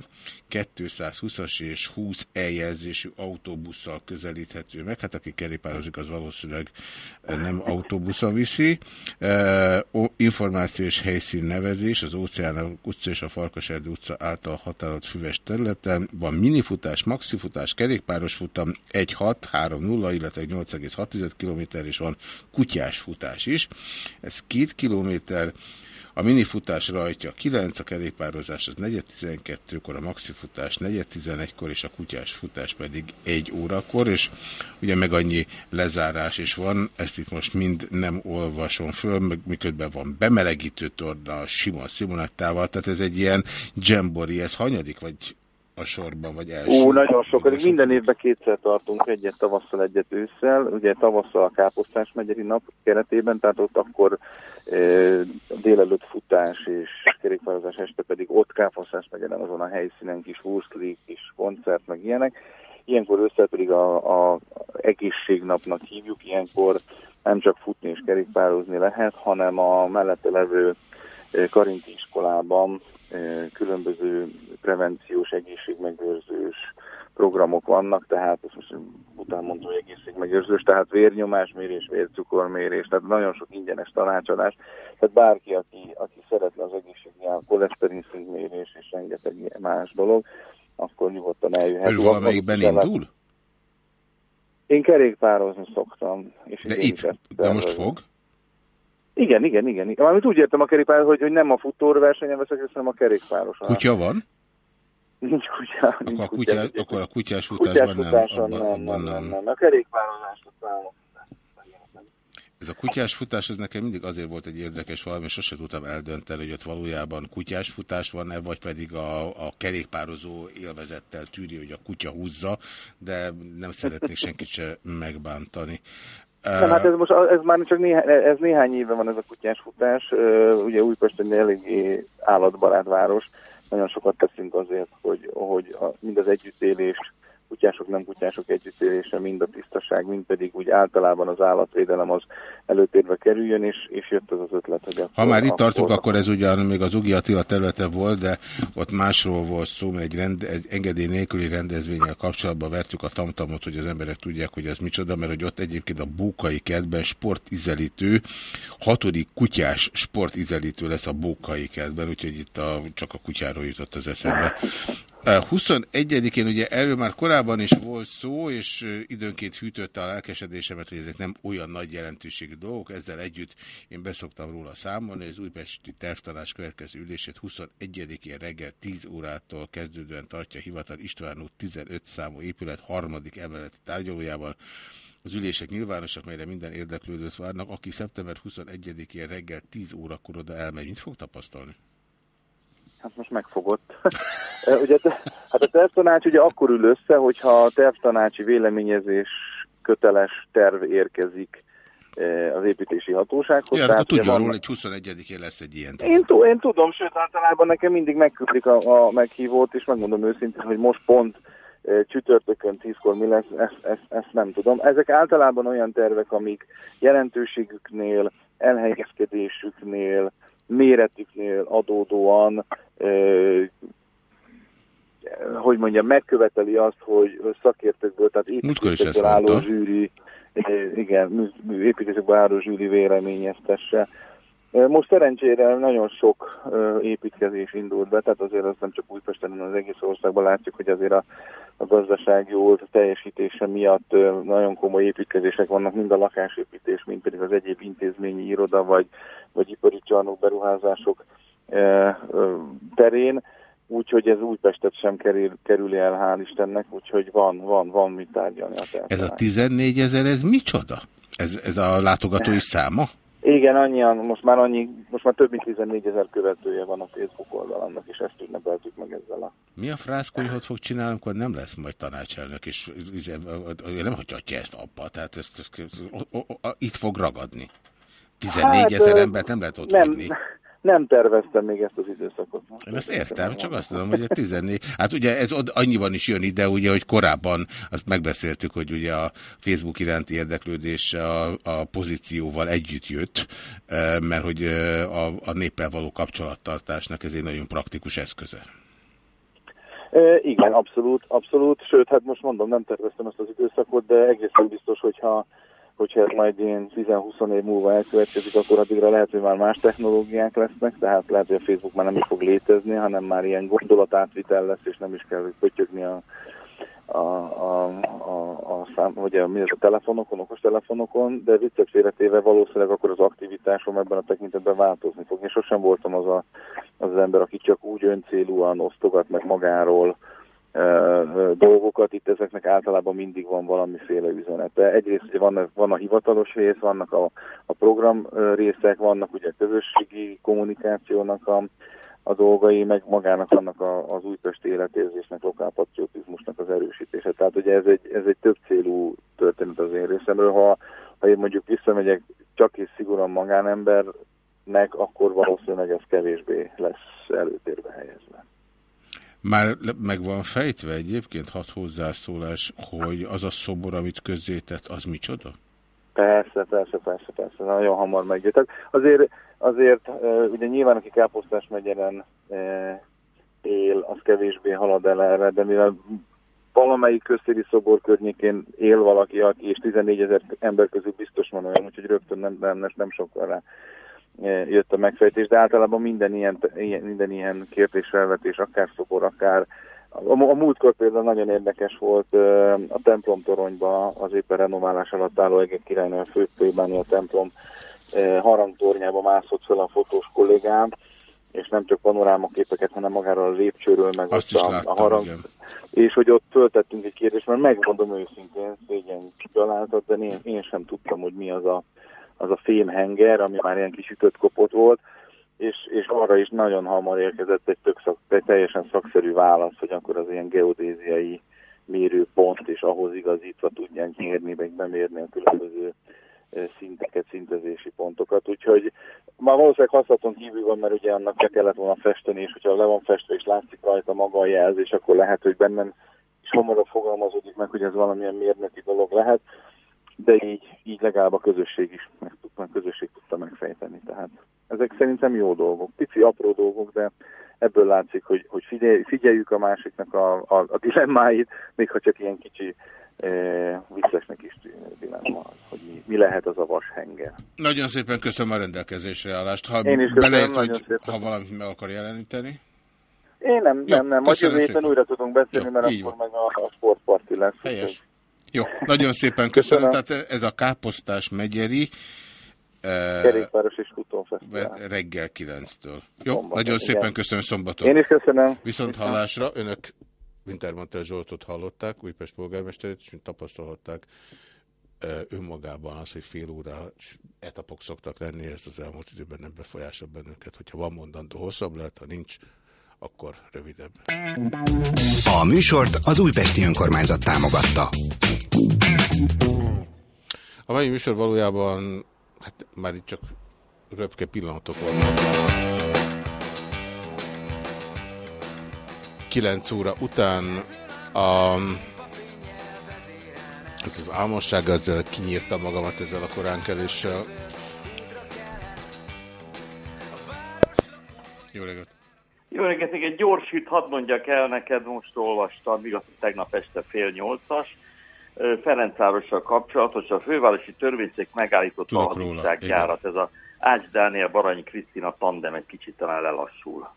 [SPEAKER 2] 220-as és 20 eljelzésű autóbusszal közelíthető meg. Hát aki kerékpározik, az valószínűleg nem autóbuszon viszi. Információs helyszín nevezés az Óceán utca és a Farkaserdő utca által határolt füves területen. Van minifutás, maxifutás, kerékpáros futam 1.6-3.0, illetve 8,6 km, és van kutyás futás is. Ez 2 kilométer, a minifutás rajtja 9, a kerékpározás az 4.12-kor, a maxifutás 4.11-kor, és a kutyás futás pedig 1 órakor, és ugye meg annyi lezárás is van, ezt itt most mind nem olvasom föl, miközben van bemelegítő torna, sima szimonettával, tehát ez egy ilyen jambori, ez hanyadik, vagy a sorban, vagy első?
[SPEAKER 21] Ú, nagyon sok. Minden évben kétszer tartunk, egyet tavasszal, egyet ősszel. Ugye tavasszal a Káposztás megyeri nap keretében, tehát ott akkor e, délelőtt futás és kerékpározás este pedig ott Káposztás megyeren azon a helyszínen kis húszlik, kis koncert, meg ilyenek. Ilyenkor ősszel pedig a, a egészségnapnak hívjuk, ilyenkor nem csak futni és kerékpározni lehet, hanem a mellette levő Karinti iskolában különböző prevenciós, egészségmegőrzős programok vannak, tehát ezt most után mondom, hogy egészségmegőrzős, tehát vérnyomásmérés, vércukormérés, tehát nagyon sok ingyenes tanácsadás. Tehát bárki, aki, aki szeretne az egészségnyelv, koleszterin szintmérés és rengeteg más dolog, akkor nyugodtan eljöhet.
[SPEAKER 2] Ő valamelyikben indul?
[SPEAKER 21] Én kerékpározni szoktam. És
[SPEAKER 2] de itt, de most fog?
[SPEAKER 21] Igen, igen, igen. Amit úgy értem a kerékpár, hogy, hogy nem a futóversenyen veszek, hanem a kerékpároson.
[SPEAKER 2] Kutya van?
[SPEAKER 21] Nincs kutya.
[SPEAKER 2] Nincs
[SPEAKER 21] akkor,
[SPEAKER 2] kutya, kutya, akkor a kutyás futásban nem,
[SPEAKER 21] abban, nem, abban nem, nem, nem. A kerékpározás számok.
[SPEAKER 2] Ez a kutyás futás, ez nekem mindig azért volt egy érdekes valami, sose tudtam eldönteni, hogy ott valójában kutyás futás van-e, vagy pedig a, a kerékpározó élvezettel tűri, hogy a kutya húzza, de nem szeretnék senkit se megbántani.
[SPEAKER 21] Nem, hát ez most ez már csak néhány, ez néhány éve van ez a kutyás futás. Ugye Újpest egy eléggé állatbarát város. Nagyon sokat teszünk azért, hogy, hogy a, mind az együttélés kutyások, nem kutyások együttélése, mind a tisztaság, mind pedig úgy általában az állatvédelem az előtérbe kerüljön, és, és jött az az ötlet, hogy
[SPEAKER 2] Ha már itt tartunk, akkor ez ugyan még az Ugi Attila területe volt, de ott másról volt szó, mert egy, rend, egy engedély nélküli rendezvényel kapcsolatban vertük a tamtamot, hogy az emberek tudják, hogy az micsoda, mert hogy ott egyébként a Bókai kertben sportizelítő, hatodik kutyás sportizelítő lesz a Bókai kertben, úgyhogy itt a, csak a kutyáról jutott az eszembe. 21-én ugye erről már korábban is volt szó, és időnként hűtötte a lelkesedésemet, hogy ezek nem olyan nagy jelentőségű dolgok. Ezzel együtt én beszoktam róla számolni, hogy az újpesti tervtanás következő ülését 21-én reggel 10 órától kezdődően tartja hivatal István út 15 számú épület harmadik emeleti tárgyalójában. Az ülések nyilvánosak, melyre minden érdeklődőt várnak. Aki szeptember 21-én reggel 10 órakor oda elmegy, mit fog tapasztalni?
[SPEAKER 21] Hát most megfogott. (laughs) ugye, hát a tervtanács ugye akkor ül össze, hogyha a tervtanácsi véleményezés köteles terv érkezik az építési hatósághoz.
[SPEAKER 2] Ja, tehát tudja van... hogy 21-én lesz egy ilyen.
[SPEAKER 21] Én, én tudom, sőt általában nekem mindig megküldik a, a meghívót, és megmondom őszintén, hogy most pont Csütörtökön 10-kor mi lesz, ezt, ezt, ezt nem tudom. Ezek általában olyan tervek, amik jelentőségüknél, elhelyezkedésüknél, méretüknél adódóan hogy mondjam, megköveteli azt, hogy szakértőkből, tehát építőkből álló zsűri, igen, építőkből álló zsűri véleményeztesse. Most szerencsére nagyon sok építkezés indult be, tehát azért az nem csak Újpesten, hanem az egész országban látszik, hogy azért a, a gazdaság jó teljesítése miatt nagyon komoly építkezések vannak, mind a lakásépítés, mind pedig az egyéb intézményi iroda, vagy, vagy ipari csarnok beruházások terén úgyhogy ez Újpestet sem kerül, kerüli el, hál' Istennek, úgyhogy van, van, van mit tárgyalni a tervben.
[SPEAKER 2] Ez a 14 ezer, ez micsoda? Ez, ez a látogatói (laughs) száma?
[SPEAKER 21] Igen, annyian, most már annyi, most már több mint 14 ezer követője van a Facebook oldalamnak, és ezt ünnepeltük meg ezzel a...
[SPEAKER 2] Mi a frászkonyhot fog csinálni, amikor nem lesz majd tanácselnök, és izé, nem hagyhatja ezt abba, tehát ezt, ezt, ezt, o- o- o- itt fog ragadni. 14 ezer
[SPEAKER 21] ö,
[SPEAKER 2] embert nem lehet ott
[SPEAKER 21] nem,
[SPEAKER 2] hagyni.
[SPEAKER 21] Nem terveztem még ezt az időszakot.
[SPEAKER 2] Én ezt értem, csak azt tudom, hogy a 14... Hát ugye ez od- annyiban is jön ide, ugye, hogy korábban azt megbeszéltük, hogy ugye a Facebook iránti érdeklődés a, a pozícióval együtt jött, mert hogy a, a néppel való kapcsolattartásnak ez egy nagyon praktikus eszköze.
[SPEAKER 21] E, igen, abszolút, abszolút, sőt, hát most mondom, nem terveztem ezt az időszakot, de egészen biztos, hogyha, hogyha ez majd ilyen 10-20 év múlva elkövetkezik, akkor addigra lehet, hogy már más technológiák lesznek, tehát lehet, hogy a Facebook már nem is fog létezni, hanem már ilyen gondolatátvitel lesz, és nem is kell pötyögni a, a, a, a, a szám, a, mi ez a telefonokon, okos telefonokon, de viccet félretéve valószínűleg akkor az aktivitásom ebben a tekintetben változni fog. Én sosem voltam az a, az, az ember, aki csak úgy öncélúan osztogat meg magáról dolgokat, itt ezeknek általában mindig van valamiféle üzenete. Egyrészt ugye van, van a hivatalos rész, vannak a, a program részek, vannak ugye a közösségi kommunikációnak a, a dolgai, meg magának annak a, az újpesti életérzésnek, lokálpatriotizmusnak az erősítése. Tehát ugye ez egy, ez egy több célú történet az én részemről. Ha, ha én mondjuk visszamegyek csak és szigorúan magánembernek, akkor valószínűleg ez kevésbé lesz előtérbe helyezve.
[SPEAKER 2] Már meg van fejtve egyébként hat hozzászólás, hogy az a szobor, amit közzétett, az micsoda?
[SPEAKER 21] Persze, persze, persze, persze, nagyon hamar megjött. Azért, azért ugye nyilván, aki Káposztás megyeren él, az kevésbé halad el erre, de mivel valamelyik köztéri szobor környékén él valaki, aki és 14 ezer ember közül biztos van olyan, úgyhogy rögtön nem, nem, nem sokkal rá jött a megfejtés, de általában minden ilyen, ilyen, minden ilyen kérdésfelvetés, akár szobor, akár a, a múltkor például nagyon érdekes volt ö, a templom toronyba az éppen renoválás alatt álló Egek királynő főplébáni a templom ö, harangtornyába mászott fel a fotós kollégám, és nem csak panorámaképeket, hanem magáról a lépcsőről, meg
[SPEAKER 2] Azt is
[SPEAKER 21] a,
[SPEAKER 2] láttam,
[SPEAKER 21] a harang,
[SPEAKER 2] igen.
[SPEAKER 21] és hogy ott föltettünk egy kérdést, mert megmondom őszintén, szégyen csaláltat, de én, én sem tudtam, hogy mi az a, az a fémhenger, ami már ilyen kis ütött kopott volt, és, és arra is nagyon hamar érkezett egy, tök szak, egy teljesen szakszerű válasz, hogy akkor az ilyen geodéziai mérőpont, és ahhoz igazítva tudják mérni, meg bemérni a különböző szinteket, szintezési pontokat. Úgyhogy már valószínűleg használaton kívül van, mert ugye annak le kellett volna festeni, és hogyha le van festve, és látszik rajta maga a jelzés, akkor lehet, hogy bennem is hamarabb fogalmazódik meg, hogy ez valamilyen mérnöki dolog lehet, de így, így legalább a közösség is meg tudta, a közösség tudta megfejteni. Tehát ezek szerintem jó dolgok, pici, apró dolgok, de ebből látszik, hogy, hogy figyelj, figyeljük a másiknak a, a, a dilemmáit, még ha csak ilyen kicsi e, viccesnek is dilemma az, hogy mi, mi lehet az a vashenger.
[SPEAKER 2] Nagyon szépen köszönöm a rendelkezésre állást. Ha
[SPEAKER 21] Én is köszönöm,
[SPEAKER 2] beleért, hogy
[SPEAKER 21] szépen.
[SPEAKER 2] ha valamit meg akar jeleníteni.
[SPEAKER 21] Én nem,
[SPEAKER 2] Jó,
[SPEAKER 21] nem, nem. Majd jövő héten újra tudunk beszélni,
[SPEAKER 2] Jó,
[SPEAKER 21] mert akkor meg a, a sportparti lesz.
[SPEAKER 2] Helyes. Jó, nagyon szépen köszönöm.
[SPEAKER 21] Köszönöm.
[SPEAKER 2] Tehát ez a Káposztás megyeri eh,
[SPEAKER 21] Kerékpáros és futófesztivál.
[SPEAKER 2] reggel 9-től. Jó,
[SPEAKER 21] Szombaton,
[SPEAKER 2] nagyon
[SPEAKER 21] igen.
[SPEAKER 2] szépen köszönöm szombaton.
[SPEAKER 21] Én is köszönöm.
[SPEAKER 2] Viszont hallásra önök Wintermantel Zsoltot hallották, Újpest polgármesterét, és mint tapasztalhatták, eh, önmagában az, hogy fél óra etapok szoktak lenni, ez az elmúlt időben nem befolyásol bennünket. Hogyha van mondandó, hosszabb lehet, ha nincs, akkor rövidebb.
[SPEAKER 20] A műsort az Újpesti Önkormányzat támogatta.
[SPEAKER 2] A mai műsor valójában, hát már itt csak röpke pillanatok vannak. 9 óra után a, ez az álmosság, ezzel kinyírtam magamat ezzel a koránkeléssel. Jó reggelt!
[SPEAKER 15] Jó reggelt, egy gyors hűt hadd mondjak el neked, most olvastam, igaz, tegnap este fél nyolcas, Ferencvárossal kapcsolatos, a fővárosi törvényszék megállította a
[SPEAKER 2] Tudok róla,
[SPEAKER 15] hadviságjárat, ez a Ács Dániel Baranyi Krisztina tandem egy kicsit talán lelassul.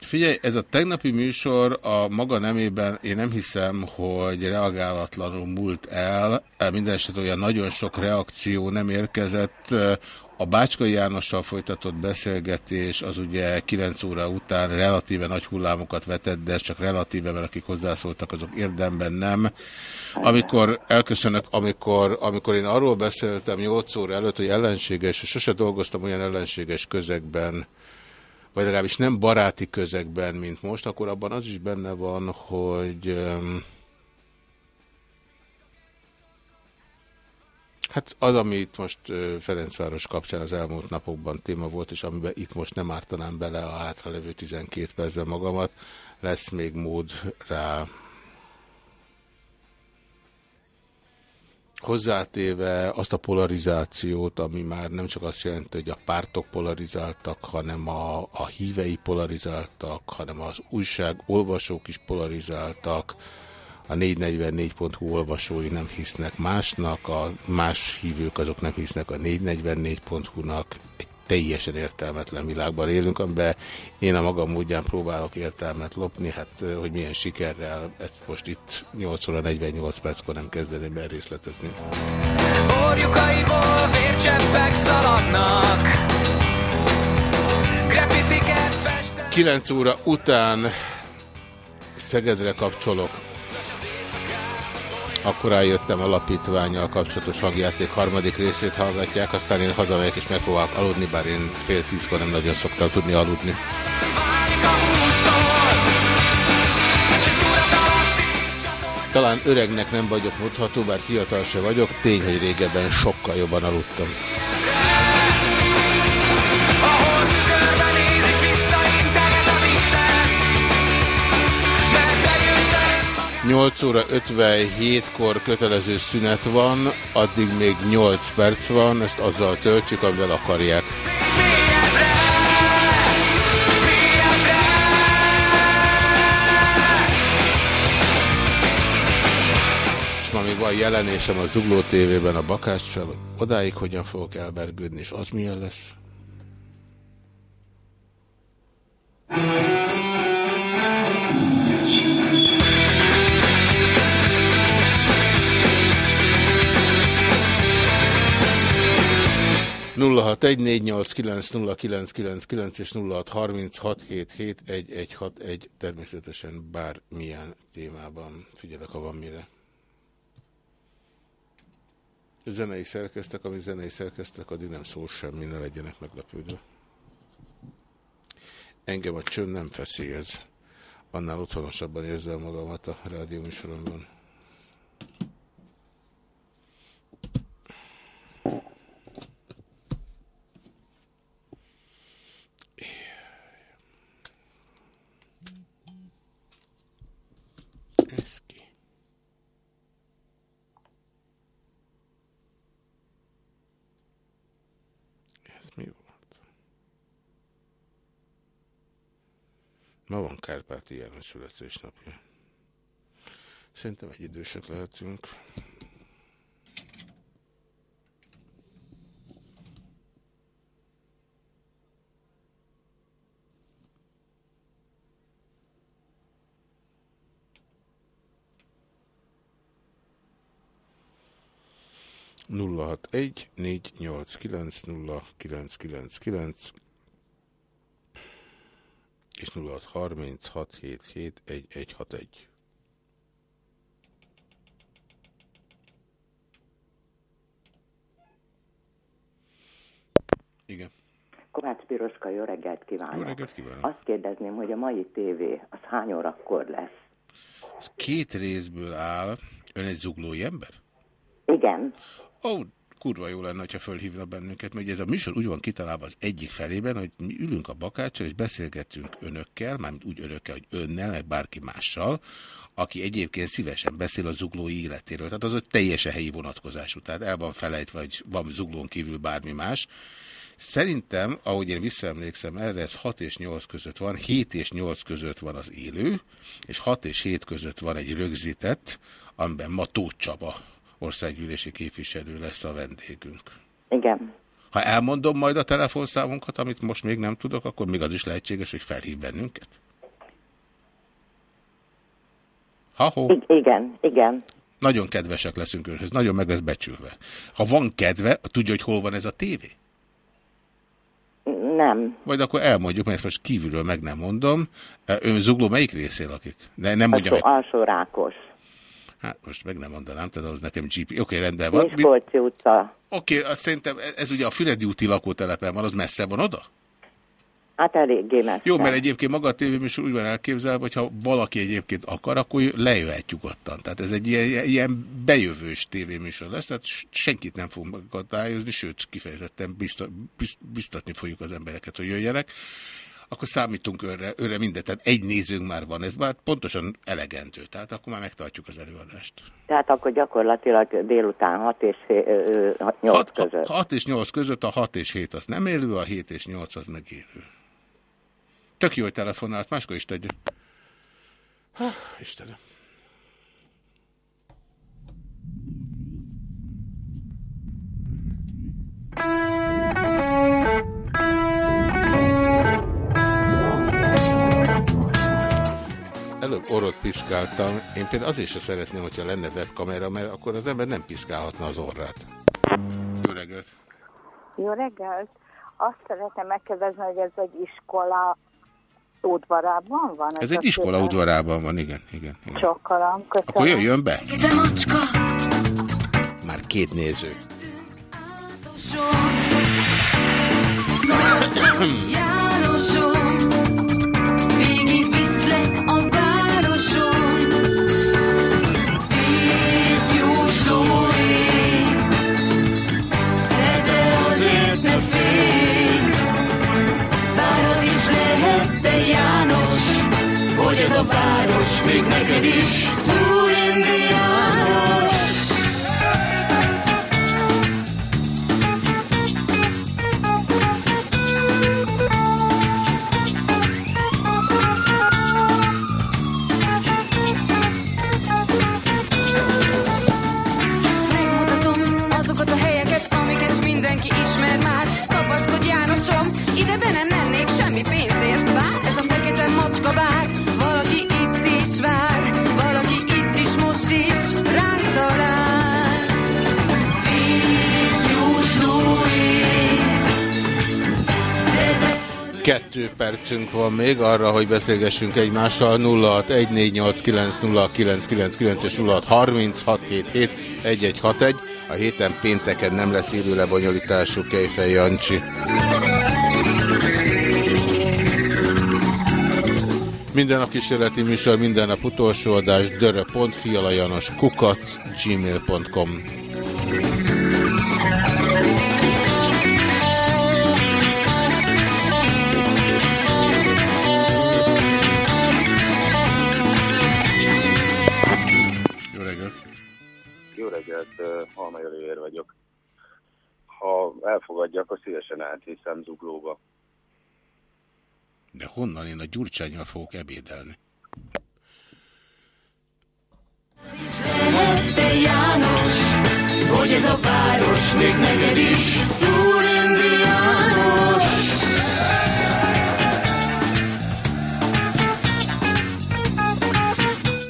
[SPEAKER 2] Figyelj, ez a tegnapi műsor a maga nemében én nem hiszem, hogy reagálatlanul múlt el. Minden esetben olyan nagyon sok reakció nem érkezett. A Bácskai Jánossal folytatott beszélgetés az ugye 9 óra után relatíve nagy hullámokat vetett, de csak relatíve, mert akik hozzászóltak, azok érdemben nem. Amikor elköszönök, amikor, amikor én arról beszéltem 8 óra előtt, hogy ellenséges, sose dolgoztam olyan ellenséges közegben, vagy legalábbis nem baráti közegben, mint most, akkor abban az is benne van, hogy öm, hát az, ami itt most Ferencváros kapcsán az elmúlt napokban téma volt, és amiben itt most nem ártanám bele a hátralevő 12 percben magamat, lesz még mód rá. Hozzátéve azt a polarizációt, ami már nem csak azt jelenti, hogy a pártok polarizáltak, hanem a, a hívei polarizáltak, hanem az újság olvasók is polarizáltak, a 444.hu olvasói nem hisznek másnak, a más hívők azok nem hisznek a 444.hu-nak, egy teljesen értelmetlen világban élünk, amiben én a magam módján próbálok értelmet lopni, hát hogy milyen sikerrel, ezt most itt 8 óra 48 perckor nem kezdeném el részletezni.
[SPEAKER 6] Orjukaiból vércseppek szaladnak Graffitiket fest
[SPEAKER 2] 9 óra után Szegedre kapcsolok. Akkor eljöttem alapítványjal kapcsolatos hangjáték harmadik részét hallgatják, aztán én hazamegyek és megpróbálok aludni, bár én fél tízkor nem nagyon szoktam tudni aludni. Talán öregnek nem vagyok mondható, bár fiatal se vagyok, tény, hogy régebben sokkal jobban aludtam. 8 óra 57-kor kötelező szünet van, addig még 8 perc van, ezt azzal töltjük, amivel akarják. És ma még van jelenésem a Zugló TV-ben a Bakáccsal, odáig hogyan fogok elbergődni, és az milyen lesz? 0614890999 és 0636771161 természetesen bármilyen témában figyelek, ha van mire. Zenei szerkeztek, ami zenei szerkeztek, addig nem szól semmi, ne legyenek meglepődve. Engem a csönd nem feszélyez. Annál otthonosabban érzem magamat a rádió rádióműsoromban. Ma van Kárpáti János születésnapja. Szerintem egy idősek lehetünk. nulla hat egy négy nyolc kilenc nulla kilenc kilenc kilenc és nulla hat harminc hat hét hét egy egy hat egy. Igen.
[SPEAKER 22] Kovács Piroska, jó reggelt kívánok.
[SPEAKER 2] Jó reggelt kívánok.
[SPEAKER 22] Azt kérdezném, hogy a mai tévé az hány órakor lesz?
[SPEAKER 2] Ez két részből áll. Ön egy zuglói ember?
[SPEAKER 22] Igen.
[SPEAKER 2] Ó, kurva jó lenne, ha fölhívna bennünket, mert ez a műsor úgy van kitalálva az egyik felében, hogy mi ülünk a bakáccsal, és beszélgetünk önökkel, mármint úgy önökkel, hogy önnel, meg bárki mással, aki egyébként szívesen beszél a zuglói életéről. Tehát az ott teljesen helyi vonatkozású. Tehát el van felejtve, vagy van zuglón kívül bármi más. Szerintem, ahogy én visszaemlékszem erre, ez 6 és 8 között van, 7 és 8 között van az élő, és 6 és 7 között van egy rögzített, amiben ma Tóth Csaba országgyűlési képviselő lesz a vendégünk.
[SPEAKER 22] Igen.
[SPEAKER 2] Ha elmondom majd a telefonszámunkat, amit most még nem tudok, akkor még az is lehetséges, hogy felhív bennünket?
[SPEAKER 22] I- igen, igen.
[SPEAKER 2] Nagyon kedvesek leszünk önhöz, nagyon meg lesz becsülve. Ha van kedve, tudja, hogy hol van ez a tévé?
[SPEAKER 22] Nem.
[SPEAKER 2] Vagy akkor elmondjuk, mert most kívülről meg nem mondom. Ön zugló melyik részén lakik? De nem mondja,
[SPEAKER 22] Alsó, alsó rákos.
[SPEAKER 2] Hát most meg nem mondanám, tehát az nekem GP. Oké, okay, rendben van.
[SPEAKER 22] Miskolci utca.
[SPEAKER 2] Oké, okay, azt szerintem ez, ez ugye a Füredi úti lakótelepen van, az messze van oda?
[SPEAKER 22] Hát eléggé messze.
[SPEAKER 2] Jó, mert egyébként maga a tévéműsor úgy van elképzelve, hogy ha valaki egyébként akar, akkor lejöhet nyugodtan. Tehát ez egy ilyen, ilyen bejövős tévéműsor lesz, tehát senkit nem fogunk akadályozni, sőt, kifejezetten bizta, bizt, biztatni fogjuk az embereket, hogy jöjjenek. Akkor számítunk őre, őre mindent. Tehát egy nézőnk már van, ez már pontosan elegendő. Tehát akkor már megtartjuk az előadást.
[SPEAKER 22] Tehát akkor gyakorlatilag délután 6 és 8
[SPEAKER 2] 6,
[SPEAKER 22] között.
[SPEAKER 2] 6 és 8 között, a 6 és 7 az nem élő, a 7 és 8 az megélő. Tök jó, hogy telefonált, máskor is tegye. Ha, Istenem. Előbb orrot piszkáltam. Én például azért sem szeretném, hogyha lenne webkamera, mert akkor az ember nem piszkálhatna az orrát. Jó reggelt!
[SPEAKER 23] Jó reggelt! Azt szeretném megkérdezni, hogy ez egy iskola udvarában van?
[SPEAKER 2] Ez egy iskola
[SPEAKER 23] szépen?
[SPEAKER 2] udvarában van, igen. igen, igen.
[SPEAKER 23] Csokkolom, köszönöm.
[SPEAKER 2] Akkor jöjjön be! Már két néző. (clears throat)
[SPEAKER 24] még
[SPEAKER 2] Kettő percünk van még arra, hogy beszélgessünk egymással 0614890999 és 0636771161. A héten pénteken nem lesz élő lebonyolítású Kejfej Jancsi. Minden nap kísérleti műsor, minden nap utolsó adás, dörö.fialajanos kukac, gmail.com.
[SPEAKER 9] Olivér vagyok. Ha elfogadja, akkor szívesen átviszem zuglóba.
[SPEAKER 2] De honnan én a gyurcsányjal fogok ebédelni?
[SPEAKER 24] lehet, te János, hogy ez a város még neked is túl indiános.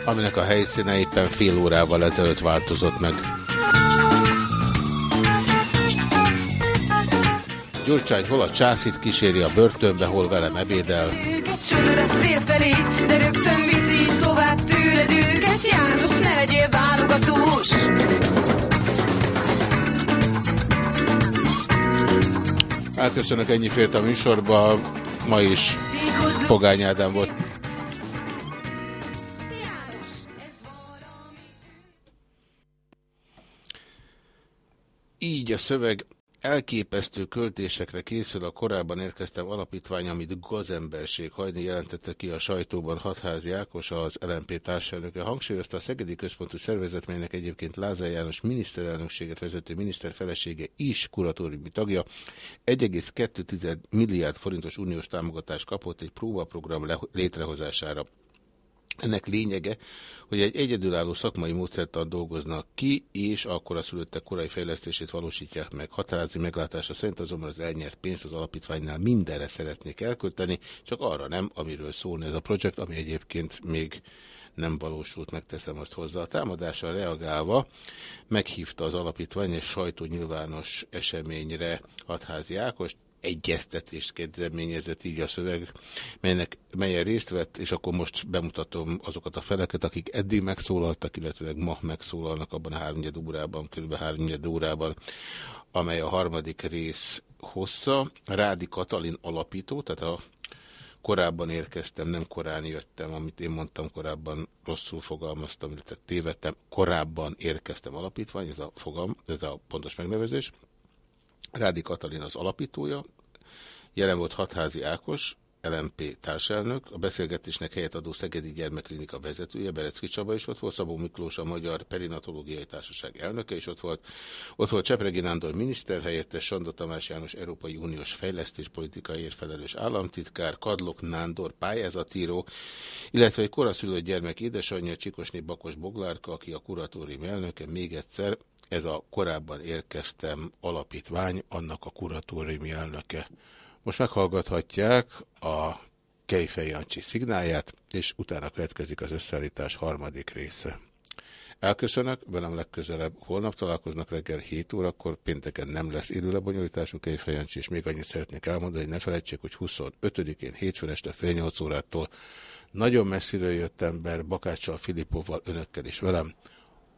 [SPEAKER 2] Aminek a helyszíne éppen fél órával ezelőtt változott meg. Gyurcsány hol a császit kíséri a börtönbe, hol velem ebédel.
[SPEAKER 24] A szél felé, de rögtön is tovább tőled őket. János, ne legyél válogatós.
[SPEAKER 2] Elköszönök, ennyi fért a műsorba. Ma is Pogány Ádám volt. így a szöveg elképesztő költésekre készül a korábban érkeztem alapítvány, amit gazemberség hajni jelentette ki a sajtóban Hatházi Ákos, az LNP társelnöke. Hangsúlyozta a Szegedi Központú Szervezet, melynek egyébként Lázár János miniszterelnökséget vezető miniszter felesége is kuratóriumi tagja. 1,2 milliárd forintos uniós támogatást kapott egy próbaprogram létrehozására. Ennek lényege, hogy egy egyedülálló szakmai módszertan dolgoznak ki, és akkor a szülöttek korai fejlesztését valósítják meg. Határozi meglátása szerint azonban az elnyert pénzt az alapítványnál mindenre szeretnék elkölteni, csak arra nem, amiről szólna ez a projekt, ami egyébként még nem valósult, megteszem azt hozzá. A támadásra reagálva meghívta az alapítvány egy sajtó nyilvános eseményre Hatházi Ákost, egyeztetést kezdeményezett így a szöveg, melynek, melyen részt vett, és akkor most bemutatom azokat a feleket, akik eddig megszólaltak, illetve ma megszólalnak abban a háromnyed órában, kb. háromnyed órában, amely a harmadik rész hossza. Rádi Katalin alapító, tehát a korábban érkeztem, nem korán jöttem, amit én mondtam korábban, rosszul fogalmaztam, illetve tévedtem, korábban érkeztem alapítvány, ez a fogalm, ez a pontos megnevezés. Rádi Katalin az alapítója, jelen volt Hatházi Ákos, LMP társelnök, a beszélgetésnek helyet adó Szegedi Gyermekklinika vezetője, Berecki Csaba is ott volt, Szabó Miklós, a Magyar Perinatológiai Társaság elnöke is ott volt, ott volt Csepregi Nándor miniszterhelyettes, Sanda Tamás János Európai Uniós Fejlesztéspolitikáért felelős államtitkár, Kadlok Nándor pályázatíró, illetve egy koraszülött gyermek édesanyja, Csikosné Bakos Boglárka, aki a kuratórium elnöke, még egyszer ez a korábban érkeztem alapítvány, annak a kuratóriumi elnöke. Most meghallgathatják a Kejfej Jancsi szignáját, és utána következik az összeállítás harmadik része. Elköszönök, velem legközelebb holnap találkoznak reggel 7 órakor, pénteken nem lesz élő lebonyolítású Kejfej Jancsi, és még annyit szeretnék elmondani, hogy ne felejtsék, hogy 25-én hétfőn este fél 8 órától nagyon messziről jött ember, Bakáccsal, Filipovval, önökkel is velem,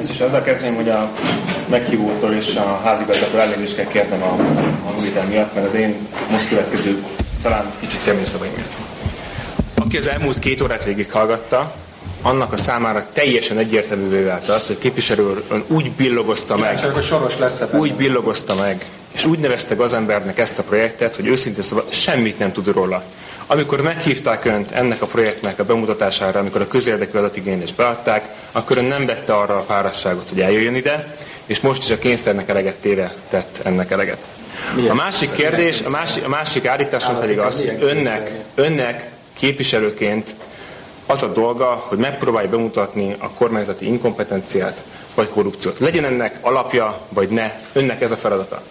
[SPEAKER 25] Ez is azzal kezdném, hogy a meghívótól és a házigazgató elnézést kell kérnem a hangvétel miatt, meg az én most következő talán kicsit kemény szavaim miatt. Aki az elmúlt két órát végighallgatta, annak a számára teljesen egyértelművé vált az, hogy képviselő ön úgy billogozta meg,
[SPEAKER 26] Csak, hogy soros lesz
[SPEAKER 25] úgy billogozta meg, és úgy nevezte gazembernek ezt a projektet, hogy őszintén szóval semmit nem tud róla. Amikor meghívták önt ennek a projektnek a bemutatására, amikor a közérdekű adatigényést beadták, akkor ön nem vette arra a fáradtságot, hogy eljöjjön ide, és most is a kényszernek eleget téve tett ennek eleget. A másik kérdés, a másik, a másik állításom pedig az, hogy önnek, önnek képviselőként az a dolga, hogy megpróbálja bemutatni a kormányzati inkompetenciát vagy korrupciót. Legyen ennek alapja, vagy ne, önnek ez a feladata.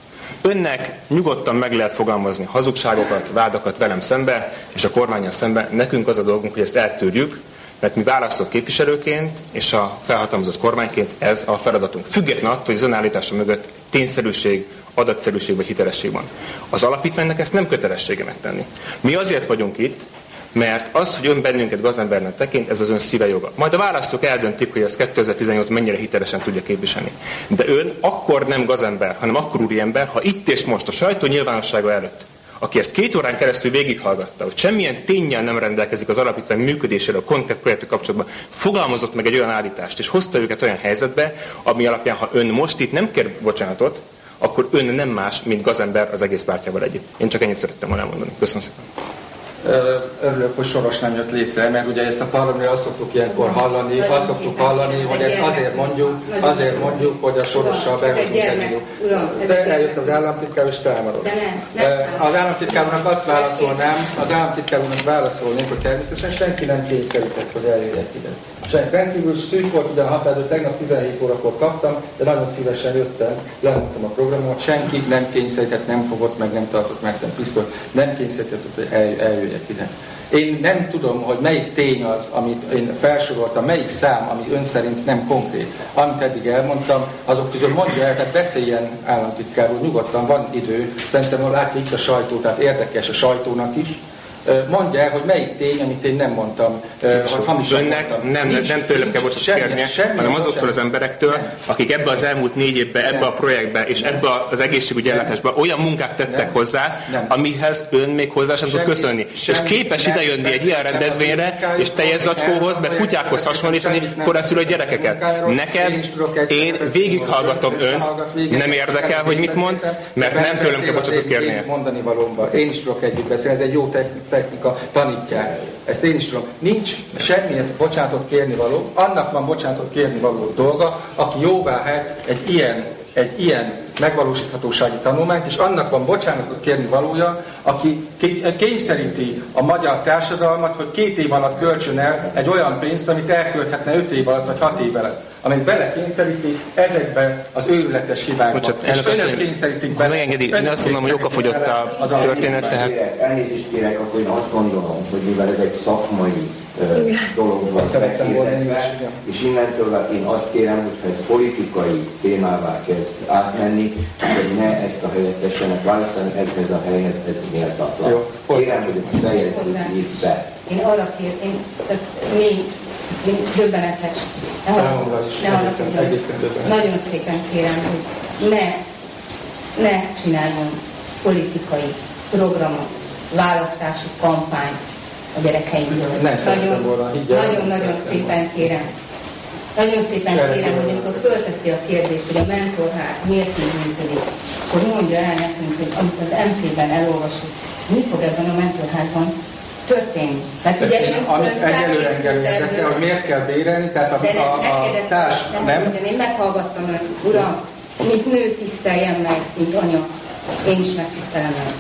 [SPEAKER 25] Önnek nyugodtan meg lehet fogalmazni hazugságokat, vádakat velem szembe, és a kormányon szembe. Nekünk az a dolgunk, hogy ezt eltörjük, mert mi választott képviselőként és a felhatalmazott kormányként ez a feladatunk. Független attól, hogy az önállítása mögött tényszerűség, adatszerűség vagy hitelesség van. Az alapítványnak ezt nem kötelessége megtenni. Mi azért vagyunk itt, mert az, hogy ön bennünket gazembernek tekint, ez az ön szíve joga. Majd a választók eldöntik, hogy ez 2018 mennyire hitelesen tudja képviselni. De ön akkor nem gazember, hanem akkor úriember, ha itt és most a sajtó nyilvánossága előtt aki ezt két órán keresztül végighallgatta, hogy semmilyen tényel nem rendelkezik az alapítvány működéséről, a konkrét projektek kapcsolatban, fogalmazott meg egy olyan állítást, és hozta őket olyan helyzetbe, ami alapján, ha ön most itt nem kér bocsánatot, akkor ön nem más, mint gazember az egész pártjával együtt. Én csak ennyit szerettem volna elmondani. Köszönöm szépen.
[SPEAKER 26] Örülök, hogy Soros nem jött létre, mert ugye ezt a parlamentre azt szoktuk ilyenkor hallani, azt szoktuk hallani, hogy ezt azért mondjuk, azért mondjuk, hogy a Sorossal behozzuk egy De eljött az államtitkár, és támadott. Az államtitkárnak azt válaszolnám, az államtitkárnak válaszolnék, hogy természetesen senki nem kényszerített, hogy eljöjjek ide. Senki rendkívül szűk volt, ugye a határidő tegnap 17 órakor kaptam, de nagyon szívesen jöttem, lemondtam a programot, senki nem kényszerített, nem fogott meg, nem tartott meg, nem pisztolyt, nem kényszerített, hogy el, eljöjjek ide. Én nem tudom, hogy melyik tény az, amit én felsoroltam, melyik szám, ami ön szerint nem konkrét. Amit eddig elmondtam, azok közül mondja el, tehát beszéljen államtitkár úr, nyugodtan van idő, szerintem látja itt a sajtó, tehát érdekes a sajtónak is, mondja el, hogy melyik tény, amit én nem mondtam, hogy hamis
[SPEAKER 25] Önnek
[SPEAKER 26] mondtam.
[SPEAKER 25] nem,
[SPEAKER 26] Nincs-
[SPEAKER 25] nem tőlem kell
[SPEAKER 26] nincs
[SPEAKER 25] bocsánatot
[SPEAKER 26] semmilyen-
[SPEAKER 25] kérnie, hanem azoktól
[SPEAKER 26] bocsánat.
[SPEAKER 25] az emberektől, akik ebbe az elmúlt négy évben, ebbe a projektbe és ebbe az egészségügyi ellátásba olyan munkát tettek hozzá, amihez ön még hozzá sem tud
[SPEAKER 26] Semmi-
[SPEAKER 25] köszönni. És
[SPEAKER 26] semmi-
[SPEAKER 25] képes
[SPEAKER 26] nem-
[SPEAKER 25] idejönni egy ilyen
[SPEAKER 26] nem- nem-
[SPEAKER 25] rendezvényre,
[SPEAKER 26] nem-
[SPEAKER 25] és teljes zacskóhoz, meg kutyákhoz hasonlítani koraszülött gyerekeket. Nekem, én végighallgatom önt, nem érdekel, hogy mit mond, mert nem tőlem kell bocsánatot kérnie.
[SPEAKER 26] Mondani valóban. Én is tudok együtt beszélni, ez egy jó techni- technika, tanítják. Ezt én is tudom. Nincs semmilyen bocsánatot kérni való, annak van bocsánatot kérni való dolga, aki jóvá hagy egy ilyen, egy ilyen megvalósíthatósági tanulmányt, és annak van bocsánatot kérni valója, aki ké- kényszeríti a magyar társadalmat, hogy két év alatt költsön el egy olyan pénzt, amit elkölthetne öt év alatt vagy hat év alatt amit belekényszeríti ezekbe az őrületes hibákba.
[SPEAKER 25] Bocsánat,
[SPEAKER 26] és
[SPEAKER 25] elnök
[SPEAKER 26] önök
[SPEAKER 25] asszony,
[SPEAKER 26] kényszerítik bele.
[SPEAKER 25] megengedi, én
[SPEAKER 26] önök
[SPEAKER 25] azt gondolom, hogy
[SPEAKER 26] kényszerítik
[SPEAKER 25] okafogyott a történet, tehát
[SPEAKER 27] Kérek, elnézést kérek, akkor én azt gondolom, hogy mivel ez egy szakmai dolog van meghirdetve, és innentől én azt kérem, hogy ez politikai témává kezd átmenni, hogy ne ezt a helyet tessenek választani, ehhez a helyhez ez méltatlan. Kérem, hogy ezt fejezzük itt be.
[SPEAKER 28] Én arra kér, én tehát én döbbenetes. Ne haragudjon. Nagyon szépen kérem, hogy ne, ne csináljon politikai programot, választási kampányt a
[SPEAKER 26] nem
[SPEAKER 28] Nagyon-nagyon szépen kérem. Nagyon szépen kérem, hogy amikor fölteszi a kérdést, hogy a mentorház miért így működik, akkor mondja el nekünk, hogy amit az MP-ben elolvasott, mi fog ebben a mentorházban történni. Mert ugye
[SPEAKER 26] Én,
[SPEAKER 28] ön,
[SPEAKER 26] amit egyelőre érdekel,
[SPEAKER 28] erről.
[SPEAKER 26] hogy miért kell bérelni, tehát a, a, a társ,
[SPEAKER 28] nem,
[SPEAKER 26] nem?
[SPEAKER 28] Én meghallgattam önt, uram, mint nő tiszteljem meg, mint anya. Én is megtisztelem meg.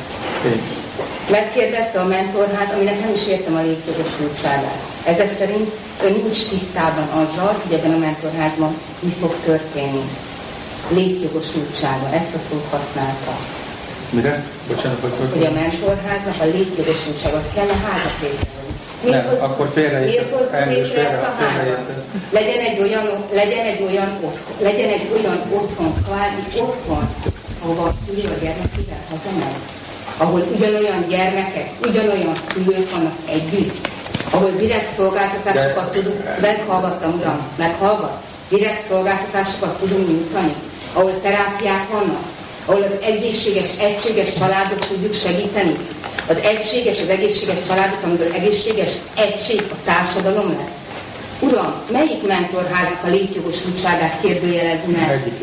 [SPEAKER 28] Megkérdezte a mentorhát, aminek nem is értem a létjogosultságát. Ezek szerint ő nincs tisztában azzal, hogy ebben a mentorházban mi fog történni. Létjogosultsága, ezt a szót használta.
[SPEAKER 26] Mire? Bocsánat, hogy
[SPEAKER 28] Hogy a mentorháznak a létjogosultságot kell a házat létrehozni.
[SPEAKER 26] Nem,
[SPEAKER 28] hoz-
[SPEAKER 26] akkor
[SPEAKER 28] miért
[SPEAKER 26] félreértettem.
[SPEAKER 28] hozzuk létre ezt a házat? Legyen egy olyan, legyen egy olyan otthon, legyen egy olyan otthon, kvázi otthon, ahova a szülő a gyermekével hazamegy, ahol ugyanolyan gyermekek, ugyanolyan szülők vannak együtt, ahol direkt szolgáltatásokat tudunk, meghallgattam uram, meghallgat, direkt szolgáltatásokat tudunk nyújtani, ahol terápiák vannak, ahol az egészséges, egységes családot tudjuk segíteni, az egységes, az egészséges családot, amiből egészséges egység a társadalom lesz. Uram, melyik mentorháznak a létjogosultságát kérdőjelezi meg?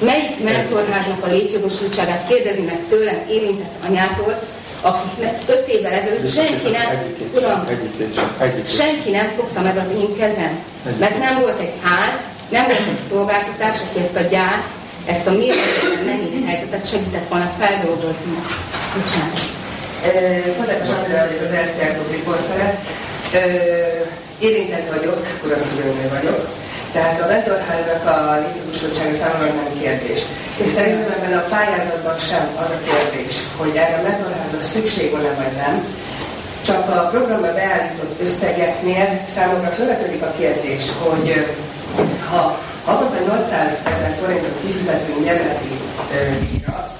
[SPEAKER 28] Melyik mentorháznak a létjogosultságát kérdezi meg tőlem érintett anyától, akiknek öt évvel ezelőtt senki nem, uram, senki nem fogta meg az én kezem, mert nem volt egy ház, nem volt egy szolgáltatás, aki ezt a gyászt, ezt a mérhetetlen nehéz helyzetet segített volna feldolgozni. Bocsánat.
[SPEAKER 29] Fazekas Andrea vagyok az RTL riportere. Érintett vagyok, uraszülőnő vagyok. Tehát a mentorháznak a létjogosultsága számomra nem kérdés. És szerintem ebben a pályázatban sem az a kérdés, hogy erre a mentorházra szükség van-e vagy nem. Csak a programban beállított összegeknél számomra felvetődik a kérdés, hogy ö, ha havonta 800 ezer forintot kifizetünk jelenlegi díjra,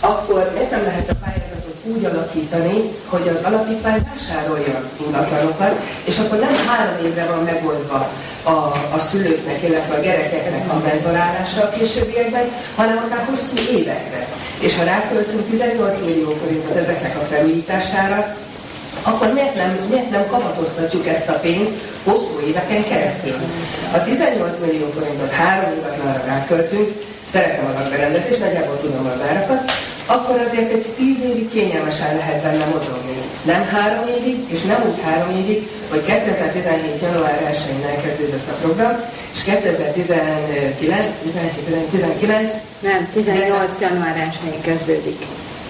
[SPEAKER 29] akkor miért nem lehet a pályázatot úgy alakítani, hogy az alapítvány vásároljon ingatlanokat, és akkor nem három évre van megoldva a, a szülőknek, illetve a gyerekeknek a mentorálása a későbbiekben, hanem akár hosszú évekre. És ha ráköltünk 18 millió forintot ezeknek a felújítására, akkor miért nem, miért nem kamatoztatjuk ezt a pénzt hosszú éveken keresztül? A 18 millió forintot három ingatlanra ráköltünk, szeretem a lakberendezést, nagyjából tudom az árakat, akkor azért egy tíz évig kényelmesen lehet benne mozogni. Nem három évig, és nem úgy három évig, hogy 2017. január 1-én elkezdődött a program, és 2019, 17, 19
[SPEAKER 30] Nem, 18 január 1-én kezdődik.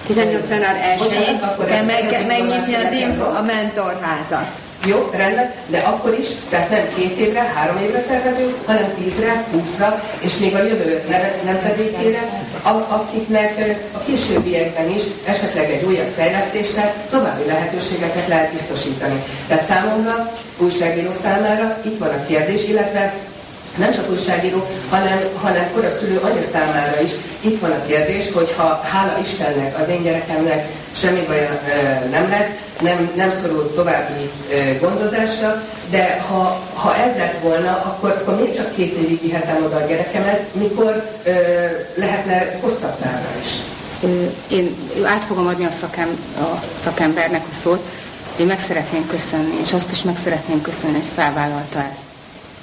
[SPEAKER 30] 18 január 1-én
[SPEAKER 29] Bocsánat, akkor
[SPEAKER 30] kell meg, megnyitni az info, a mentorházat.
[SPEAKER 29] Jó, rendben, de akkor is, tehát nem két évre, három évre tervezünk, hanem tízre, húszra, és még a jövő nemzedékére, akiknek a későbbiekben is esetleg egy újabb fejlesztésre további lehetőségeket lehet biztosítani. Tehát számomra, újságíró számára itt van a kérdés, illetve nem csak újságíró, hanem, hanem koraszülő anya számára is itt van a kérdés, hogy ha hála Istennek az én gyerekemnek semmi baja nem lett, nem, nem szorult további gondozásra, de ha, ha ez lett volna, akkor, akkor még csak két évig vihetem oda a gyerekemet, mikor ö, lehetne hosszabb távra is.
[SPEAKER 28] Én át fogom adni a, szakem, a szakembernek a szót, én meg szeretném köszönni, és azt is meg szeretném köszönni, hogy felvállalta ezt.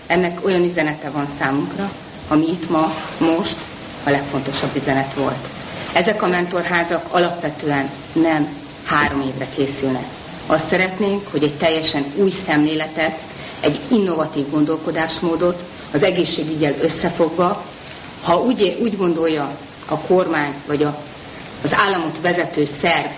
[SPEAKER 28] Ennek olyan üzenete van számunkra, ami itt ma, most a legfontosabb üzenet volt. Ezek a mentorházak alapvetően nem három évre készülnek. Azt szeretnénk, hogy egy teljesen új szemléletet, egy innovatív gondolkodásmódot az egészségügyel összefogva, ha úgy, úgy gondolja a kormány vagy a, az államot vezető szerv,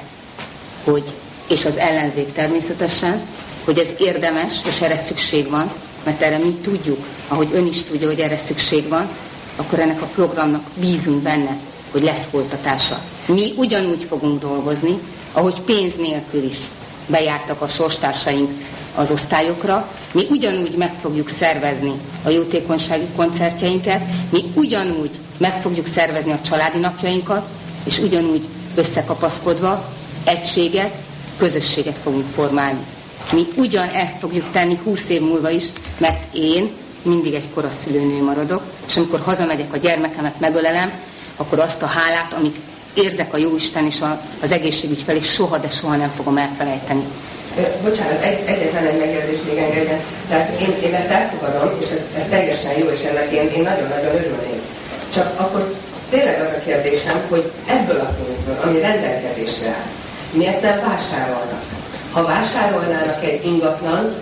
[SPEAKER 28] hogy, és az ellenzék természetesen, hogy ez érdemes, és erre szükség van, mert erre mi tudjuk, ahogy ön is tudja, hogy erre szükség van, akkor ennek a programnak bízunk benne, hogy lesz folytatása. Mi ugyanúgy fogunk dolgozni, ahogy pénz nélkül is bejártak a sorstársaink az osztályokra, mi ugyanúgy meg fogjuk szervezni a jótékonysági koncertjeinket, mi ugyanúgy meg fogjuk szervezni a családi napjainkat, és ugyanúgy összekapaszkodva egységet, közösséget fogunk formálni. Mi ugyanezt fogjuk tenni 20 év múlva is, mert én mindig egy koraszülőnő maradok, és amikor hazamegyek a gyermekemet megölelem, akkor azt a hálát, amit érzek a Jóisten és a, az egészségügy felé, soha, de soha nem fogom elfelejteni.
[SPEAKER 29] Bocsánat, egy, egyetlen egy megjegyzést még engedjen. Tehát én, én ezt elfogadom, és ez, ez teljesen jó, és ennek én, én nagyon-nagyon örülnék. Csak akkor tényleg az a kérdésem, hogy ebből a pénzből, ami rendelkezésre áll, miért nem vásárolnak? Ha vásárolnának egy ingatlan,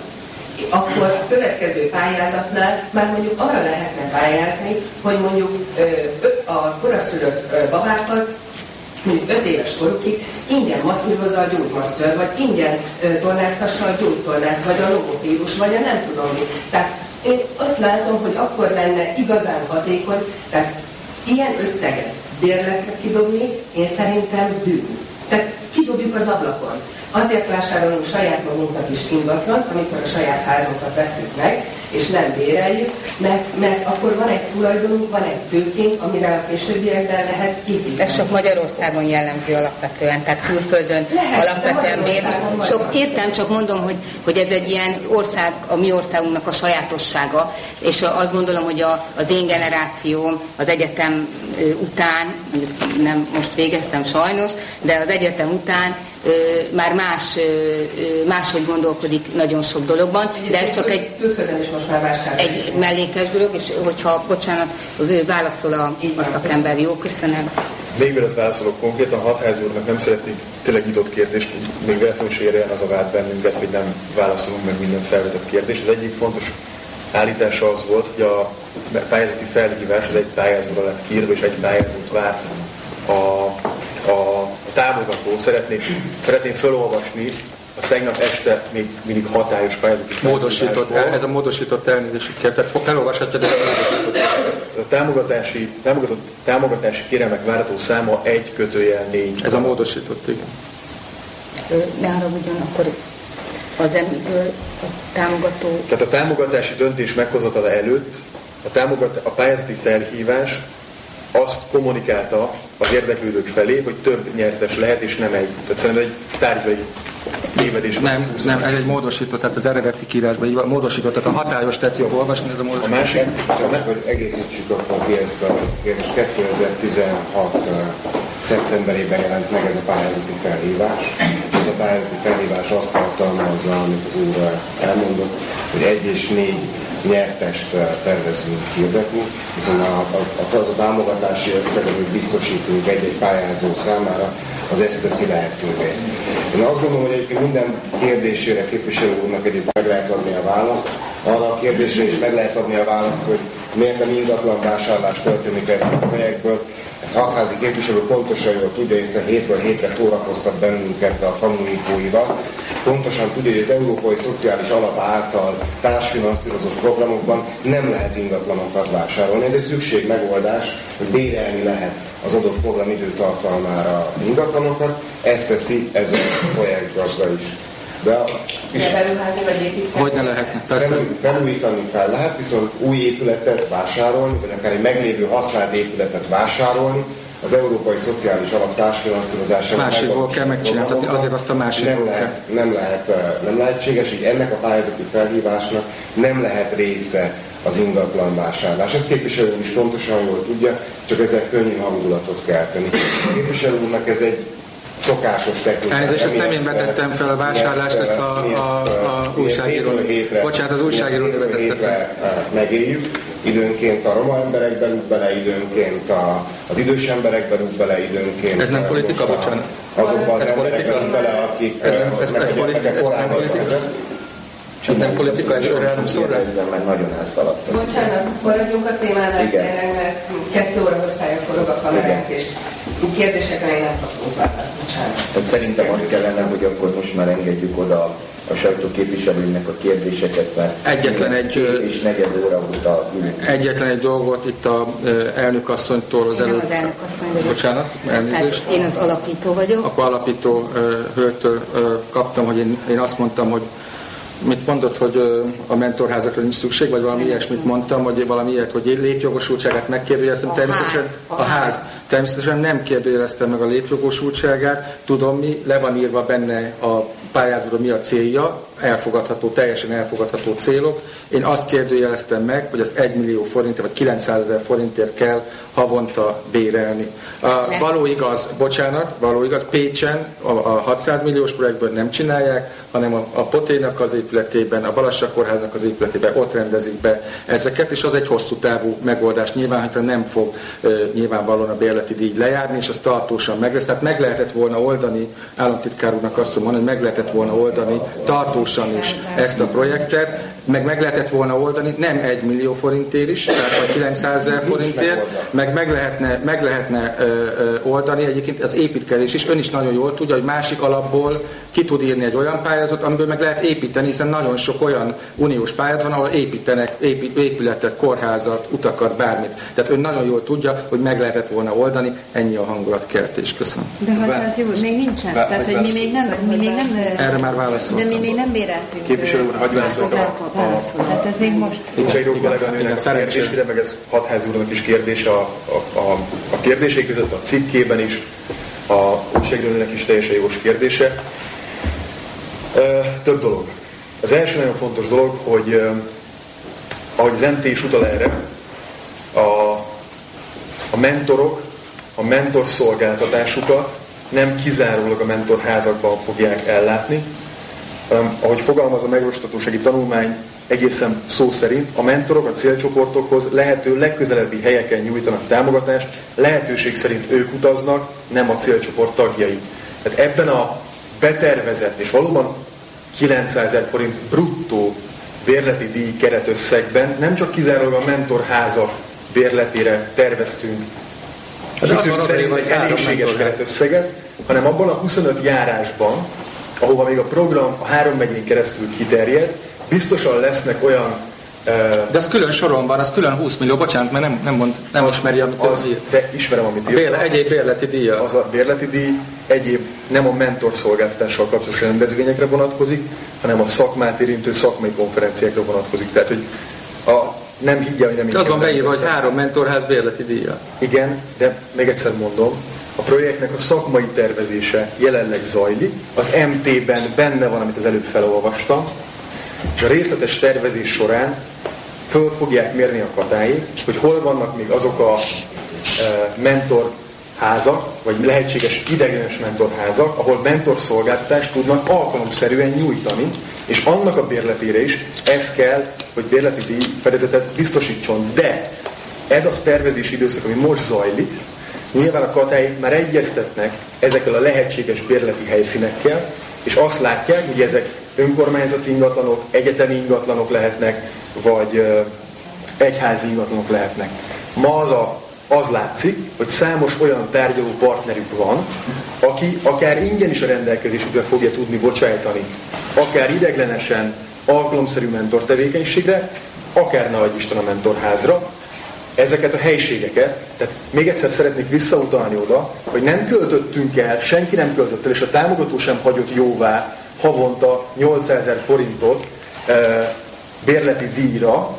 [SPEAKER 29] akkor a következő pályázatnál már mondjuk arra lehetne pályázni, hogy mondjuk a koraszülött babákat mondjuk 5 éves korukig ingyen masszírozza a gyógymasször, vagy ingyen tornáztassa a gyógytornász, vagy a logopédus, vagy a nem tudom mi. Tehát én azt látom, hogy akkor lenne igazán hatékony, tehát ilyen összeget bérletre kidobni, én szerintem bűn. Tehát kidobjuk az ablakon. Azért vásárolunk saját magunknak is ingatlan, amikor a saját házunkat veszünk meg, és nem béreljük, mert, mert akkor van egy tulajdonunk, van egy tőkénk, amire a későbbiekben lehet építeni.
[SPEAKER 28] Ez csak Magyarországon jellemző alapvetően, tehát külföldön lehet, alapvetően bér. Sok értem, csak mondom, hogy, hogy ez egy ilyen ország, a mi országunknak a sajátossága, és azt gondolom, hogy a, az én generációm az egyetem után, nem most végeztem sajnos, de az egyetem után már más, máshogy gondolkodik nagyon sok dologban, de ez csak egy,
[SPEAKER 29] is most már
[SPEAKER 28] egy mellékes dolog, és hogyha, bocsánat, válaszol a, a szakember, jó, köszönöm.
[SPEAKER 31] Még mielőtt válaszolok konkrétan, hatházi úrnak nem szeretnék tényleg nyitott kérdést, még véletlenül is érjen az a vád bennünket, hogy nem válaszolunk meg minden felvetett kérdést. Az egyik fontos állítása az volt, hogy a pályázati felhívás az egy pályázóra lett kiírva, és egy pályázót várt a, a támogató. Szeretném, szeretném felolvasni a tegnap este még mindig hatályos pályázati
[SPEAKER 26] Módosított, el, ez a módosított elnézési kér, tehát elolvashatja, de ez a módosított.
[SPEAKER 31] A támogatási, támogatott, támogatási kéremek várható száma egy kötőjel négy.
[SPEAKER 26] Ez a módosított, igen.
[SPEAKER 28] Ne haragudjon, akkor az emlő a támogató...
[SPEAKER 31] Tehát a támogatási döntés meghozatala előtt a, támogat, a pályázati felhívás azt kommunikálta az érdeklődők felé, hogy több nyertes lehet, és nem egy. Tehát szerintem egy tárgyai tévedés.
[SPEAKER 26] Nem, nem, ez egy módosított, tehát az eredeti kírásban így van, módosított, tehát a hatályos tetszik olvasni, ez a módosított.
[SPEAKER 31] A másik,
[SPEAKER 32] csak hogy egészítsük akkor ki ezt a kérdést. 2016 szeptemberében jelent meg ez a pályázati felhívás. Ez a pályázati felhívás azt tartalmazza, amit az úr elmondott, hogy egy és négy nyertest tervezünk hirdetni, hiszen a, a, a, a támogatási összeget, biztosítunk egy-egy pályázó számára, az ezt teszi lehetővé. Én azt gondolom, hogy egyébként minden kérdésére képviselő úrnak egyébként meg lehet adni a választ. Arra a kérdésre is meg lehet adni a választ, hogy miért nem ingatlan vásárlás történik ebből a projektből. Ezt hatházi képviselő pontosan jól tudja, hiszen hétről hétre szórakoztat bennünket a tanulítóival, pontosan tudja, hogy az Európai Szociális Alap által társfinanszírozott programokban nem lehet ingatlanokat vásárolni. Ez egy szükség megoldás, hogy bérelni lehet az adott program időtartalmára ingatlanokat. Ezt teszi ez a projektgazda is. De
[SPEAKER 29] is beruházni vagy építeni?
[SPEAKER 26] Hogy ne lehetne, persze.
[SPEAKER 32] Felújítani fel lehet, viszont új épületet vásárolni, vagy akár egy meglévő használt épületet vásárolni, az Európai Szociális Alap társfinanszírozása
[SPEAKER 26] Másikból kell megcsinálni, azért azt a másikból
[SPEAKER 32] nem lehet, nem lehet, eh, nem lehetséges, így ennek a pályázati felhívásnak nem lehet része az ingatlan vásárlás. Ezt képviselő úr is pontosan jól tudja, csak ezzel könnyű hangulatot kell tenni. Képviselő úrnak ez egy szokásos technika.
[SPEAKER 26] Elnézést, ezt nem én vetettem fel a vásárlást, ezt a, a, a újságíró. Bocsánat, az újságíró vetette
[SPEAKER 32] megéljük. Időnként a roma emberek berúg bele, időnként a, az idős emberek berúg bele, időnként...
[SPEAKER 26] Ez nem politika, bocsánat?
[SPEAKER 32] Azokban az
[SPEAKER 26] ez
[SPEAKER 32] emberek berúg bele, akik...
[SPEAKER 26] Ez nem, ez, ez, politika, ez nem politika? Ez nem politika, és nem szól rá?
[SPEAKER 32] Ezzel meg nagyon elszaladtam.
[SPEAKER 29] Bocsánat, maradjunk a témánál tényleg, mert kettő óra osztálya forog a kamerák, és kérdésekre még nem kaptunk választ, bocsánat.
[SPEAKER 32] Hát
[SPEAKER 27] szerintem az kellene, hogy akkor most már engedjük oda a sajtóképviselőnek a kérdéseket, mert
[SPEAKER 26] egyetlen egy,
[SPEAKER 27] és negyed óra óta
[SPEAKER 26] Egyetlen egy dolgot itt a elnök asszonytól az előtt.
[SPEAKER 30] az elnök asszony vagyok.
[SPEAKER 26] Bocsánat, elnézést.
[SPEAKER 30] Hát én az alapító vagyok.
[SPEAKER 26] Akkor alapító hölgytől kaptam, hogy én, én azt mondtam, hogy mit mondott, hogy a mentorházakra nincs szükség, vagy valami ilyesmit mondtam, vagy valami ilyet, hogy létjogosultságát megkérdőjeleztem. Természetesen
[SPEAKER 30] a
[SPEAKER 26] a ház. Természetesen nem kérdőjeleztem meg a létjogosultságát. Tudom mi, le van írva benne a pályázatra mi a célja, elfogadható, teljesen elfogadható célok. Én azt kérdőjeleztem meg, hogy ezt 1 millió forintért vagy 900 ezer forintért kell havonta bérelni. A, való igaz, bocsánat, való igaz, Pécsen a, a 600 milliós projektből nem csinálják, hanem a, a Poténak az épületében, a Balassak kórháznak az épületében ott rendezik be ezeket, és az egy hosszú távú megoldás. Nyilván, hogyha nem fog e, nyilvánvalóan a bérleti díj lejárni, és az tartósan meg lesz. Tehát meg lehetett volna oldani, államtitkár úrnak azt mondani, hogy meg lehetett volna oldani tartósan is ezt a projektet, meg meg lehetett volna oldani nem 1 millió forintért is, tehát vagy 900 ezer forintért, meg meg lehetne, meg lehetne ö, ö, oldani egyébként az építkezés is. Ön is nagyon jól tudja, hogy másik alapból ki tud írni egy olyan pályázatot, amiből meg lehet építeni, hiszen nagyon sok olyan uniós pályázat van, ahol építenek épít, épületet, kórházat, utakat, bármit. Tehát ön nagyon jól tudja, hogy meg lehetett volna oldani, ennyi a hangulatkeltés. Köszönöm.
[SPEAKER 30] De 600 jó, még nincsen.
[SPEAKER 26] Bár-
[SPEAKER 30] Tehát, hogy mi még nem, mi még nem,
[SPEAKER 26] Erre már
[SPEAKER 30] de
[SPEAKER 26] válaszoltam.
[SPEAKER 30] mi még nem béreltünk.
[SPEAKER 31] Képviselő úr, hagyj
[SPEAKER 30] kap válaszol. Hát ez még most.
[SPEAKER 31] Nincs egy jó kolléganőnek a kérdésére, meg ez hatházi úrnak is kérdés a, a, a, a kérdései között, a cikkében is, a újságírónak is teljesen jogos kérdése. Több dolog. Az első nagyon fontos dolog, hogy ahogy az MT is utal erre, a, a mentorok a mentor szolgáltatásukat nem kizárólag a mentorházakban fogják ellátni, hanem, ahogy fogalmaz a megvalósíthatósági tanulmány, egészen szó szerint a mentorok a célcsoportokhoz lehető legközelebbi helyeken nyújtanak támogatást, lehetőség szerint ők utaznak, nem a célcsoport tagjai. Tehát ebben a betervezett és valóban 900 ezer forint bruttó bérleti díj keretösszegben nem csak kizárólag a mentorházak bérletére terveztünk
[SPEAKER 26] De az
[SPEAKER 31] hitünk szerint egy elégséges keretösszeget, hanem abban a 25 járásban, ahova még a program a három megyén keresztül kiterjed, biztosan lesznek olyan
[SPEAKER 26] De az külön soron van, az külön 20 millió, bocsánat, mert nem, nem, mond, nem ismeri, amit
[SPEAKER 31] az,
[SPEAKER 26] az ír.
[SPEAKER 31] de ismerem, amit
[SPEAKER 26] A
[SPEAKER 31] írt.
[SPEAKER 26] bérle, egyéb bérleti díja.
[SPEAKER 31] Az a bérleti díj egyéb nem a mentor szolgáltatással kapcsolatos rendezvényekre vonatkozik, hanem a szakmát érintő szakmai konferenciákra vonatkozik. Tehát, hogy a, nem higgye, hogy nem
[SPEAKER 26] Az van beírva, hogy három mentorház bérleti díja.
[SPEAKER 31] Igen, de még egyszer mondom, a projektnek a szakmai tervezése jelenleg zajlik, az MT-ben benne van, amit az előbb felolvastam, és a részletes tervezés során föl fogják mérni a katáit, hogy hol vannak még azok a e, mentorházak, vagy lehetséges ideglenes mentorházak, ahol mentorszolgáltatást tudnak alkalomszerűen nyújtani, és annak a bérletére is ez kell, hogy bérleti díj fedezetet biztosítson. De ez a tervezési időszak, ami most zajlik, nyilván a katáik már egyeztetnek ezekkel a lehetséges bérleti helyszínekkel, és azt látják, hogy ezek önkormányzati ingatlanok, egyetemi ingatlanok lehetnek, vagy egyházi ingatlanok lehetnek. Ma az a az látszik, hogy számos olyan tárgyaló partnerük van, aki akár ingyen is a rendelkezésükre fogja tudni bocsájtani, akár ideglenesen alkalomszerű mentor tevékenységre, akár ne Isten a mentorházra, ezeket a helységeket, tehát még egyszer szeretnék visszautalni oda, hogy nem költöttünk el, senki nem költött el, és a támogató sem hagyott jóvá havonta 800 ezer forintot bérleti díjra.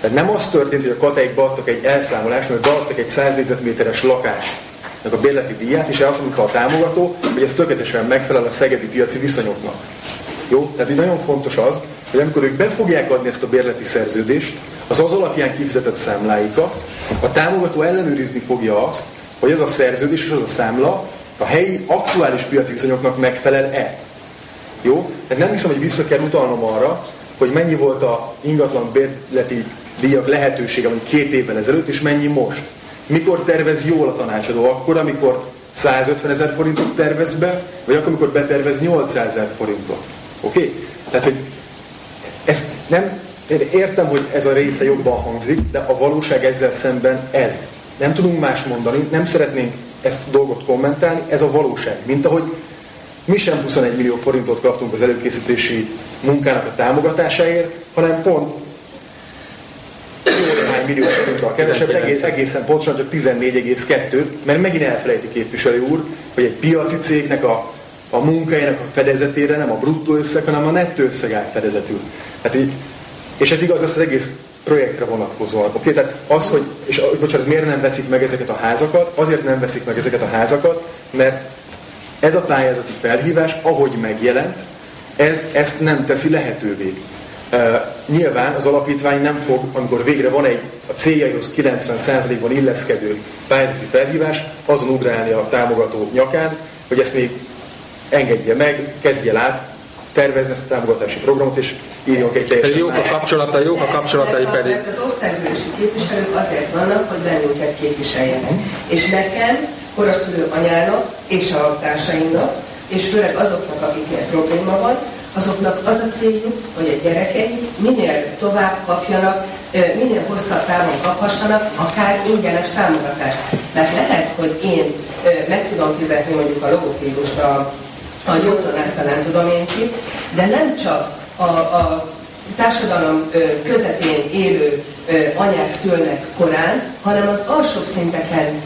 [SPEAKER 31] Tehát nem az történt, hogy a kateik beadtak egy elszámolást, mert beadtak egy 100 négyzetméteres lakást a bérleti díját, és azt mondta a támogató, hogy ez tökéletesen megfelel a szegedi piaci viszonyoknak. Jó? Tehát így nagyon fontos az, hogy amikor ők be fogják adni ezt a bérleti szerződést, az az alapján kifizetett számláikat, a támogató ellenőrizni fogja azt, hogy ez a szerződés és az a számla a helyi aktuális piaci viszonyoknak megfelel-e. Jó? Tehát nem hiszem, hogy vissza kell utalnom arra, hogy mennyi volt a ingatlan bérleti díjak lehetősége mondjuk két évvel ezelőtt, és mennyi most. Mikor tervez jól a tanácsadó? Akkor, amikor 150 ezer forintot tervez be, vagy akkor, amikor betervez 800 ezer forintot. Oké? Okay? Tehát, hogy ezt nem, én értem, hogy ez a része jobban hangzik, de a valóság ezzel szemben ez. Nem tudunk más mondani, nem szeretnénk ezt a dolgot kommentálni, ez a valóság. Mint ahogy mi sem 21 millió forintot kaptunk az előkészítési munkának a támogatásáért, hanem pont néhány millió forintra kevesebb, egész, egészen pontosan csak 14,2, mert megint elfelejti képviselő úr, hogy egy piaci cégnek a, a munkájának a fedezetére nem a bruttó összeg, hanem a nettó összeg áll fedezetül. Hát így, és ez igaz lesz az egész projektre vonatkozóan. Oké, okay? tehát az, hogy, és bocsánat, miért nem veszik meg ezeket a házakat? Azért nem veszik meg ezeket a házakat, mert ez a pályázati felhívás, ahogy megjelent, ez ezt nem teszi lehetővé. Uh, nyilván az alapítvány nem fog, amikor végre van egy a céljaihoz 90%-ban illeszkedő pályázati felhívás, azon ugrálni a támogató nyakán, hogy ezt még engedje meg, kezdje át, tervezni ezt a támogatási programot, és írjunk egy teljesen...
[SPEAKER 26] Jók a kapcsolatai, jók a kapcsolatai pedig.
[SPEAKER 29] Az országgyűlési képviselők azért vannak, hogy bennünket képviseljenek. És nekem, koraszülő anyának és a társaimnak, és főleg azoknak, akiknek probléma van, azoknak az a céljuk, hogy a gyerekei minél tovább kapjanak, minél hosszabb távon kaphassanak, akár ingyenes támogatást. Mert lehet, hogy én meg tudom fizetni mondjuk a logopédust, a, a gyógytornást, nem tudom én ki, de nem csak a, a társadalom közepén élő anyák szülnek korán, hanem az alsóbb szinteken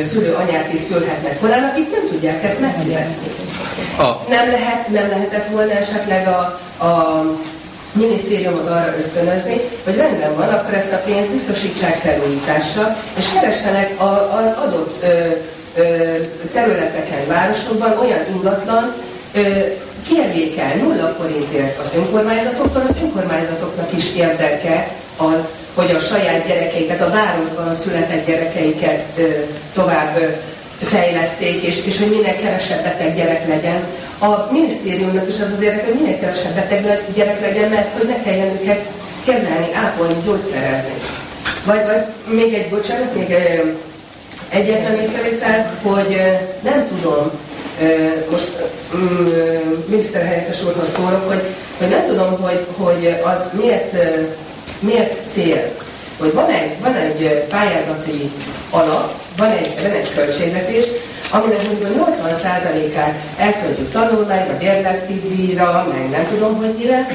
[SPEAKER 29] szülő anyák is szülhetnek korán, akik nem tudják ezt megfizetni. Nem, lehet, nem lehetett volna esetleg a, a minisztériumot arra ösztönözni, hogy rendben van, akkor ezt a pénzt biztosítsák felújításra, és keressenek az adott ö, ö, területeken, városokban olyan ingatlan, ö, kérjék el nulla forintért az önkormányzatoktól, az önkormányzatoknak is érdeke az, hogy a saját gyerekeiket, a városban született gyerekeiket tovább fejleszték, és, és hogy minél kevesebb beteg gyerek legyen. A minisztériumnak is az az érdeke, hogy minél kevesebb beteg gyerek legyen, mert hogy ne kelljen őket kezelni, ápolni, gyógyszerezni. Vagy, vagy még egy, bocsánat, még egyetlen észrevétel, hogy nem tudom, most miniszterhelyettes úrhoz szólok, hogy, hogy nem tudom, hogy, hogy az miért, miért cél, hogy van egy, van egy pályázati alap, van egy, van egy költségvetés, aminek mondjuk a 80%-át elköltjük tanulmányra, bérleti díjra, meg nem tudom, hogy mire,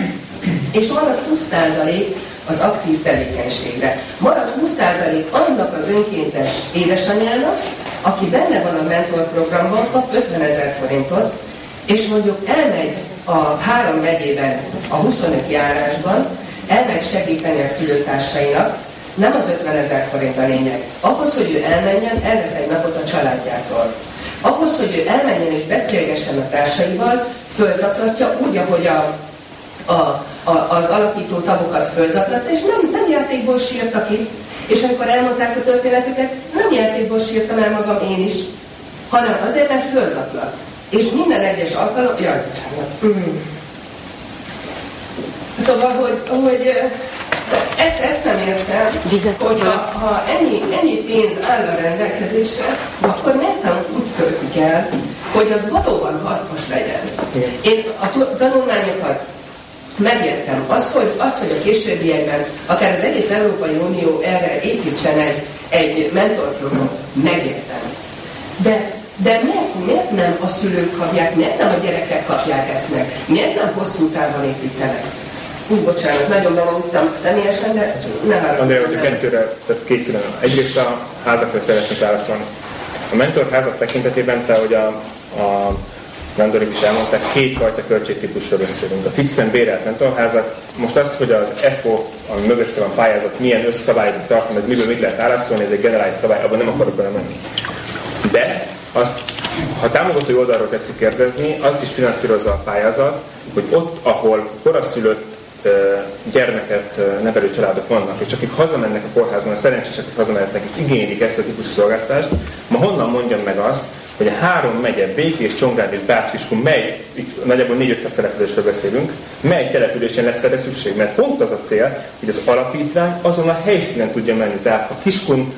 [SPEAKER 29] és marad 20% az aktív tevékenységre. Marad 20% annak az önkéntes édesanyjának, aki benne van a mentorprogramban, kap 50 ezer forintot, és mondjuk elmegy a három megyében, a 25 járásban, elmegy segíteni a szülőtársainak, nem az 50 ezer forint a lényeg. Ahhoz, hogy ő elmenjen, elvesz egy napot a családjától. Ahhoz, hogy ő elmenjen és beszélgessen a társaival, fölzaklatja úgy, ahogy a, a, a, az alapító tagokat fölzaklatta, és nem, nem játékból sírtak itt. És amikor elmondták a történetüket, nem játékból sírtam el magam én is, hanem azért, mert fölzaklat. És minden egyes alkalom... Jaj, bocsánat. Mm. Szóval, hogy, hogy ezt, ezt nem értem, hogy ha, ha ennyi, ennyi pénz áll a rendelkezésre, akkor miért nem úgy költjük el, hogy az valóban hasznos legyen. Én a tanulmányokat megértem. Az hogy, az, hogy a későbbiekben akár az egész Európai Unió erre építsen egy, egy mentorprogram, megértem. De, de miért, miért nem a szülők kapják, miért nem a gyerekek kapják ezt meg? Miért nem hosszú távon építenek? Hú, bocsánat, nagyon beleúttam személyesen, de nem arra.
[SPEAKER 25] Andrea, hogyha kettőre, tehát két külön. Egyrészt a házakra szeretnék válaszolni. A mentorházak tekintetében te, hogy a, a mentorok is elmondták, kétfajta költségtípusról beszélünk. A fixen bérelt mentorházak, most az, hogy az FO, ami mögötte van pályázat, milyen összszabályt tartom, ez miből mit lehet válaszolni, ez egy generális szabály, abban nem akarok belemenni. De azt, ha támogatói oldalról tetszik kérdezni, azt is finanszírozza a pályázat, hogy ott, ahol koraszülött gyermeket nevelő családok vannak, és akik hazamennek a kórházban, a szerencsések, akik hazamennek, és igénylik ezt a típusú szolgáltatást, ma honnan mondjam meg azt, hogy a három megye, Békés, Csongrád és Bácsiskun, mely, itt nagyjából 4-500 településről beszélünk, mely településen lesz erre szükség? Mert pont az a cél, hogy az alapítvány azon a helyszínen tudja menni. Tehát ha Kiskun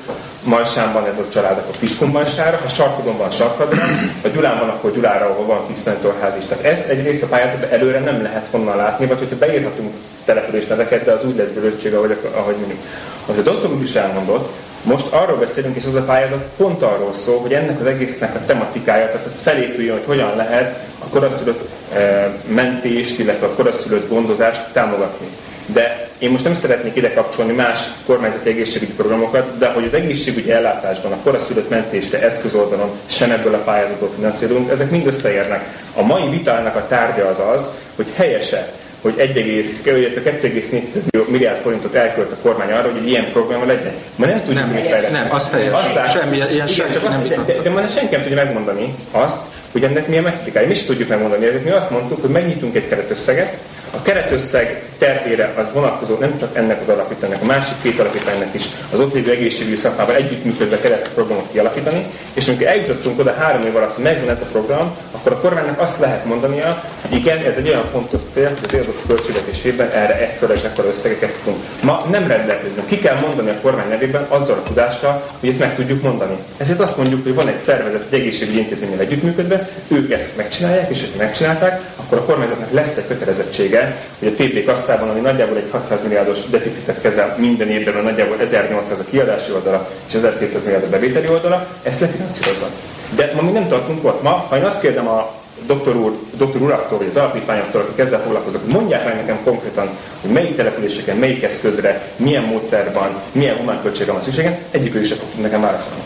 [SPEAKER 25] Majsán ez a család, akkor Kiskun Majsára, ha Sarkodon van Sarkadra, ha Gyulán van, akkor Gyulára, ahol van Kisztentorház is. Tehát ezt egyrészt a pályázatban előre nem lehet honnan látni, vagy hogyha beírhatunk településneveket, de az úgy lesz bölöttség, ahogy, ahogy mondjuk. Ahogy a doktor is elmondott, most arról beszélünk, és az a pályázat pont arról szól, hogy ennek az egésznek a tematikája, tehát ez felépüljön, hogy hogyan lehet a koraszülött e, mentést, illetve a koraszülött gondozást támogatni. De én most nem szeretnék ide kapcsolni más kormányzati egészségügyi programokat, de hogy az egészségügyi ellátásban, a koraszülött mentésre eszközoldalon sem ebből a pályázatból finanszírozunk, ezek mind összeérnek. A mai vitának a tárgya az az, hogy helyese hogy 2,4 milliárd forintot elkölt a kormány arra, hogy egy ilyen program legyen. Ma nem tudjuk,
[SPEAKER 29] mit fejleszteni.
[SPEAKER 26] Nem, az helyes. Aztán, Semmi, ilyen igen, senki
[SPEAKER 29] csak
[SPEAKER 26] nem
[SPEAKER 29] azt, de, de, de, ma senki nem tudja megmondani azt, hogy ennek milyen megtikája. Mi is tudjuk megmondani. Ezért mi azt mondtuk, hogy megnyitunk egy keretösszeget, a keretösszeg terhére az vonatkozó nem csak ennek az alapítványnak, a másik két alapítványnak is az ott lévő egészségügyi szakmával együttműködve kell ezt a programot kialakítani, és amikor eljutottunk oda három év alatt, megvan ez a program, akkor a kormánynak azt lehet mondania, hogy igen, ez egy olyan fontos cél, hogy az adott költségvetésében erre ekkora és ekkora összegeket tudunk. Ma nem rendelkezünk. Ki kell mondani a kormány nevében azzal a tudással, hogy ezt meg tudjuk mondani. Ezért azt mondjuk, hogy van egy szervezet, egy egészségügyi intézménnyel együttműködve, ők ezt megcsinálják, és hogyha megcsinálták, akkor a kormányzatnak lesz egy kötelezettsége, hogy a TP kasszában, ami nagyjából egy 600 milliárdos deficitet kezel minden évben, nagyjából 1800 a kiadási oldala és 1200 milliárd a bevételi oldala, ezt lefinanszírozza. De ma mi nem tartunk ott. Ma, ha én azt kérdem a doktor, úr, doktor uraktól, vagy az alapítványoktól, akik ezzel foglalkoznak, hogy mondják meg nekem konkrétan, hogy melyik településeken, melyik eszközre, milyen módszerban, milyen humánköltségre van szükségem, egyikük is fog nekem válaszolni.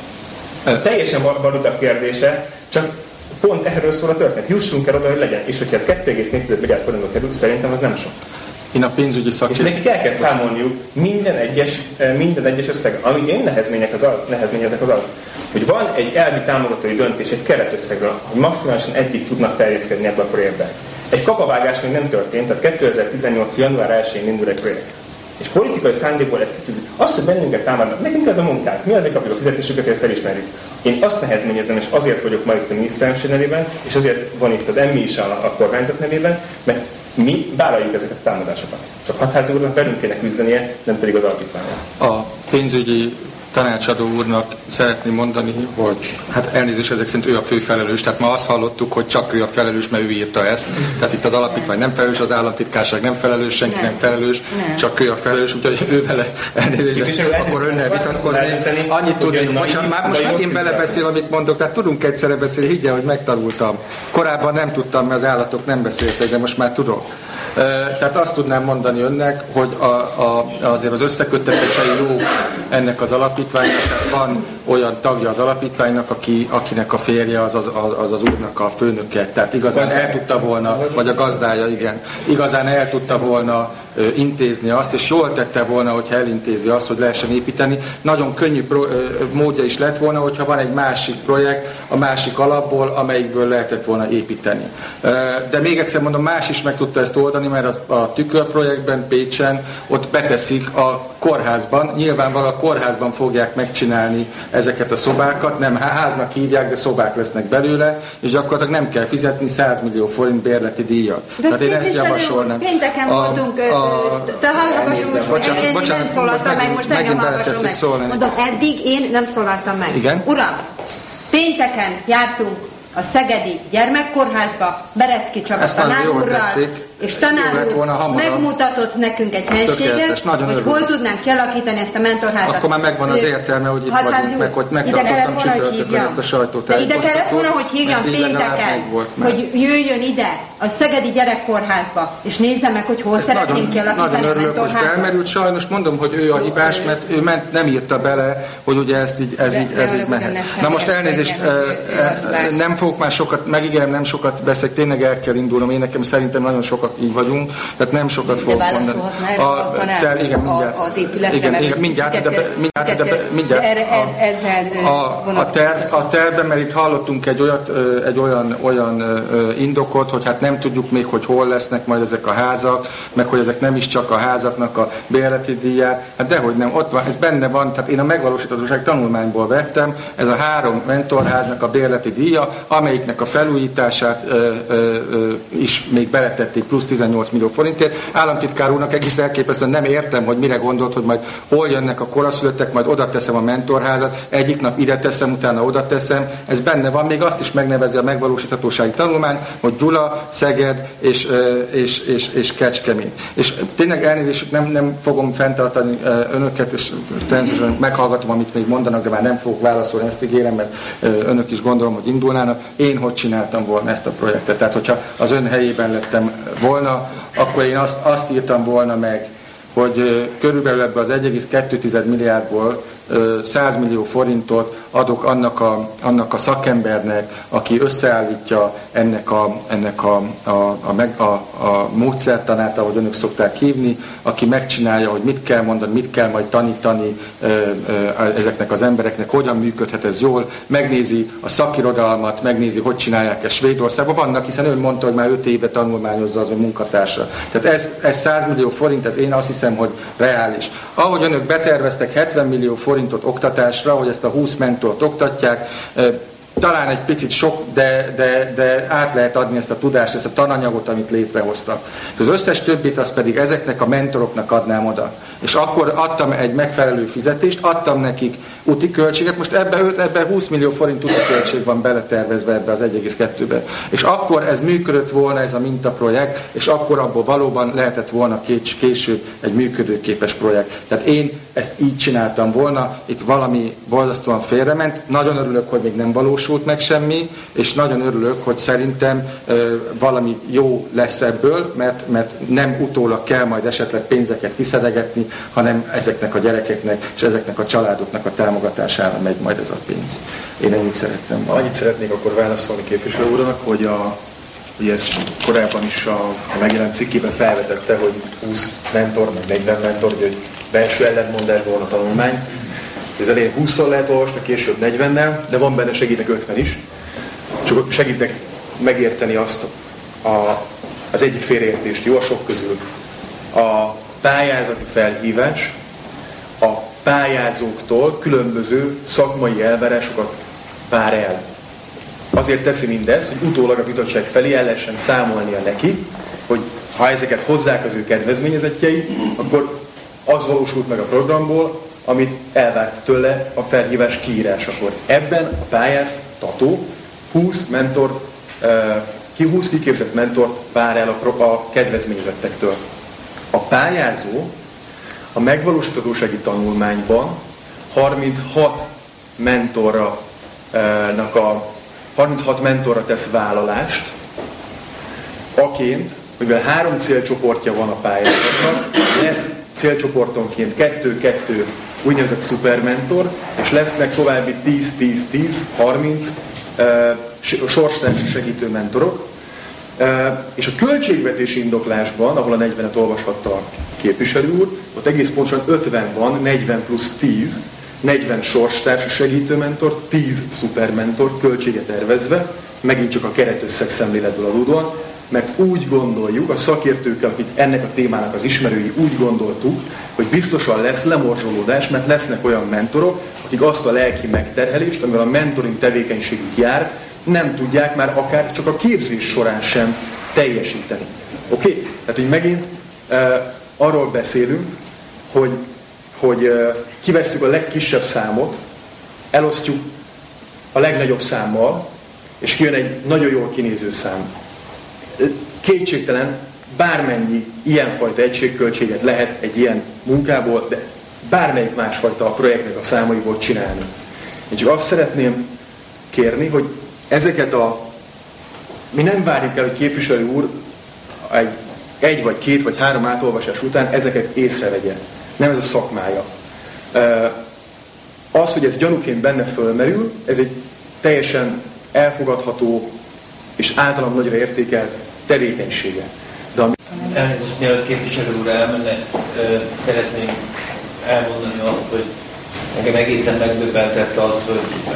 [SPEAKER 29] Teljesen valuta kérdése, csak pont erről szól a történet. Jussunk el oda, hogy legyen. És hogyha ez 2,4 milliárd forintba kerül, szerintem az nem sok.
[SPEAKER 26] Én a pénzügyi szakértő.
[SPEAKER 25] És nekik el kell számolniuk minden egyes, minden egyes összeg. Ami én nehezmények az az, nehezményezek az az, hogy van egy elvi támogatói döntés egy keretösszegről, hogy maximálisan eddig tudnak terjeszkedni ebbe a projektbe. Egy kapavágás még nem történt, tehát 2018. január 1-én indul egy projekt. És politikai szándékból ezt tűzik. Az, hogy bennünket támadnak, nekünk ez a munkánk, mi azért kapjuk a fizetésüket, hogy ezt elismerjük. Én azt nehezményezem, és azért vagyok ma itt a miniszterelnökség nevében, és azért van itt az emmi is a, a kormányzat nevében, mert mi vállaljuk ezeket a támadásokat. Csak hatházi úrnak velünk kéne küzdenie, nem pedig az alapítványra.
[SPEAKER 26] A pénzügyi tanácsadó úrnak szeretném mondani, hogy hát elnézést ezek szerint ő a fő felelős, tehát ma azt hallottuk, hogy csak ő a felelős, mert ő írta ezt. Tehát itt az alapítvány nem felelős, az államtitkárság nem felelős, senki nem, nem felelős, nem. csak ő a felelős, úgyhogy ő vele elnézést, de akkor önnel vitatkozni. Annyit tudnék, bocsánat, már most megint belebeszél, amit mondok, tehát tudunk egyszerre beszélni, higgye, hogy megtanultam. Korábban nem tudtam, mert az állatok nem beszéltek, de most már tudok. Tehát azt tudnám mondani önnek, hogy a, a, azért az összeköttetései jók ennek az alapítványnak, tehát van olyan tagja az alapítványnak, aki, akinek a férje az az, az az úrnak a főnöke, tehát igazán el tudta volna, vagy a gazdája, igen, igazán el tudta volna intézni azt, és jól tette volna, hogyha elintézi azt, hogy lehessen építeni. Nagyon könnyű pro, módja is lett volna, hogyha van egy másik projekt a másik alapból, amelyikből lehetett volna építeni. De még egyszer mondom, más is meg tudta ezt oldani, mert a, a tükörprojektben Pécsen ott beteszik a kórházban, nyilvánvalóan a kórházban fogják megcsinálni ezeket a szobákat, nem háznak hívják, de szobák lesznek belőle, és gyakorlatilag nem kell fizetni 100 millió forint bérleti díjat.
[SPEAKER 30] De Tehát én ezt javasolnám. Pénteken a, voltunk, a, te hallgassunk, bocsánat, én bocsánat, nem szólaltam meg, most engem hallgasson meg. Szólni. Mondom, eddig én nem szólaltam meg.
[SPEAKER 26] Igen?
[SPEAKER 30] Uram, pénteken jártunk a Szegedi Gyermekkórházba, Berecki Csaba tanárúrral, és tanár megmutatott nekünk egy helységet, hogy örülök. hol tudnánk kialakítani ezt a mentorházat.
[SPEAKER 26] Akkor már megvan az értelme, hogy itt vagyunk, meg hogy megtartottam csütörtökön ezt a sajtót.
[SPEAKER 30] ide kellett volna, hogy hívjam pénteken, hogy jöjjön ide a Szegedi Gyerekkórházba, és nézze meg, hogy hol szeretnénk kialakítani
[SPEAKER 26] nagyon örülök, hogy felmerült. Sajnos mondom, hogy ő a hibás, mert ő ment, nem írta bele, hogy ugye ezt így, ez így, ez így mehet. Na most elnézést, nem fogok már sokat, megígérem, nem sokat beszélek, tényleg el kell indulnom. Én nekem szerintem nagyon sokat így vagyunk, tehát nem sokat fogok mondani.
[SPEAKER 28] A, a tanár igen, mindjárt, az épületre, igen, igen,
[SPEAKER 26] mindjárt, de, mindjárt, de, mindjárt,
[SPEAKER 28] erre, ez, ezzel
[SPEAKER 26] a, a, terv, a tervben, mert itt hallottunk egy, olyat, egy olyan, olyan indokot, hogy hát nem tudjuk még, hogy hol lesznek majd ezek a házak, meg hogy ezek nem is csak a házaknak a bérleti díját, hát dehogy nem, ott van, ez benne van, tehát én a megvalósíthatóság tanulmányból vettem, ez a három mentorháznak a bérleti díja, amelyiknek a felújítását ö, ö, ö, is még beletették plusz 18 millió forintért. Államtitkár úrnak egész elképesztően nem értem, hogy mire gondolt, hogy majd hol jönnek a koraszülöttek, majd oda teszem a mentorházat, egyik nap ide teszem, utána oda teszem. Ez benne van, még azt is megnevezi a megvalósíthatósági tanulmány, hogy Gyula, Szeged és, és, és, és Kecskemét. És tényleg elnézést, nem, nem fogom fenntartani önöket, és természetesen meghallgatom, amit még mondanak, de már nem fogok válaszolni, ezt ígérem, mert önök is gondolom, hogy indulnának. Én hogy csináltam volna ezt a projektet? Tehát, hogyha az ön helyében lettem volna, akkor én azt, azt írtam volna meg, hogy körülbelül ebbe az 1,2 milliárdból 100 millió forintot adok annak a, annak a szakembernek, aki összeállítja ennek a, ennek a, a, a, meg, a, a módszertanát, ahogy önök szokták hívni, aki megcsinálja, hogy mit kell mondani, mit kell majd tanítani ezeknek az embereknek, hogyan működhet ez jól, megnézi a szakirodalmat, megnézi, hogy csinálják ezt Svédországban. Vannak, hiszen ön mondta, hogy már 5 éve tanulmányozza az ön munkatársa. Tehát ez, ez 100 millió forint, ez én azt hiszem, hogy reális. Ahogy önök beterveztek 70 millió forintot oktatásra, hogy ezt a 20 mentort oktatják, talán egy picit sok, de, de, de át lehet adni ezt a tudást, ezt a tananyagot, amit létrehoztak. Az összes többit az pedig ezeknek a mentoroknak adnám oda. És akkor adtam egy megfelelő fizetést, adtam nekik úti költséget, most ebbe, ebbe 20 millió forint úti költség van beletervezve ebbe az 1,2-be. És akkor ez működött volna, ez a mintaprojekt, és akkor abból valóban lehetett volna később egy működőképes projekt. Tehát én ezt így csináltam volna, itt valami borzasztóan félrement, nagyon örülök, hogy még nem valósult meg semmi, és nagyon örülök, hogy szerintem ö, valami jó lesz ebből, mert, mert nem utólag kell majd esetleg pénzeket kiszedegetni, hanem ezeknek a gyerekeknek és ezeknek a családoknak a támogatására megy majd ez a pénz. Én ennyit szerettem volna.
[SPEAKER 31] Annyit szeretnék akkor válaszolni képviselő úrnak, hogy a Ugye ezt korábban is a, a megjelent cikkében felvetette, hogy 20 mentor, meg 40 mentor, hogy belső ellentmondás volna a tanulmány. Az elején 20-szor lehet olvasni, később 40-nel, de van benne segítek 50 is. Csak segítek megérteni azt a, az egyik félreértést, jó a sok közül. A pályázati felhívás a pályázóktól különböző szakmai elvárásokat vár el. Azért teszi mindezt, hogy utólag a bizottság felé el lehessen számolnia neki, hogy ha ezeket hozzák az ő kedvezményezetjei, akkor az valósult meg a programból, amit elvárt tőle a felhívás kiírásakor. Ebben a pályáztató 20 mentor, ki 20 kiképzett mentort vár el a, a kedvezményezettektől. A pályázó a megvalósíthatósági tanulmányban 36 mentorra a 36 mentorra tesz vállalást, aként, mivel három célcsoportja van a pályázatnak, lesz célcsoportonként kettő-kettő úgynevezett szupermentor, és lesznek további 10-10-10, 30 uh, sorstársi segítő mentorok. Uh, és a költségvetési indoklásban, ahol a 40-et olvashatta képviselő úr, ott egész pontosan 50 van, 40 plusz 10, 40 sorstársi segítőmentor, 10 szupermentor költséget tervezve, megint csak a keretösszeg szemléletből adódóan, mert úgy gondoljuk, a szakértőkkel, akik ennek a témának az ismerői, úgy gondoltuk, hogy biztosan lesz lemorzsolódás, mert lesznek olyan mentorok, akik azt a lelki megterhelést, amivel a mentoring tevékenységük jár, nem tudják már akár csak a képzés során sem teljesíteni. Oké? Okay? Tehát, hogy megint e, arról beszélünk, hogy, hogy kivesszük a legkisebb számot, elosztjuk a legnagyobb számmal, és kijön egy nagyon jól kinéző szám kétségtelen, bármennyi ilyenfajta egységköltséget lehet egy ilyen munkából, de bármelyik másfajta projektnek a számaiból csinálni. Én csak azt szeretném kérni, hogy ezeket a... Mi nem várjuk el, hogy képviselő úr egy, egy vagy két vagy három átolvasás után ezeket észrevegye. Nem ez a szakmája. Az, hogy ez gyanúként benne fölmerül, ez egy teljesen elfogadható és általam nagyra értékelt tevékenysége.
[SPEAKER 33] De ami... Elnézést, mielőtt képviselő úr elmenne, szeretném elmondani azt, hogy engem egészen megdöbbentette az, hogy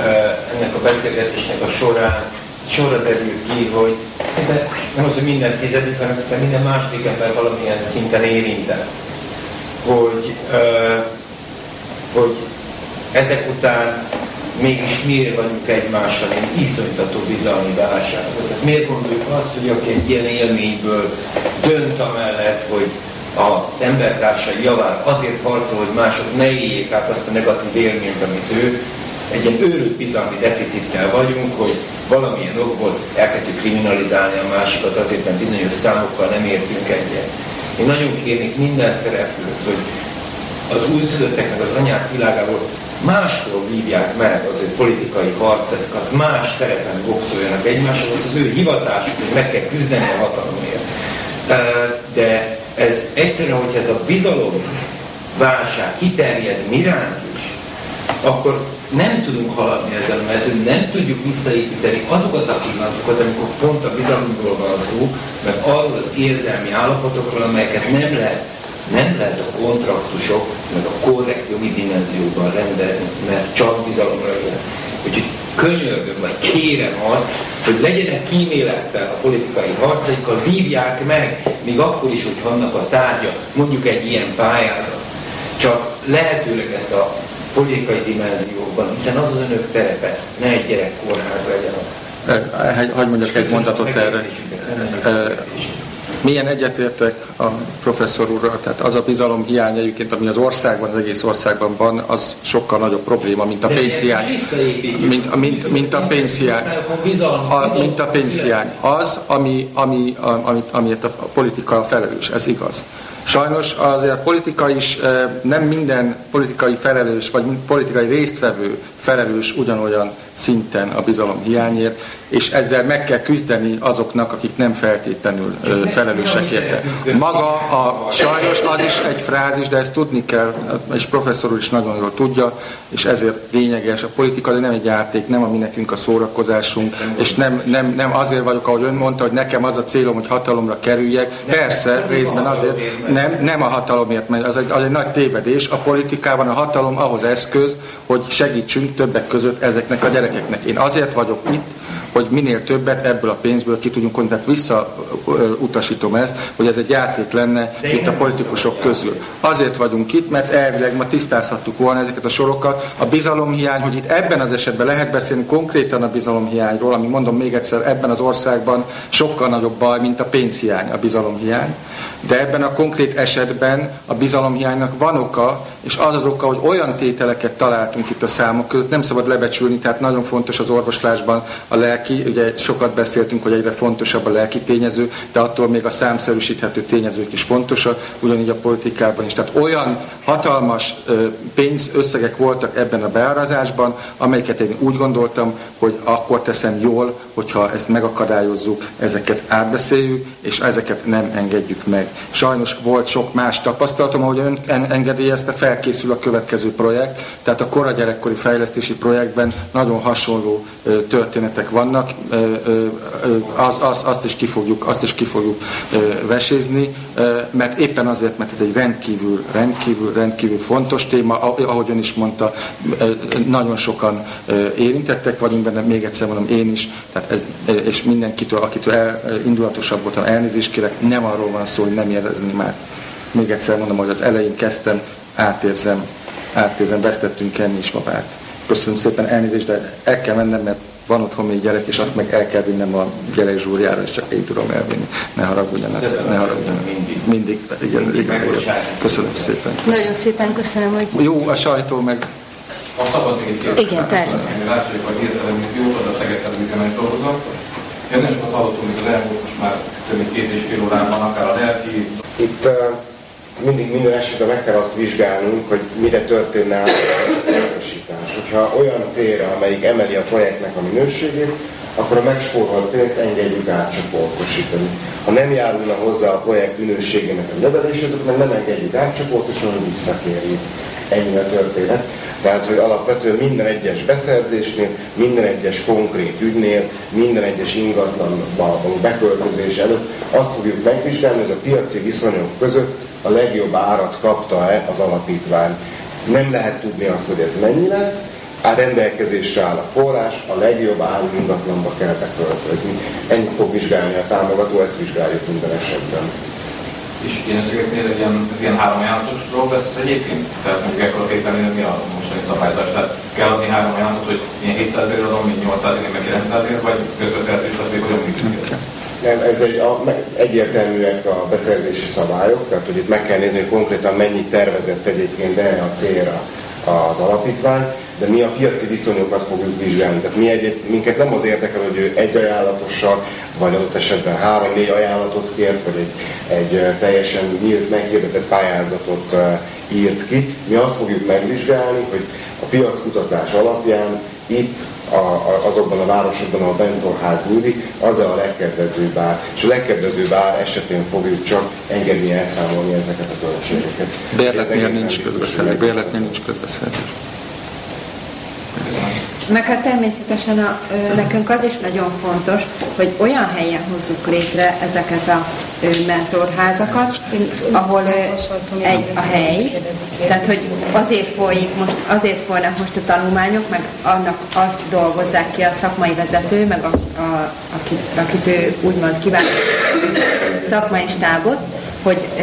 [SPEAKER 33] ennek a beszélgetésnek a során sorra derül ki, hogy szinte nem az, hogy minden tizedik, hanem szinte minden második ember valamilyen szinten érintett. Hogy, hogy ezek után mégis miért vagyunk egymással egy iszonytató bizalmi válságban. Miért gondoljuk azt, hogy aki egy ilyen élményből dönt amellett, hogy az embertársai javát azért harcol, hogy mások ne éljék át azt a negatív élményt, amit ő, egy ilyen őrült bizalmi deficittel vagyunk, hogy valamilyen okból elkezdjük kriminalizálni a másikat azért, mert bizonyos számokkal nem értünk egyet. Én nagyon kérnék minden szereplőt, hogy az újszülötteknek az anyák világából máshol vívják meg az ő politikai harcaikat, más terepen boxoljanak egymással, az az ő hivatásuk, hogy meg kell küzdeni a hatalomért. De ez egyszerűen, hogy ez a bizalom válság kiterjed miránt is, akkor nem tudunk haladni ezen a mezőn, nem tudjuk visszaépíteni azokat a pillanatokat, amikor pont a bizalomról van szó, meg arról az érzelmi állapotokról, amelyeket nem lehet nem lehet a kontraktusok, meg a korrekt jogi dimenzióban rendezni, mert csak bizalomra jön. Úgyhogy könyörgöm, vagy kérem azt, hogy legyenek kímélettel a politikai harcaikkal, vívják meg, még akkor is, hogy vannak a tárgya, mondjuk egy ilyen pályázat. Csak lehetőleg ezt a politikai dimenzióban, hiszen az az önök terepe, ne egy gyerekkórház legyen az.
[SPEAKER 26] Hogy mondjak egy mondatot erre. Milyen egyetértek a professzor úrral, tehát az a bizalom hiány egyébként, ami az országban, az egész országban van, az sokkal nagyobb probléma, mint a pénzhiány. Mint, mint, mint a pénzhiány. A, mint a pénzhiány. Az, ami, ami, amit, amit a politika felelős, ez igaz. Sajnos azért a politika is nem minden politikai felelős, vagy politikai résztvevő felelős ugyanolyan szinten a bizalom hiányért, és ezzel meg kell küzdeni azoknak, akik nem feltétlenül felelősek érte. Maga a sajnos az is egy frázis, de ezt tudni kell, és professzor úr is nagyon jól tudja, és ezért lényeges. A politika de nem egy játék, nem a mi nekünk a szórakozásunk, és nem, nem, nem azért vagyok, ahogy ön mondta, hogy nekem az a célom, hogy hatalomra kerüljek. Persze, részben azért, nem, nem a hatalomért, mert az egy, az egy nagy tévedés. A politikában a hatalom ahhoz eszköz, hogy segítsünk többek között ezeknek a gyerekeknek. Én azért vagyok itt, hogy minél többet ebből a pénzből ki tudjunk konni. Tehát visszautasítom ezt, hogy ez egy játék lenne itt a politikusok közül. Azért vagyunk itt, mert elvileg ma tisztázhattuk volna ezeket a sorokat. A bizalomhiány, hogy itt ebben az esetben lehet beszélni konkrétan a bizalomhiányról, ami mondom még egyszer, ebben az országban sokkal nagyobb baj, mint a pénzhiány, a bizalomhiány. De ebben a konkrét esetben a bizalomhiánynak van oka, és az az oka, hogy olyan tételeket találtunk itt a számok között, nem szabad lebecsülni, tehát nagyon fontos az orvoslásban a lelki, ugye sokat beszéltünk, hogy egyre fontosabb a lelki tényező, de attól még a számszerűsíthető tényezők is fontosak, ugyanígy a politikában is. Tehát olyan hatalmas pénzösszegek voltak ebben a beárazásban, amelyeket én úgy gondoltam, hogy akkor teszem jól, hogyha ezt megakadályozzuk, ezeket átbeszéljük, és ezeket nem engedjük meg. Sajnos volt sok más tapasztalatom, ahogy ön engedélyezte, felkészül a következő projekt, tehát a kora gyerekkori fejlesztési projektben nagyon hasonló történetek vannak, az, az, azt, is ki fogjuk, azt is ki fogjuk vesézni, mert éppen azért, mert ez egy rendkívül, rendkívül, rendkívül fontos téma, ahogy ön is mondta, nagyon sokan érintettek vagyunk benne, még egyszer mondom, én is, tehát ez, és mindenkitől, akitől el, indulatosabb voltam, elnézést kérek, nem arról van szó, hogy nem érezni már. Még egyszer mondom, hogy az elején kezdtem, átérzem, átérzem, vesztettünk enni is babát. Köszönöm szépen, elnézést, de el kell mennem, mert van otthon még gyerek, és azt meg el kell vinnem a gyerek zsúrjára, és csak én tudom elvinni. Ne haragudjanak, ne haragudjanak. Mindig. Mindig, igen, mindig igen, igen. Köszönöm szépen.
[SPEAKER 34] Nagyon szépen köszönöm, hogy...
[SPEAKER 26] Jó, a sajtó meg...
[SPEAKER 34] A szabad még egy Igen, persze.
[SPEAKER 35] Lássuk, hogy hirtelen, mint jó, a Szeged Televízióban is dolgozom.
[SPEAKER 36] Ennél sokat hallottunk, az elmúlt most már több mint két és fél órában, akár a lelki.
[SPEAKER 32] Itt uh, mindig minden esetben meg kell azt vizsgálnunk, hogy mire történne a Hogyha olyan célra, amelyik emeli a projektnek a minőségét, akkor a megspórolt pénzt engedjük átcsoportosítani. Ha nem járulna hozzá a projekt minőségének a növeléséhez, akkor meg nem engedjük átcsoportosítani, visszakérjük. Ennyi a történet. Tehát, hogy alapvetően minden egyes beszerzésnél, minden egyes konkrét ügynél, minden egyes ingatlanba való beköltözés előtt azt fogjuk megvizsgálni, hogy a piaci viszonyok között a legjobb árat kapta-e az alapítvány. Nem lehet tudni azt, hogy ez mennyi lesz, a rendelkezésre áll a forrás, a legjobb álló ingatlanba kell beköltözni. Ennyit fog vizsgálni a támogató, ezt vizsgáljuk minden esetben.
[SPEAKER 36] És én szeretnél egy ilyen, ilyen három ajánlatos dolog lesz egyébként? Tehát mondjuk ekkor tenni, mi a mostani szabályzás? Tehát kell adni három ajánlatot, hogy ilyen 700 ér adom, mint 800 ér, meg 900 ér, vagy közbeszerzés az még hogyan működik?
[SPEAKER 32] Nem, ez egy, a, egyértelműek a beszerzési szabályok, tehát hogy itt meg kell nézni, hogy konkrétan mennyit tervezett egyébként erre a célra az alapítvány, de mi a piaci viszonyokat fogjuk vizsgálni. Tehát mi egy, minket nem az érdekel, hogy ő egy ajánlatossal, vagy adott esetben három-négy ajánlatot kért, vagy egy, egy teljesen nyílt, meghirdetett pályázatot írt ki. Mi azt fogjuk megvizsgálni, hogy a piackutatás alapján itt a, a, azokban a városokban, ahol Bentorház nyílik, az a legkedvezőbb ár. És a legkedvezőbb ár esetén fogjuk csak engedni elszámolni ezeket a költségeket.
[SPEAKER 26] Bérletnél nincs közbeszerzés. Bérletnél nincs közbeszerzés.
[SPEAKER 30] Meg hát természetesen a, ö, nekünk az is nagyon fontos, hogy olyan helyen hozzuk létre ezeket a ö, mentorházakat, ahol ö, egy a hely, tehát hogy azért folyik most, azért folynak most a tanulmányok, meg annak azt dolgozzák ki a szakmai vezető, meg a, a, akit, akit ő úgymond kíván szakmai stábot, hogy ö,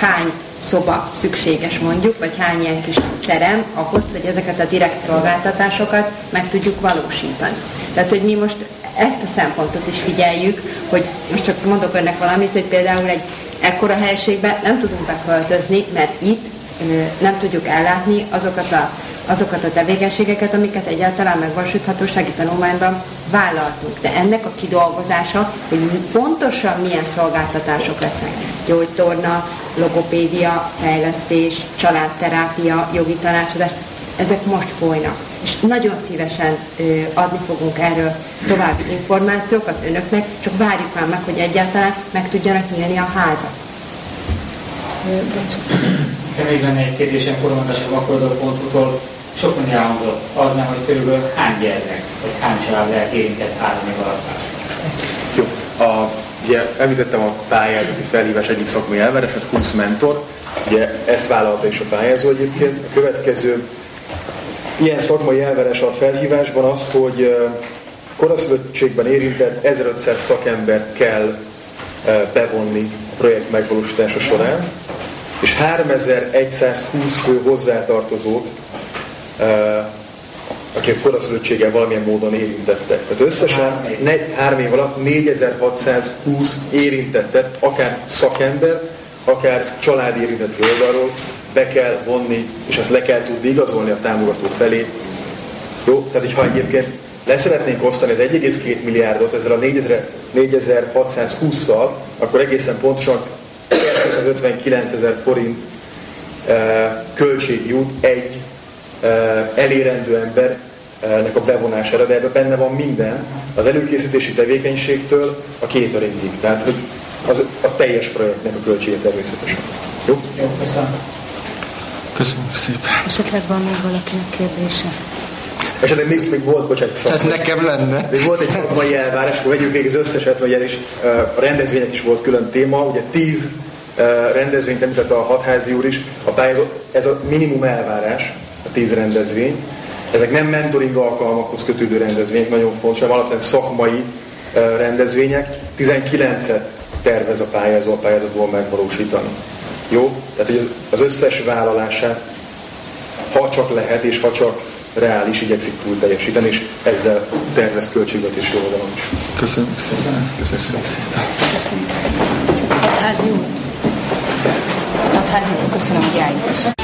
[SPEAKER 30] hány szoba szükséges mondjuk, vagy hány ilyen kis terem ahhoz, hogy ezeket a direkt szolgáltatásokat meg tudjuk valósítani. Tehát, hogy mi most ezt a szempontot is figyeljük, hogy most csak mondok önnek valamit, hogy például egy ekkora helységben nem tudunk beköltözni, mert itt nem tudjuk ellátni azokat a, azokat a tevékenységeket, amiket egyáltalán megvalósíthatósági tanulmányban vállaltunk. De ennek a kidolgozása, hogy pontosan milyen szolgáltatások lesznek. Gyógytorna, logopédia, fejlesztés, családterápia, jogi tanácsadás, ezek most folynak. És nagyon szívesen ö, adni fogunk erről további információkat önöknek, csak várjuk már meg, hogy egyáltalán meg tudjanak nyílni a házat.
[SPEAKER 35] Még lenne egy kérdésem koronatások vakordó.hu-tól. Sok minden elhangzott. Az nem, hogy körülbelül hány gyermek, vagy hány család lehet érintett három év alatt.
[SPEAKER 31] Jó. A, ugye említettem a pályázati felhívás egyik szakmai elvárást, 20 mentor. Ugye ezt vállalta is a pályázó egyébként. A következő ilyen szakmai elvárás a felhívásban az, hogy koraszülöttségben érintett 1500 szakember kell bevonni a projekt megvalósítása során, és 3120 fő hozzátartozót, aki a koraszülöttséggel valamilyen módon érintettek. Tehát összesen három év alatt 4620 érintettet, akár szakember, akár család érintett oldalról be kell vonni, és ezt le kell tudni igazolni a támogató felé. Jó? Tehát, hogyha egyébként leszeretnénk osztani az 1,2 milliárdot ezzel a 4620-szal, akkor egészen pontosan 259 ezer forint költség jut egy elérendő embernek a bevonására, de ebben benne van minden, az előkészítési tevékenységtől a cateringig. Tehát hogy az, a teljes projektnek a költsége természetesen. Jó?
[SPEAKER 35] Jó, köszönöm.
[SPEAKER 26] Köszönöm szépen.
[SPEAKER 34] Esetleg van még valakinek kérdése?
[SPEAKER 31] Esetleg még, még volt, bocsánat,
[SPEAKER 26] szakmai. Tehát nekem lenne.
[SPEAKER 31] Még volt egy szakmai elvárás, akkor vegyük még az összeset, hogy is a rendezvények is volt külön téma, ugye tíz rendezvényt említett a hatházi úr is, a pályázó, ez a minimum elvárás, tíz rendezvény. Ezek nem mentoring alkalmakhoz kötődő rendezvények, nagyon fontos, hanem alapvetően szakmai rendezvények. 19-et tervez a pályázó a pályázatból megvalósítani. Jó? Tehát, hogy az összes vállalását, ha csak lehet, és ha csak reális, igyekszik túl teljesíteni, és ezzel tervez költségvetési oldalon is.
[SPEAKER 26] Köszönöm.
[SPEAKER 31] Köszönöm.
[SPEAKER 26] Köszönöm.
[SPEAKER 34] Köszönöm. Hatházi úr. Hatházi úr, köszönöm, hogy eljött.